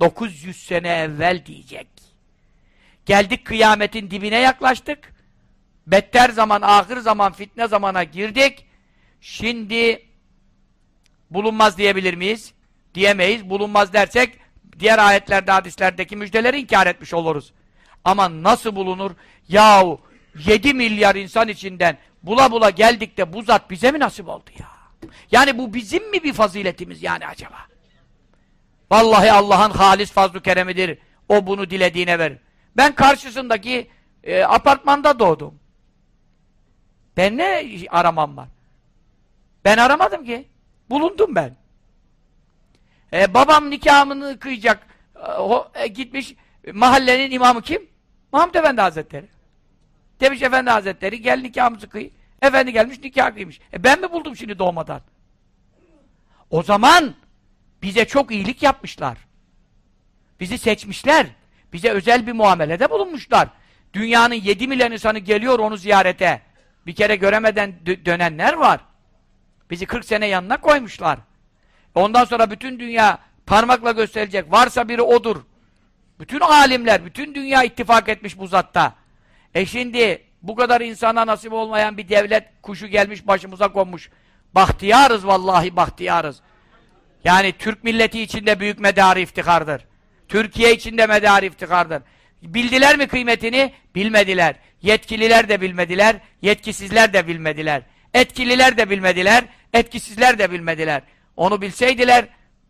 900 sene evvel diyecek. Geldik kıyametin dibine yaklaştık. Better zaman, ahir zaman, fitne zamana girdik. Şimdi bulunmaz diyebilir miyiz? Diyemeyiz. Bulunmaz dersek diğer ayetlerde, hadislerdeki müjdeleri inkar etmiş oluruz. Ama nasıl bulunur? Yahu 7 milyar insan içinden bula bula geldik de bu zat bize mi nasip oldu ya? Yani bu bizim mi bir faziletimiz yani acaba? Vallahi Allah'ın halis fazlu keremidir. O bunu dilediğine verir. Ben karşısındaki e, apartmanda doğdum. Ben ne aramam var? Ben aramadım ki. Bulundum ben. E, babam nikahını kıyacak. E, o, e, gitmiş mahallenin imamı kim? Mahmud Efendi Hazretleri. Demiş Efendi Hazretleri gel nikahımızı kıy. Efendi gelmiş nikah kıymış. E ben mi buldum şimdi doğmadan? O zaman bize çok iyilik yapmışlar. Bizi seçmişler. Bize özel bir muamelede bulunmuşlar. Dünyanın 7 milyon insanı geliyor onu ziyarete. Bir kere göremeden dönenler var. Bizi 40 sene yanına koymuşlar. Ondan sonra bütün dünya parmakla gösterecek. Varsa biri odur. Bütün alimler, bütün dünya ittifak etmiş bu zatta. E şimdi bu kadar insana nasip olmayan bir devlet kuşu gelmiş başımıza konmuş. Bahtiyarız vallahi bahtiyarız. Yani Türk milleti içinde büyük medarı iftihardır. Türkiye içinde medarı iftihardır. Bildiler mi kıymetini? Bilmediler. Yetkililer de bilmediler, yetkisizler de bilmediler. Etkililer de bilmediler, etkisizler de bilmediler. Onu bilseydiler,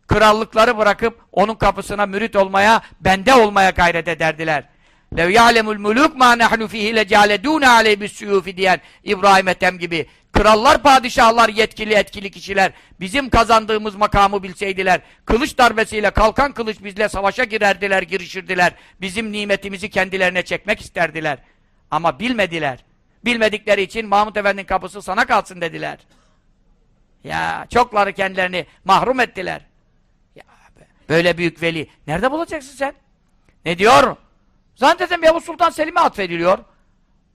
krallıkları bırakıp onun kapısına mürit olmaya, bende olmaya gayret ederdiler. لَوْ يَعْلَمُ الْمُلُوكُ مَا نَحْنُ ف۪يهِ لَجَعَلَدُونَ عَلَيْهِ بِالسُّيُوفِ diyen İbrahim Ethem gibi krallar, padişahlar, yetkili, etkili kişiler bizim kazandığımız makamı bilseydiler, kılıç darbesiyle, kalkan kılıç bizle savaşa girerdiler, girişirdiler. Bizim nimetimizi kendilerine çekmek isterdiler. Ama bilmediler. Bilmedikleri için Mahmut Efendi'nin kapısı sana kalsın dediler. Ya çokları kendilerini mahrum ettiler. Ya böyle büyük veli. Nerede bulacaksın sen? Ne diyor? Zannedersem Yavuz Sultan Selim'e atfediliyor.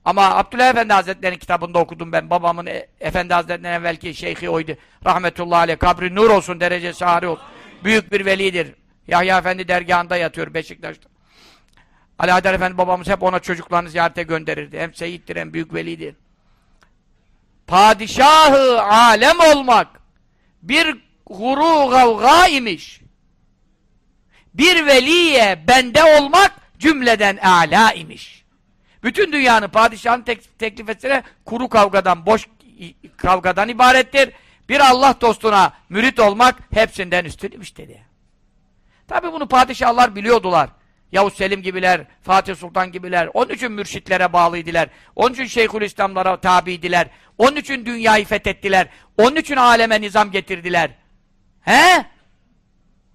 Ama Abdullah Efendi Hazretleri'nin kitabında okudum ben. Babamın e, Efendi Hazretleri'nin evvelki şeyhi oydu. Rahmetullahi aleyh. Kabri nur olsun, derecesi âri olsun. Büyük bir velidir. Yahya Efendi dergahında yatıyor Beşiktaş'ta. Ali Haydar Efendi babamız hep ona çocuklarını ziyarete gönderirdi. Hem seyittir hem büyük velidir. Padişahı alem olmak bir guru gavga imiş. Bir veliye bende olmak cümleden âlâ imiş. Bütün dünyanın padişahın tek teklif etsene kuru kavgadan, boş kavgadan ibarettir. Bir Allah dostuna mürit olmak hepsinden üstün imiş dedi. Tabi bunu padişahlar biliyordular. Yavuz Selim gibiler, Fatih Sultan gibiler. Onun için mürşitlere bağlıydılar. Onun için Şeyhülislamlara tabiydiler. Onun için dünyayı fethettiler. Onun için aleme nizam getirdiler. He?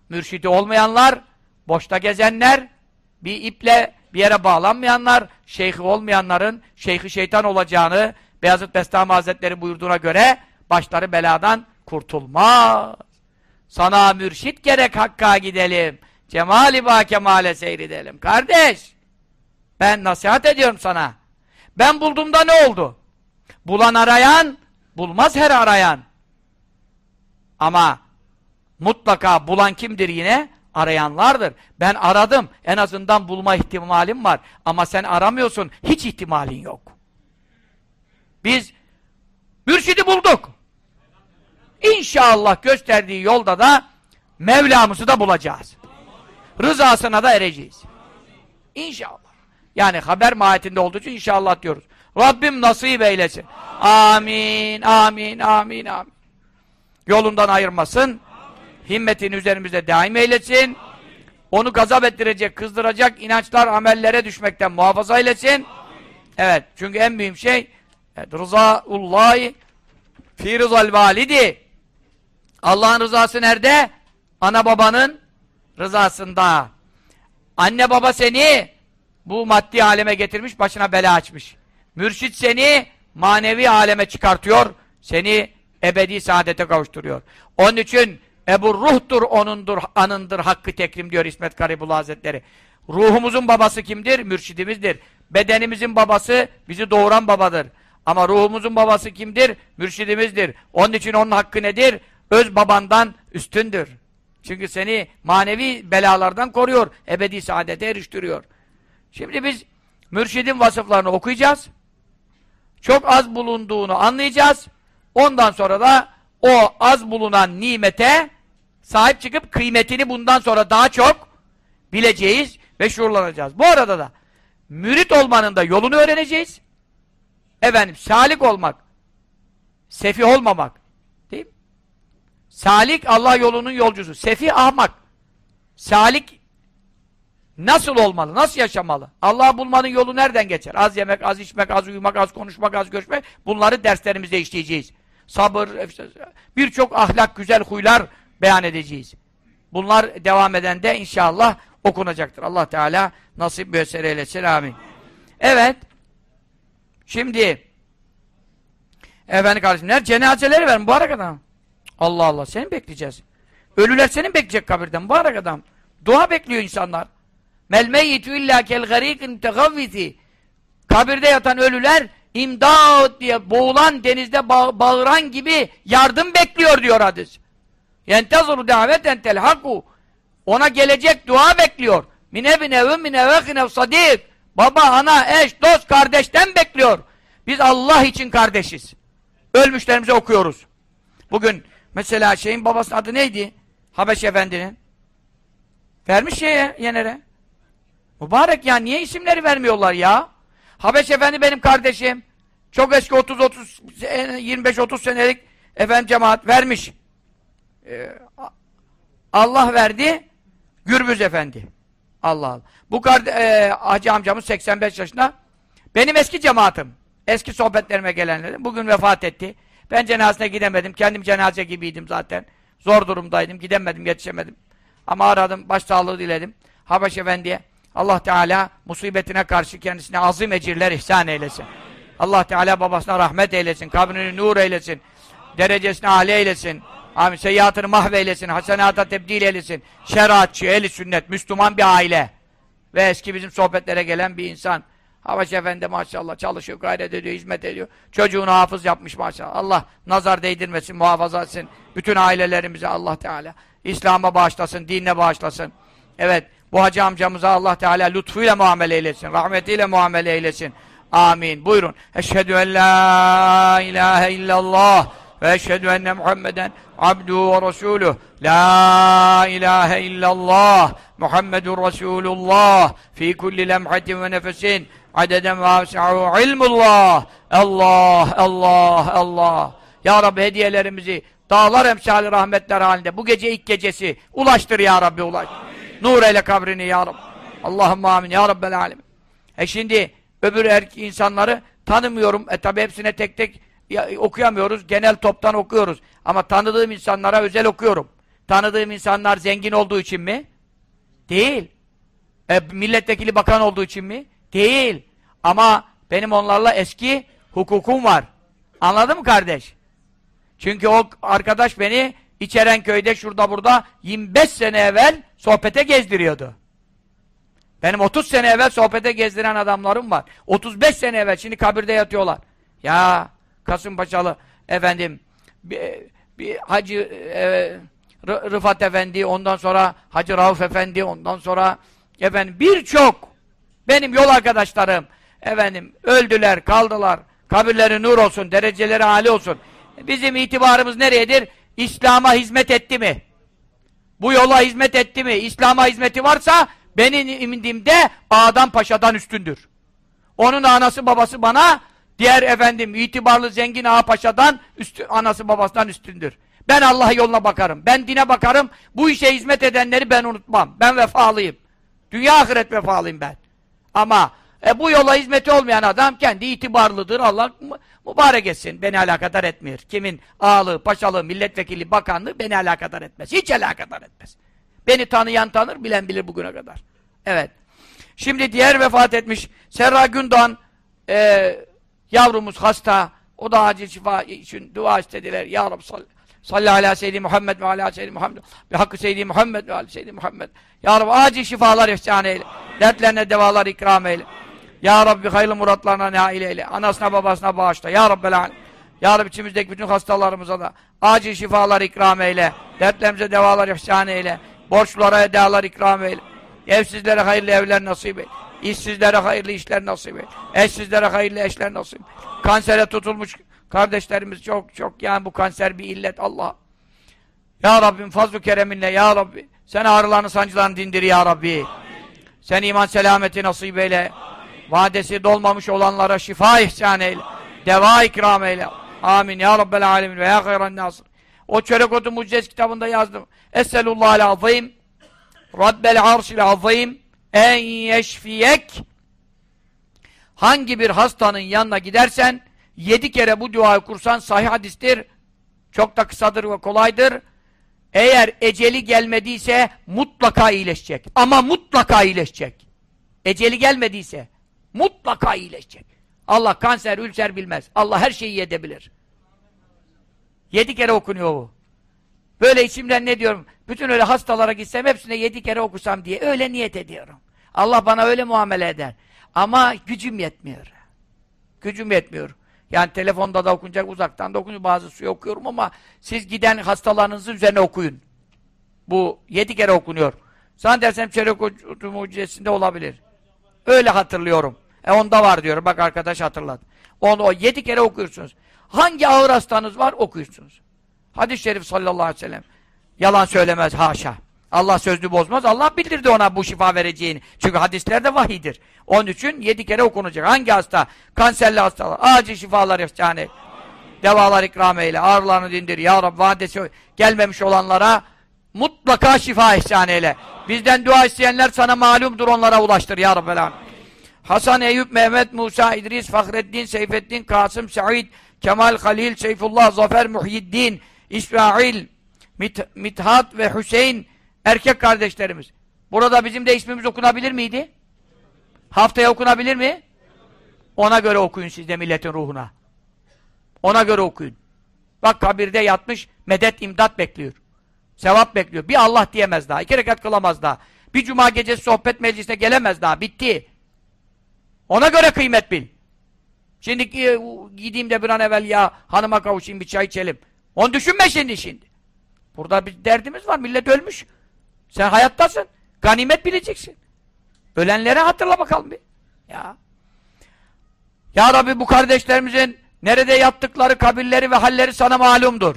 Mürşidi olmayanlar, boşta gezenler, bir iple bir yere bağlanmayanlar, şeyhi olmayanların şeyhi şeytan olacağını Beyazıt Bestami Hazretleri buyurduğuna göre başları beladan kurtulmaz. Sana mürşit gerek Hakk'a gidelim. Cemali ba kemale seyredelim. Kardeş, ben nasihat ediyorum sana. Ben bulduğumda ne oldu? Bulan arayan, bulmaz her arayan. Ama mutlaka bulan kimdir yine? Arayanlardır. Ben aradım. En azından bulma ihtimalim var. Ama sen aramıyorsun. Hiç ihtimalin yok. Biz mürşidi bulduk. İnşallah gösterdiği yolda da Mevlamızı da bulacağız. Rızasına da ereceğiz. İnşallah. Yani haber mahiyetinde olduğu için inşallah diyoruz. Rabbim nasip eylesin. Amin, amin, amin, amin. Yolundan ayırmasın. Himmetini üzerimizde daim eylesin. Onu gazap ettirecek, kızdıracak inançlar, amellere düşmekten muhafaza eylesin. Evet, çünkü en büyük şey rızaullahi fi rızal validi. Allah'ın rızası nerede? Ana babanın rızasında. Anne baba seni bu maddi aleme getirmiş, başına bela açmış. Mürşit seni manevi aleme çıkartıyor, seni ebedi saadete kavuşturuyor. Onun için Ebu Ruh'tur, onundur, anındır, hakkı tekrim diyor İsmet Garibullah Hazretleri. Ruhumuzun babası kimdir? Mürşidimizdir. Bedenimizin babası bizi doğuran babadır. Ama ruhumuzun babası kimdir? Mürşidimizdir. Onun için onun hakkı nedir? Öz babandan üstündür. Çünkü seni manevi belalardan koruyor. Ebedi saadete eriştiriyor. Şimdi biz mürşidin vasıflarını okuyacağız. Çok az bulunduğunu anlayacağız. Ondan sonra da o az bulunan nimete sahip çıkıp kıymetini bundan sonra daha çok bileceğiz ve şuurlanacağız. Bu arada da mürit olmanın da yolunu öğreneceğiz. Efendim, salik olmak, sefih olmamak? Salik Allah yolunun yolcusu, sefih ahmak. Salik nasıl olmalı, nasıl yaşamalı? Allah'ı bulmanın yolu nereden geçer? Az yemek, az içmek, az uyumak, az konuşmak, az görüşmek. Bunları derslerimizde işleyeceğiz. Sabır, birçok ahlak, güzel huylar beyan edeceğiz. Bunlar devam eden de inşallah okunacaktır. Allah Teala nasip müessere eylesin. Amin. Evet. Şimdi efendim kardeşimler cenazeleri verin bu adam. Allah Allah seni bekleyeceğiz. Ölüler senin bekleyecek kabirden bu adam. Dua bekliyor insanlar. Mel meyyitü illa kel garikin tegavviti. Kabirde yatan ölüler imdat diye boğulan denizde bağ bağıran gibi yardım bekliyor diyor hadis. Yentezuru daveten telhaku. Ona gelecek dua bekliyor. Mine binevim mine vekinev sadik. Baba, ana, eş, dost, kardeşten bekliyor. Biz Allah için kardeşiz. Ölmüşlerimize okuyoruz. Bugün mesela şeyin babasının adı neydi? Habeş Efendi'nin. Vermiş şeye, Yener'e. Mübarek ya, niye isimleri vermiyorlar ya? Habeş Efendi benim kardeşim. Çok eski 30-30, 25-30 senelik efendim cemaat vermiş. Ee, Allah verdi, Gürbüz Efendi. Allah Allah. Bu kardeş, e, Hacı amcamız 85 yaşında. Benim eski cemaatim. Eski sohbetlerime gelenlerim. Bugün vefat etti. Ben cenazesine gidemedim. Kendim cenaze gibiydim zaten. Zor durumdaydım. Gidemedim, yetişemedim. Ama aradım, başsağlığı diledim. Habeş Efendi'ye Allah Teala musibetine karşı kendisine azim ecirler ihsan eylesin. Allah Teala babasına rahmet eylesin. Kabrini nur eylesin. Derecesini âli eylesin. Amin. Seyyiatını mahveylesin. Hasenata tebdil eylesin. Şeriatçı, eli sünnet, Müslüman bir aile. Ve eski bizim sohbetlere gelen bir insan. Havaş Efendi maşallah çalışıyor, gayret ediyor, hizmet ediyor. Çocuğunu hafız yapmış maşallah. Allah nazar değdirmesin, muhafaza etsin. Bütün ailelerimize Allah Teala. İslam'a bağışlasın, dinle bağışlasın. Evet, bu hacı amcamıza Allah Teala lütfuyla muamele eylesin, rahmetiyle muamele eylesin. Amin. Buyurun. Eşhedü en la ilahe illallah ve eşhedü enne Muhammeden abduhu ve resuluh. La ilahe illallah Muhammedun Resulullah fi kulli lemhatin ve nefesin adeden ve avsa'u ilmullah. Allah, Allah, Allah. Ya Rabbi hediyelerimizi dağlar emsali rahmetler halinde bu gece ilk gecesi ulaştır ya Rabbi ulaş. Amin. Nur eyle kabrini ya Rabbi. Allahümme amin ya Rabbel alemin. E şimdi öbür erkek insanları tanımıyorum. E tabi hepsine tek tek okuyamıyoruz. Genel toptan okuyoruz. Ama tanıdığım insanlara özel okuyorum. Tanıdığım insanlar zengin olduğu için mi? Değil. E, milletvekili bakan olduğu için mi? Değil. Ama benim onlarla eski hukukum var. Anladın mı kardeş? Çünkü o arkadaş beni İçeren köyde şurada burada 25 sene evvel sohbete gezdiriyordu. Benim 30 sene evvel sohbete gezdiren adamlarım var. 35 sene evvel şimdi kabirde yatıyorlar. Ya Kasımpaşalı efendim bir, bir Hacı e, Rıfat Efendi, ondan sonra Hacı Rauf Efendi, ondan sonra efendim birçok benim yol arkadaşlarım efendim öldüler, kaldılar. Kabirleri nur olsun, dereceleri âli olsun. Bizim itibarımız nereyedir? İslam'a hizmet etti mi? Bu yola hizmet etti mi? İslam'a hizmeti varsa benim indimde Ağadan Paşa'dan üstündür. Onun anası babası bana diğer efendim itibarlı zengin ağa paşadan üstü, anası babasından üstündür. Ben Allah yoluna bakarım. Ben dine bakarım. Bu işe hizmet edenleri ben unutmam. Ben vefalıyım. Dünya ahiret vefalıyım ben. Ama e, bu yola hizmeti olmayan adam kendi itibarlıdır. Allah mübarek etsin. Beni alakadar etmiyor. Kimin ağalığı, paşalığı, milletvekili, bakanlığı beni alakadar etmez. Hiç alakadar etmez. Beni tanıyan tanır, bilen bilir bugüne kadar. Evet. Şimdi diğer vefat etmiş Serra Gündoğan e, yavrumuz hasta. O da acil şifa için dua istediler. Ya Rabbi sallallahu Salli ala seyyidi Muhammed ve ala seyyidi Muhammed ve hakkı seyyidi Muhammed ve ala seyyidi Muhammed. Ya Rabbi acil şifalar ihsan eyle. Dertlerine devalar ikram eyle. Ya Rabbi hayırlı muratlarına nail eyle. Anasına babasına bağışla. Ya Rabbi alem. Ya Rabbi içimizdeki bütün hastalarımıza da acil şifalar ikram eyle. Dertlerimize devalar ihsan eyle. Borçlara edalar ikram eyle. Evsizlere hayırlı evler nasip eyle. İşsizlere hayırlı işler nasip eyle. Eşsizlere hayırlı eşler nasip eyle. Kansere tutulmuş kardeşlerimiz çok çok yani bu kanser bir illet Allah. Ya Rabbim fazl-ı kereminle ya Rabbi. Sen ağrılarını sancılarını dindir ya Rabbi. Amin. Sen iman selameti nasip eyle. Amin. Vadesi dolmamış olanlara şifa ihsan eyle. Amin. Deva ikram eyle. Amin. Ya Rabbel alemin ve ya hayran nasır. O çörek otu mucize kitabında yazdım. Esselullahal azim. Rabbel arşil azim. En yeşfiyek. Hangi bir hastanın yanına gidersen yedi kere bu duayı kursan sahih hadistir. Çok da kısadır ve kolaydır. Eğer eceli gelmediyse mutlaka iyileşecek. Ama mutlaka iyileşecek. Eceli gelmediyse mutlaka iyileşecek. Allah kanser, ülser bilmez. Allah her şeyi yedebilir. Yedi kere okunuyor bu. Böyle içimden ne diyorum? Bütün öyle hastalara gitsem hepsine yedi kere okusam diye öyle niyet ediyorum. Allah bana öyle muamele eder. Ama gücüm yetmiyor. Gücüm yetmiyor. Yani telefonda da okunacak, uzaktan da okunacak. Bazı suyu okuyorum ama siz giden hastalarınızın üzerine okuyun. Bu yedi kere okunuyor. Zannedersem çeyrek mucizesinde olabilir. Öyle hatırlıyorum. E onda var diyor. Bak arkadaş hatırladı. Onu o yedi kere okuyorsunuz. Hangi ağır hastanız var okuyorsunuz. Hadis-i şerif sallallahu aleyhi ve sellem. Yalan söylemez haşa. Allah sözlü bozmaz. Allah bildirdi ona bu şifa vereceğini. Çünkü hadislerde vahidir. Onun için yedi kere okunacak. Hangi hasta? Kanserli hastalar. Acil şifalar ihsan et. Devalar ikram eyle. Ağrılarını dindir. Ya Rabbi vadesi gelmemiş olanlara mutlaka şifa ihsan eyle. Bizden dua isteyenler sana malumdur onlara ulaştır. Ya Rabbi. Hasan, Eyüp, Mehmet, Musa, İdris, Fahreddin, Seyfettin, Kasım, Said, Kemal, Halil, Seyfullah, Zafer, Muhyiddin, İsmail, Mit Mithat ve Hüseyin erkek kardeşlerimiz. Burada bizim de ismimiz okunabilir miydi? Haftaya okunabilir mi? Ona göre okuyun siz de milletin ruhuna. Ona göre okuyun. Bak kabirde yatmış, medet imdat bekliyor. Sevap bekliyor. Bir Allah diyemez daha. İki rekat kılamaz daha. Bir cuma gecesi sohbet meclisine gelemez daha. Bitti. Ona göre kıymet bil. Şimdi e, gideyim de bir an evvel ya hanıma kavuşayım bir çay içelim. Onu düşünme şimdi şimdi. Burada bir derdimiz var. Millet ölmüş. Sen hayattasın. Ganimet bileceksin. Ölenlere hatırla bakalım bir. Ya. Ya Rabbi bu kardeşlerimizin nerede yattıkları kabirleri ve halleri sana malumdur.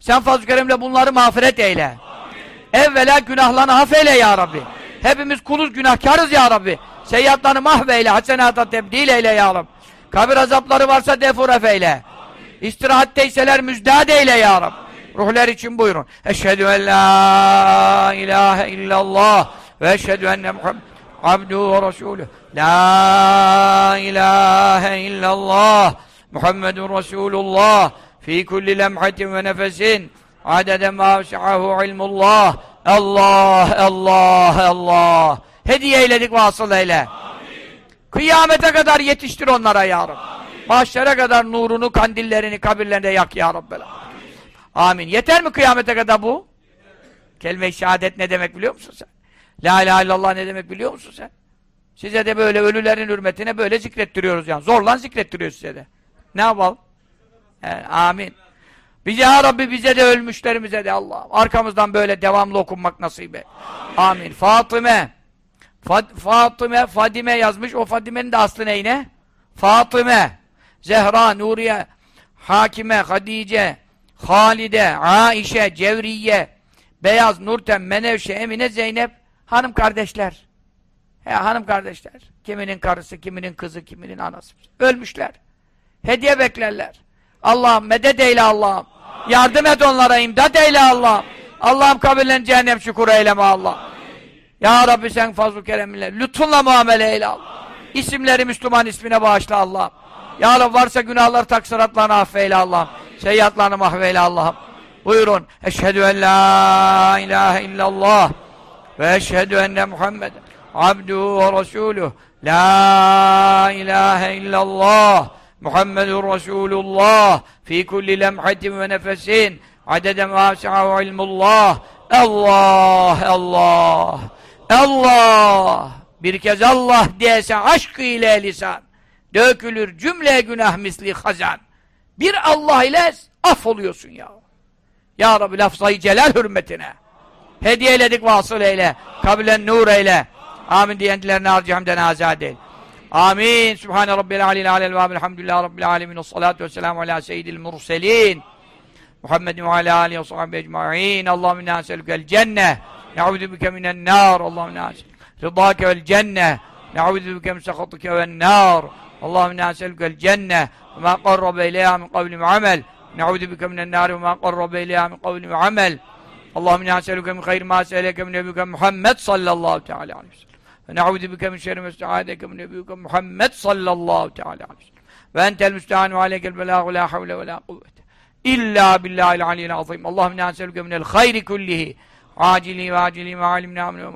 Sen fazl-ı keremle bunları mağfiret eyle. Amin. Evvela günahlarını affeyle ya Rabbi. Amin. Hepimiz kuluz günahkarız ya Rabbi. Seyyatlarını mahveyle, hasenata tebdil eyle ya Rabbi. Kabir azapları varsa defuref eyle. İstirahatteyseler müjdat eyle ya Rabbi. Ruhlar için buyurun. Eşhedü en la ilahe illallah ve eşhedü enne Muhammed abduhu ve resulü. La ilahe illallah Muhammedun Resulullah fi kulli lemhatin ve nefesin adede ma vesi'ahu ilmullah Allah, Allah, Allah hediye eyledik vasıl eyle. Amin. Kıyamete kadar yetiştir onlara ya Rabbi. Mahşere kadar nurunu, kandillerini kabirlerinde yak ya Rabbi. Amin. Yeter mi kıyamete kadar bu? Kelime-i şehadet ne demek biliyor musun sen? La ilahe illallah ne demek biliyor musun sen? Size de böyle ölülerin hürmetine böyle zikrettiriyoruz yani. Zorlan zikrettiriyor size de. Ne yapalım? Yani, amin. Bize ya Rabbi bize de ölmüşlerimize de Allah. Arkamızdan böyle devamlı okunmak nasip et. Amin. amin. Fatıme. Fat Fatıme, Fadime yazmış. O Fadime'nin de aslı neyine? Fatıme. Zehra, Nuriye, Hakime, Hadice, Halide, Aişe, Cevriye, Beyaz, Nurten, Menevşe, Emine, Zeynep. Hanım kardeşler. He, hanım kardeşler. Kiminin karısı, kiminin kızı, kiminin anası. Ölmüşler. Hediye beklerler. Allah'ım medet eyle Allah'ım. Yardım et onlara, imdad eyle Allah'ım. Allah'ım kabirlerini cehennem şükür eyleme Allah. Ya Rabbi sen fazl-ı kereminle, lütfunla muamele eyle Allah. İsimleri Müslüman ismine bağışla Allah'ım. Ya Rabbi varsa günahlar taksiratlarını affeyle Allah'ım. Seyyatlarını mahveyle Allah'ım. Buyurun. Eşhedü en la ilahe illallah ve eşhedü enne Muhammed abduhu ve resuluh. La ilahe illallah Muhammedur Resulullah fi kulli lemhatin ve nefesin adede mâsi'ahu ilmullah Allah Allah Allah bir kez Allah diyese aşk ile lisan dökülür cümle günah misli hazan bir Allah ile affoluyorsun ya Ya Rabbi lafzayı celal hürmetine hediye eyledik vasıl eyle kabilen nur eyle amin diyendilerine harcı hamden azad eyle Amin. Sübhane Rabbil alil alel ve elhamdülillahi Rabbil alemin. Salatu ve selamu ala seyyidil murselin. Muhammedin ve ala alihi ve sahibi ecma'in. Allahümme inna selükel cenne. Ne'udhu bike minen nar. Allahümme inna rıdâke vel cenne. Ne'udhu bike min sekhatike vel nar. Allahümme inna selükel cenne. Ve ma qarrabe ileyha min kavli ve amel. Ne'udhu bike minen nar ve ma qarrabe ileyha min kavli ve amel. Allahümme inna selüke min hayr ma seleke min nebüke Muhammed sallallahu teala aleyhi ve sellem. Ve ne'udhu bike min şerri mesta'adeke min nebiyuke Muhammed sallallahu teala aleyhi ve sellem. Ve entel müstehanu ve aleykel belâhu la havle ve la kuvvete. İlla billahil aliyyil azim. Allahümme ne'aselüke minel hayri kullihi. Acili ve acili ve alimna amne ve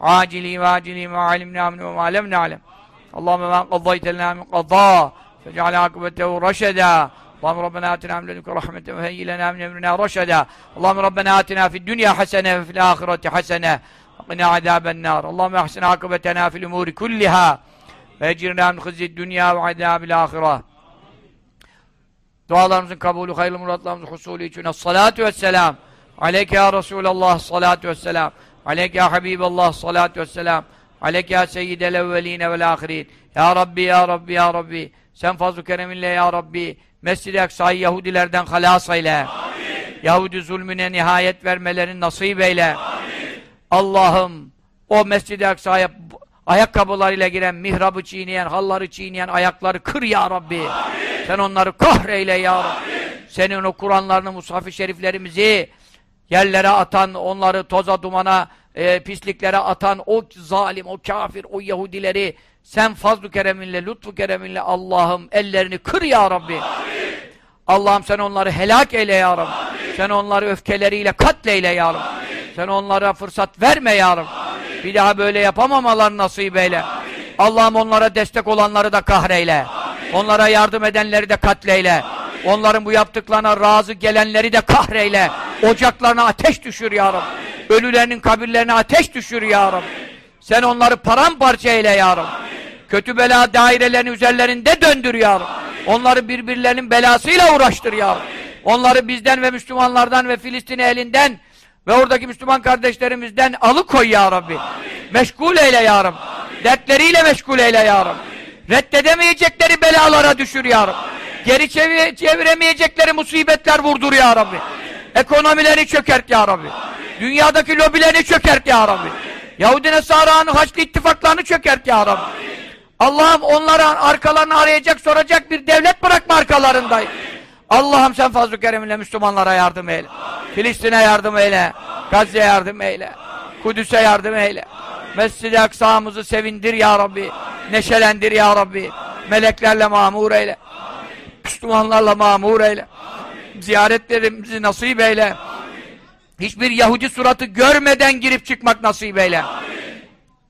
عاجلي واجلي ما علمنا منه وما لم نعلم. اللهم ما قضيت لنا من قضاء فاجعل عاقبته رشدا. اللهم ربنا آتنا من لدنك رحمة وهيئ لنا من أمرنا رشدا. اللهم ربنا آتنا في الدنيا حسنة وفي الآخرة حسنة. وقنا عذاب النار. اللهم أحسن عاقبتنا في الأمور كلها. فأجرنا من خزي الدنيا وعذاب الآخرة. دعالarımızın kabulü, hayırlı muratlarımızın husulü الصلاة والسلام. عليك يا رسول الله الصلاة والسلام. Aleyke ya Habiballah salatu vesselam aleyke ya seyyidel evveline vel ahirin ya Rabbi ya Rabbi ya Rabbi sen fazl-ı kereminle ya Rabbi Mescid-i Aksa'yı Yahudilerden halas eyle. Amin. Yahudi zulmüne nihayet vermelerini nasip eyle. Allah'ım o Mescid-i Aksa'ya ayakkabılarıyla giren, mihrabı çiğneyen, halları çiğneyen ayakları kır ya Rabbi. Amin. Sen onları kahreyle ya Rabbi. Amin. Senin o Kur'anlarını, mushaf-ı şeriflerimizi yerlere atan, onları toza dumana, e, pisliklere atan o zalim, o kafir, o Yahudileri sen fazl-ı kereminle, lütfu kereminle Allah'ım ellerini kır ya Rabbi. Allah'ım sen onları helak eyle ya Rabbi. Amin. Sen onları öfkeleriyle katleyle ya Rabbi. Amin. Sen onlara fırsat verme ya Rabbi. Amin. Bir daha böyle yapamamalar nasip eyle. Allah'ım onlara destek olanları da kahreyle. Amin. Onlara yardım edenleri de katleyle. Onların bu yaptıklarına razı gelenleri de kahreyle. Amin. Ocaklarına ateş düşür ya Rabbi. Amin. Ölülerinin kabirlerine ateş düşür ya Rabbi. Sen onları paramparça eyle ya Rabbi. Kötü bela dairelerini üzerlerinde döndür ya Rabbi. Onları birbirlerinin belasıyla uğraştır ya Rabbi. Onları bizden ve Müslümanlardan ve Filistin elinden ve oradaki Müslüman kardeşlerimizden alıkoy ya Rabbi. Amin. Meşgul eyle ya Rabbi. Dertleriyle meşgul eyle ya Rabbi. Reddedemeyecekleri belalara düşür ya Rabbi. Geri çevir çeviremeyecekleri musibetler vurdur ya Rabbi. Amin. Ekonomileri çökert ya Rabbi. Amin. Dünyadaki lobilerini çökert ya Rabbi. Amin. Yahudi Nesara'nın Haçlı ittifaklarını çökert ya Rabbi. Allah'ım onlara arkalarını arayacak soracak bir devlet bırakma arkalarında. Allah'ım sen fazl-ı kereminle Müslümanlara yardım eyle. Filistin'e yardım eyle. Gazze'ye yardım eyle. Kudüs'e yardım eyle. Mescid-i Aksa'mızı sevindir ya Rabbi. Neşelendir ya Rabbi. Meleklerle mamur eyle. Müslümanlarla mamur eyle. Ziyaretlerimizi nasip eyle. Hiçbir Yahudi suratı görmeden girip çıkmak nasip eyle.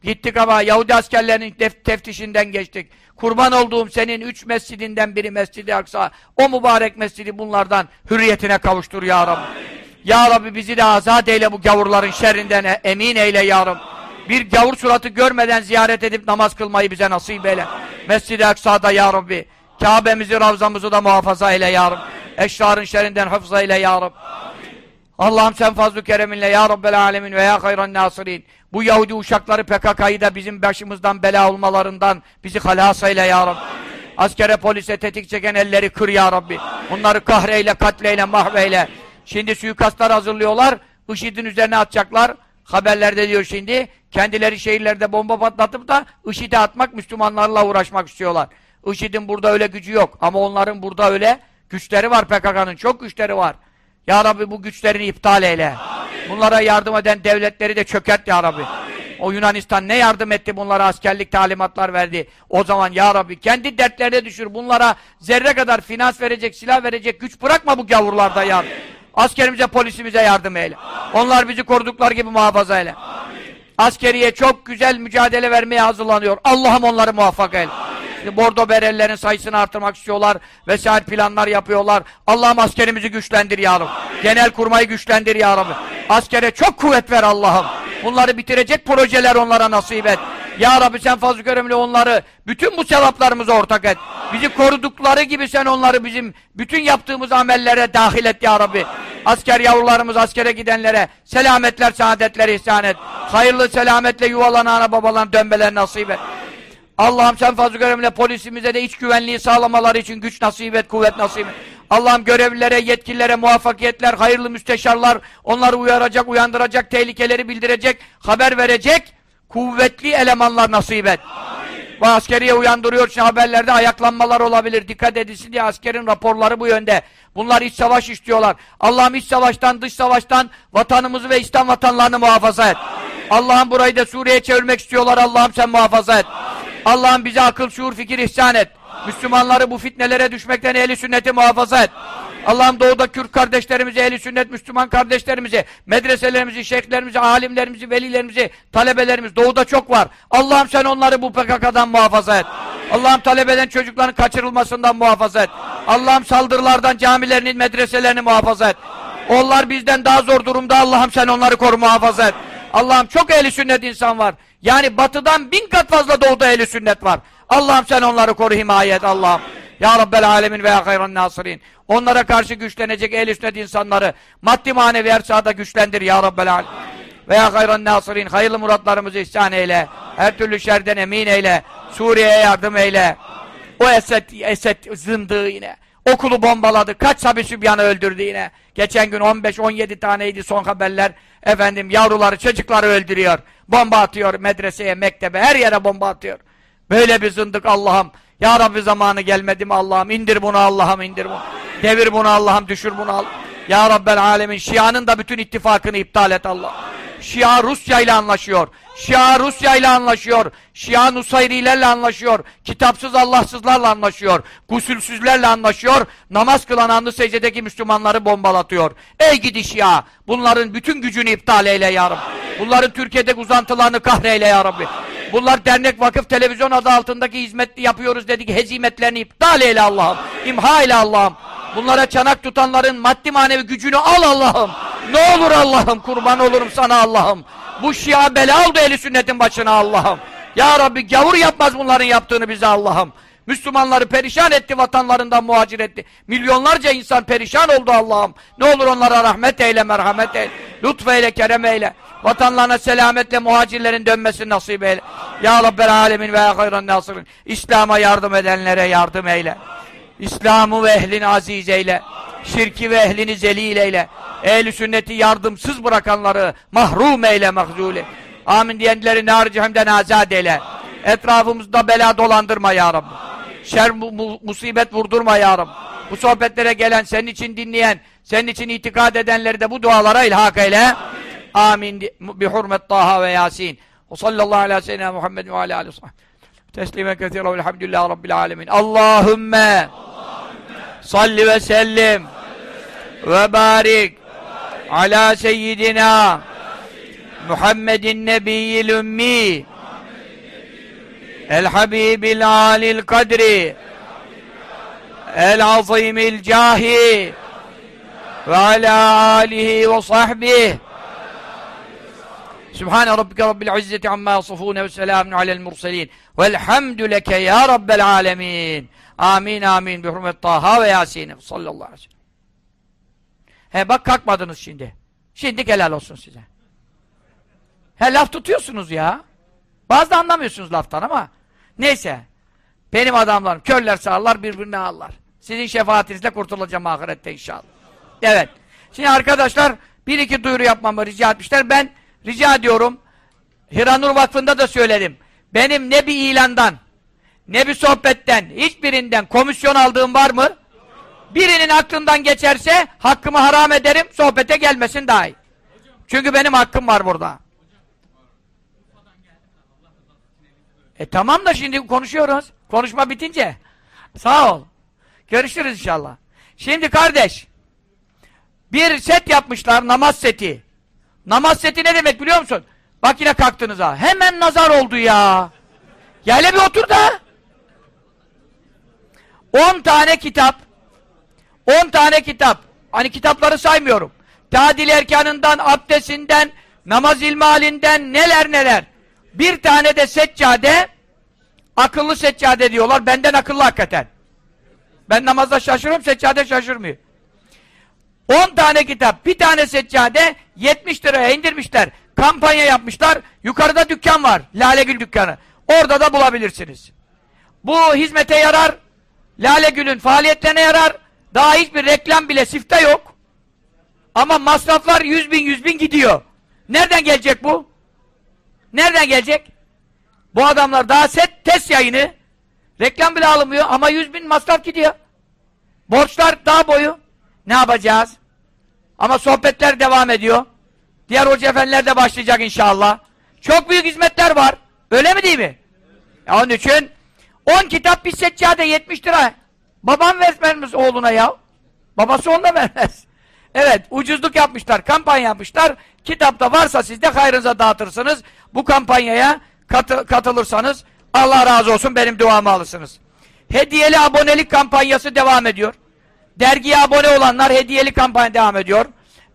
Gittik ama Yahudi askerlerinin tef teftişinden geçtik. Kurban olduğum senin üç mescidinden biri Mescid-i Aksa. O mübarek mescidi bunlardan hürriyetine kavuştur ya Rabbi. Amin. Ya Rabbi bizi de azat eyle bu gavurların şerrinden e, emin eyle ya Rabbi. Bir gavur suratı görmeden ziyaret edip namaz kılmayı bize nasip eyle. Mescid-i Aksa'da ya Rabbi. Kabe'mizi, Ravzamızı da muhafaza eyle ya Rabbi. Eşrarın şerrinden hafıza eyle ya Rabbi. Allah'ım sen fazl-ı kereminle ya Rabbel alemin ve ya hayran nasirin. Bu Yahudi uşakları PKK'yı da bizim başımızdan bela olmalarından bizi halas eyle ya Rabbi. Askere polise tetik çeken elleri kır ya Rabbi. Onları kahreyle, katleyle, mahveyle. Şimdi suikastlar hazırlıyorlar. IŞİD'in üzerine atacaklar. Haberlerde diyor şimdi. Kendileri şehirlerde bomba patlatıp da IŞİD'e atmak, Müslümanlarla uğraşmak istiyorlar. IŞİD'in burada öyle gücü yok. Ama onların burada öyle güçleri var PKK'nın. Çok güçleri var. Ya Rabbi bu güçlerini iptal eyle. Bunlara yardım eden devletleri de çökert Ya Rabbi. O Yunanistan ne yardım etti bunlara askerlik talimatlar verdi. O zaman Ya Rabbi kendi dertlerine düşür. Bunlara zerre kadar finans verecek, silah verecek güç bırakma bu gavurlarda Ya Rabbi. Askerimize, polisimize yardım eyle. Onlar bizi korudukları gibi muhafaza eyle. Askeriye çok güzel mücadele vermeye hazırlanıyor. Allah'ım onları muvaffak eyle. Bordo berellerin sayısını artırmak istiyorlar. Vesaire planlar yapıyorlar. Allah'ım askerimizi güçlendir ya Rabbi. Genel kurmayı güçlendir ya Rabbi. Askere çok kuvvet ver Allah'ım. Bunları bitirecek projeler onlara nasip et. Ya Rabbi sen fazl-ı keremle onları bütün bu sevaplarımıza ortak et. Bizi korudukları gibi sen onları bizim bütün yaptığımız amellere dahil et ya Rabbi. Asker yavrularımız askere gidenlere selametler, saadetler ihsan et. Hayırlı selametle yuvalarına ana babalarına dönmeler nasip et. Allah'ım sen fazl-ı keremle polisimize de iç güvenliği sağlamaları için güç nasip et, kuvvet nasip et. Allah'ım görevlilere, yetkililere muvaffakiyetler, hayırlı müsteşarlar, onları uyaracak, uyandıracak, tehlikeleri bildirecek, haber verecek, kuvvetli elemanlar nasip et. Bu askeriye uyandırıyor için haberlerde ayaklanmalar olabilir. Dikkat edilsin diye askerin raporları bu yönde. Bunlar iç savaş istiyorlar. Allah'ım iç savaştan, dış savaştan vatanımızı ve İslam vatanlarını muhafaza et. Allah'ım burayı da Suriye'ye çevirmek istiyorlar. Allah'ım sen muhafaza et. Allah'ım bize akıl, şuur, fikir ihsan et. Müslümanları bu fitnelere düşmekten ehli sünneti muhafaza et. Allah'ım doğuda Kürt kardeşlerimizi, ehli sünnet Müslüman kardeşlerimizi, medreselerimizi, şeyhlerimizi, alimlerimizi, velilerimizi, talebelerimiz doğuda çok var. Allah'ım sen onları bu PKK'dan muhafaza et. Allah'ım talebeden çocukların kaçırılmasından muhafaza et. Allah'ım saldırılardan camilerinin, medreselerini muhafaza et. Onlar bizden daha zor durumda Allah'ım sen onları koru muhafaza et. Allah'ım çok ehli sünnet insan var. Yani batıdan bin kat fazla doğuda ehli sünnet var. Allah'ım sen onları koru himayet Allah'ım. Ya Rabbel alemin veya hayran nasirin. Onlara karşı güçlenecek ehl sünnet insanları maddi manevi her sahada güçlendir ya Rabbel alemin. Veya hayran nasirin. Hayırlı muratlarımızı ihsan eyle. Her türlü şerden emin eyle. Suriye'ye yardım eyle. O Esed, Esed zındığı yine. Okulu bombaladı. Kaç sabi sübyanı öldürdü yine. Geçen gün 15-17 taneydi son haberler. Efendim yavruları, çocukları öldürüyor. Bomba atıyor medreseye, mektebe, her yere bomba atıyor. Böyle bir zındık Allah'ım. Ya Rabbi zamanı gelmedi mi Allah'ım? İndir bunu Allah'ım indir bunu. Devir bunu Allah'ım düşür bunu Allah'ım. Ya Rabbel Alemin Şia'nın da bütün ittifakını iptal et Allah. Şia Rusya ile anlaşıyor. Şia Rusya ile anlaşıyor. Şia Nusayrilerle anlaşıyor. Kitapsız Allahsızlarla anlaşıyor. Gusülsüzlerle anlaşıyor. Namaz kılan anlı secdedeki Müslümanları bombalatıyor. Ey gidi Şia! Bunların bütün gücünü iptal eyle ya Rabbi. Bunların Türkiye'deki uzantılarını kahreyle ya Rabbi. Bunlar dernek, vakıf, televizyon adı altındaki hizmetli yapıyoruz dedik. Hezimetlerini iptal eyle Allah'ım. İmha eyle Allah'ım. Bunlara çanak tutanların maddi manevi gücünü al Allah'ım. Ne olur Allah'ım kurban olurum sana Allah'ım. Bu şia bela oldu eli sünnetin başına Allah'ım. Ya Rabbi gavur yapmaz bunların yaptığını bize Allah'ım. Müslümanları perişan etti, vatanlarından muhacir etti. Milyonlarca insan perişan oldu Allah'ım. Ne olur onlara rahmet eyle, merhamet eyle. Lütfeyle, kerem eyle. Vatanlarına selametle muhacirlerin dönmesini nasip eyle. Ya Rabbel alemin ve hayran nasirin. İslam'a yardım edenlere yardım eyle. İslam'ı ve ehlini aziz eyle. Şirki ve ehlini zelil eyle. Ehl-i sünneti yardımsız bırakanları mahrum eyle, mahzule. Amin diyenleri nar cehennemden azad eyle. Etrafımızda bela dolandırma ya Rabbi. Şer mu mu musibet vurdurma ya Rabbi. Bu sohbetlere gelen, senin için dinleyen, senin için itikad edenleri de bu dualara ilhak eyle. Amin. Bi hurmet Taha ve Yasin. Ve sallallahu ala seyyidina Muhammed ve ala aleyhi Teslimen kethira velhamdülillahi rabbil alemin. Allahümme salli ve sellim ve barik ala seyyidina Muhammedin nebiyyil ümmi el habibil alil kadri el azimil cahi ve ala alihi ve sahbihi Sübhane rabbike rabbil izzeti amma yasifun ve selamun alel murselin Velhamdü leke ya Rabbel alemin. Amin amin. Bi hurmet Taha ve Yasin'in. Sallallahu aleyhi ve sellem. He bak kalkmadınız şimdi. Şimdi helal olsun size. He laf tutuyorsunuz ya. Bazı da anlamıyorsunuz laftan ama. Neyse. Benim adamlarım körler sağırlar birbirini ağırlar. Sizin şefaatinizle kurtulacağım ahirette inşallah. Evet. Şimdi arkadaşlar bir iki duyuru yapmamı rica etmişler. Ben rica ediyorum. Hiranur Vakfı'nda da söyledim. Benim ne bir ilandan, ne bir sohbetten, hiçbirinden komisyon aldığım var mı? Birinin aklından geçerse hakkımı haram ederim, sohbete gelmesin daha iyi. Çünkü benim hakkım var burada. E tamam da şimdi konuşuyoruz. Konuşma bitince. Sağ ol. Görüşürüz inşallah. Şimdi kardeş, bir set yapmışlar, namaz seti. Namaz seti ne demek biliyor musun? Bak yine kalktınız ha. Hemen nazar oldu ya. Hele bir otur da. 10 tane kitap. 10 tane kitap. Hani kitapları saymıyorum. Tadil erkanından, abdestinden, namaz ilmalinden neler neler. Bir tane de seccade akıllı seccade diyorlar. Benden akıllı hakikaten. Ben namazda şaşırıyorum, seccade şaşırmıyor. 10 tane kitap, bir tane seccade 70 liraya indirmişler. Kampanya yapmışlar. Yukarıda dükkan var. Lalegül dükkanı. Orada da bulabilirsiniz. Bu hizmete yarar. Lalegül'ün faaliyetlerine yarar. Daha hiçbir reklam bile sifte yok. Ama masraflar 100 bin 100 bin gidiyor. Nereden gelecek bu? Nereden gelecek? Bu adamlar daha set test yayını reklam bile alınmıyor ama 100 bin masraf gidiyor. Borçlar daha boyu. Ne yapacağız? Ama sohbetler devam ediyor. Diğer hoca efendiler de başlayacak inşallah. Çok büyük hizmetler var. Öyle mi değil mi? Ya onun için 10 kitap bir seccade 70 lira. Babam vermez oğluna ya. Babası onda vermez. Evet ucuzluk yapmışlar. Kampanya yapmışlar. Kitapta varsa siz de hayrınıza dağıtırsınız. Bu kampanyaya katı, katılırsanız Allah razı olsun benim duamı alırsınız. Hediyeli abonelik kampanyası devam ediyor. Dergiye abone olanlar hediyeli kampanya devam ediyor.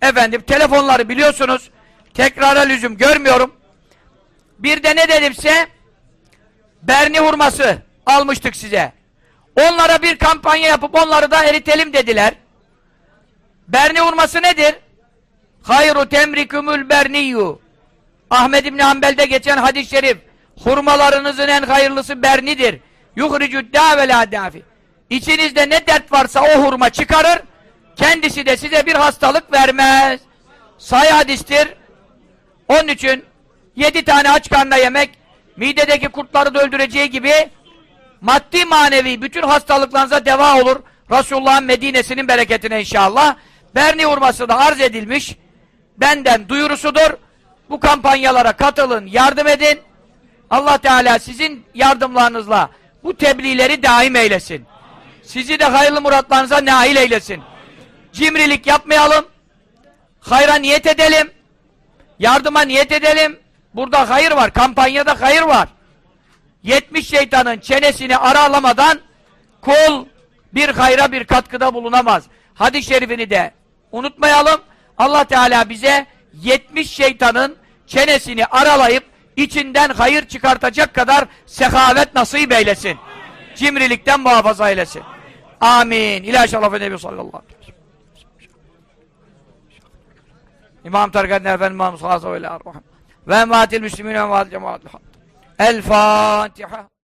Efendim telefonları biliyorsunuz. Tekrara lüzum görmüyorum. Bir de ne dedimse Berni hurması almıştık size. Onlara bir kampanya yapıp onları da eritelim dediler. Berni hurması nedir? Hayru temrikumul berniyyu. Ahmed İbni Hanbel'de geçen hadis-i şerif. Hurmalarınızın en hayırlısı bernidir. Ve la dafi. İçinizde ne dert varsa o hurma çıkarır. Kendisi de size bir hastalık vermez. Say hadistir. Onun için yedi tane aç karnına yemek midedeki kurtları da öldüreceği gibi maddi manevi bütün hastalıklarınıza deva olur. Resulullah'ın Medine'sinin bereketine inşallah. Berni hurması da arz edilmiş. Benden duyurusudur. Bu kampanyalara katılın, yardım edin. Allah Teala sizin yardımlarınızla bu tebliğleri daim eylesin. Sizi de hayırlı muratlarınıza nail eylesin. Cimrilik yapmayalım. Hayra niyet edelim. Yardıma niyet edelim. Burada hayır var. Kampanyada hayır var. 70 şeytanın çenesini aralamadan kul bir hayra bir katkıda bulunamaz. Hadis-i şerifini de unutmayalım. Allah Teala bize 70 şeytanın çenesini aralayıp içinden hayır çıkartacak kadar sehavet nasip eylesin. Cimrilikten muhafaza eylesin. Amin. İlahi şeref Nebi sallallahu aleyhi ve sellem. İmam Tarikat'ın efendim İmam Sallallahu aleyhi ve sellem ve ematil müslümin ve ematil cemaatil El Fatiha.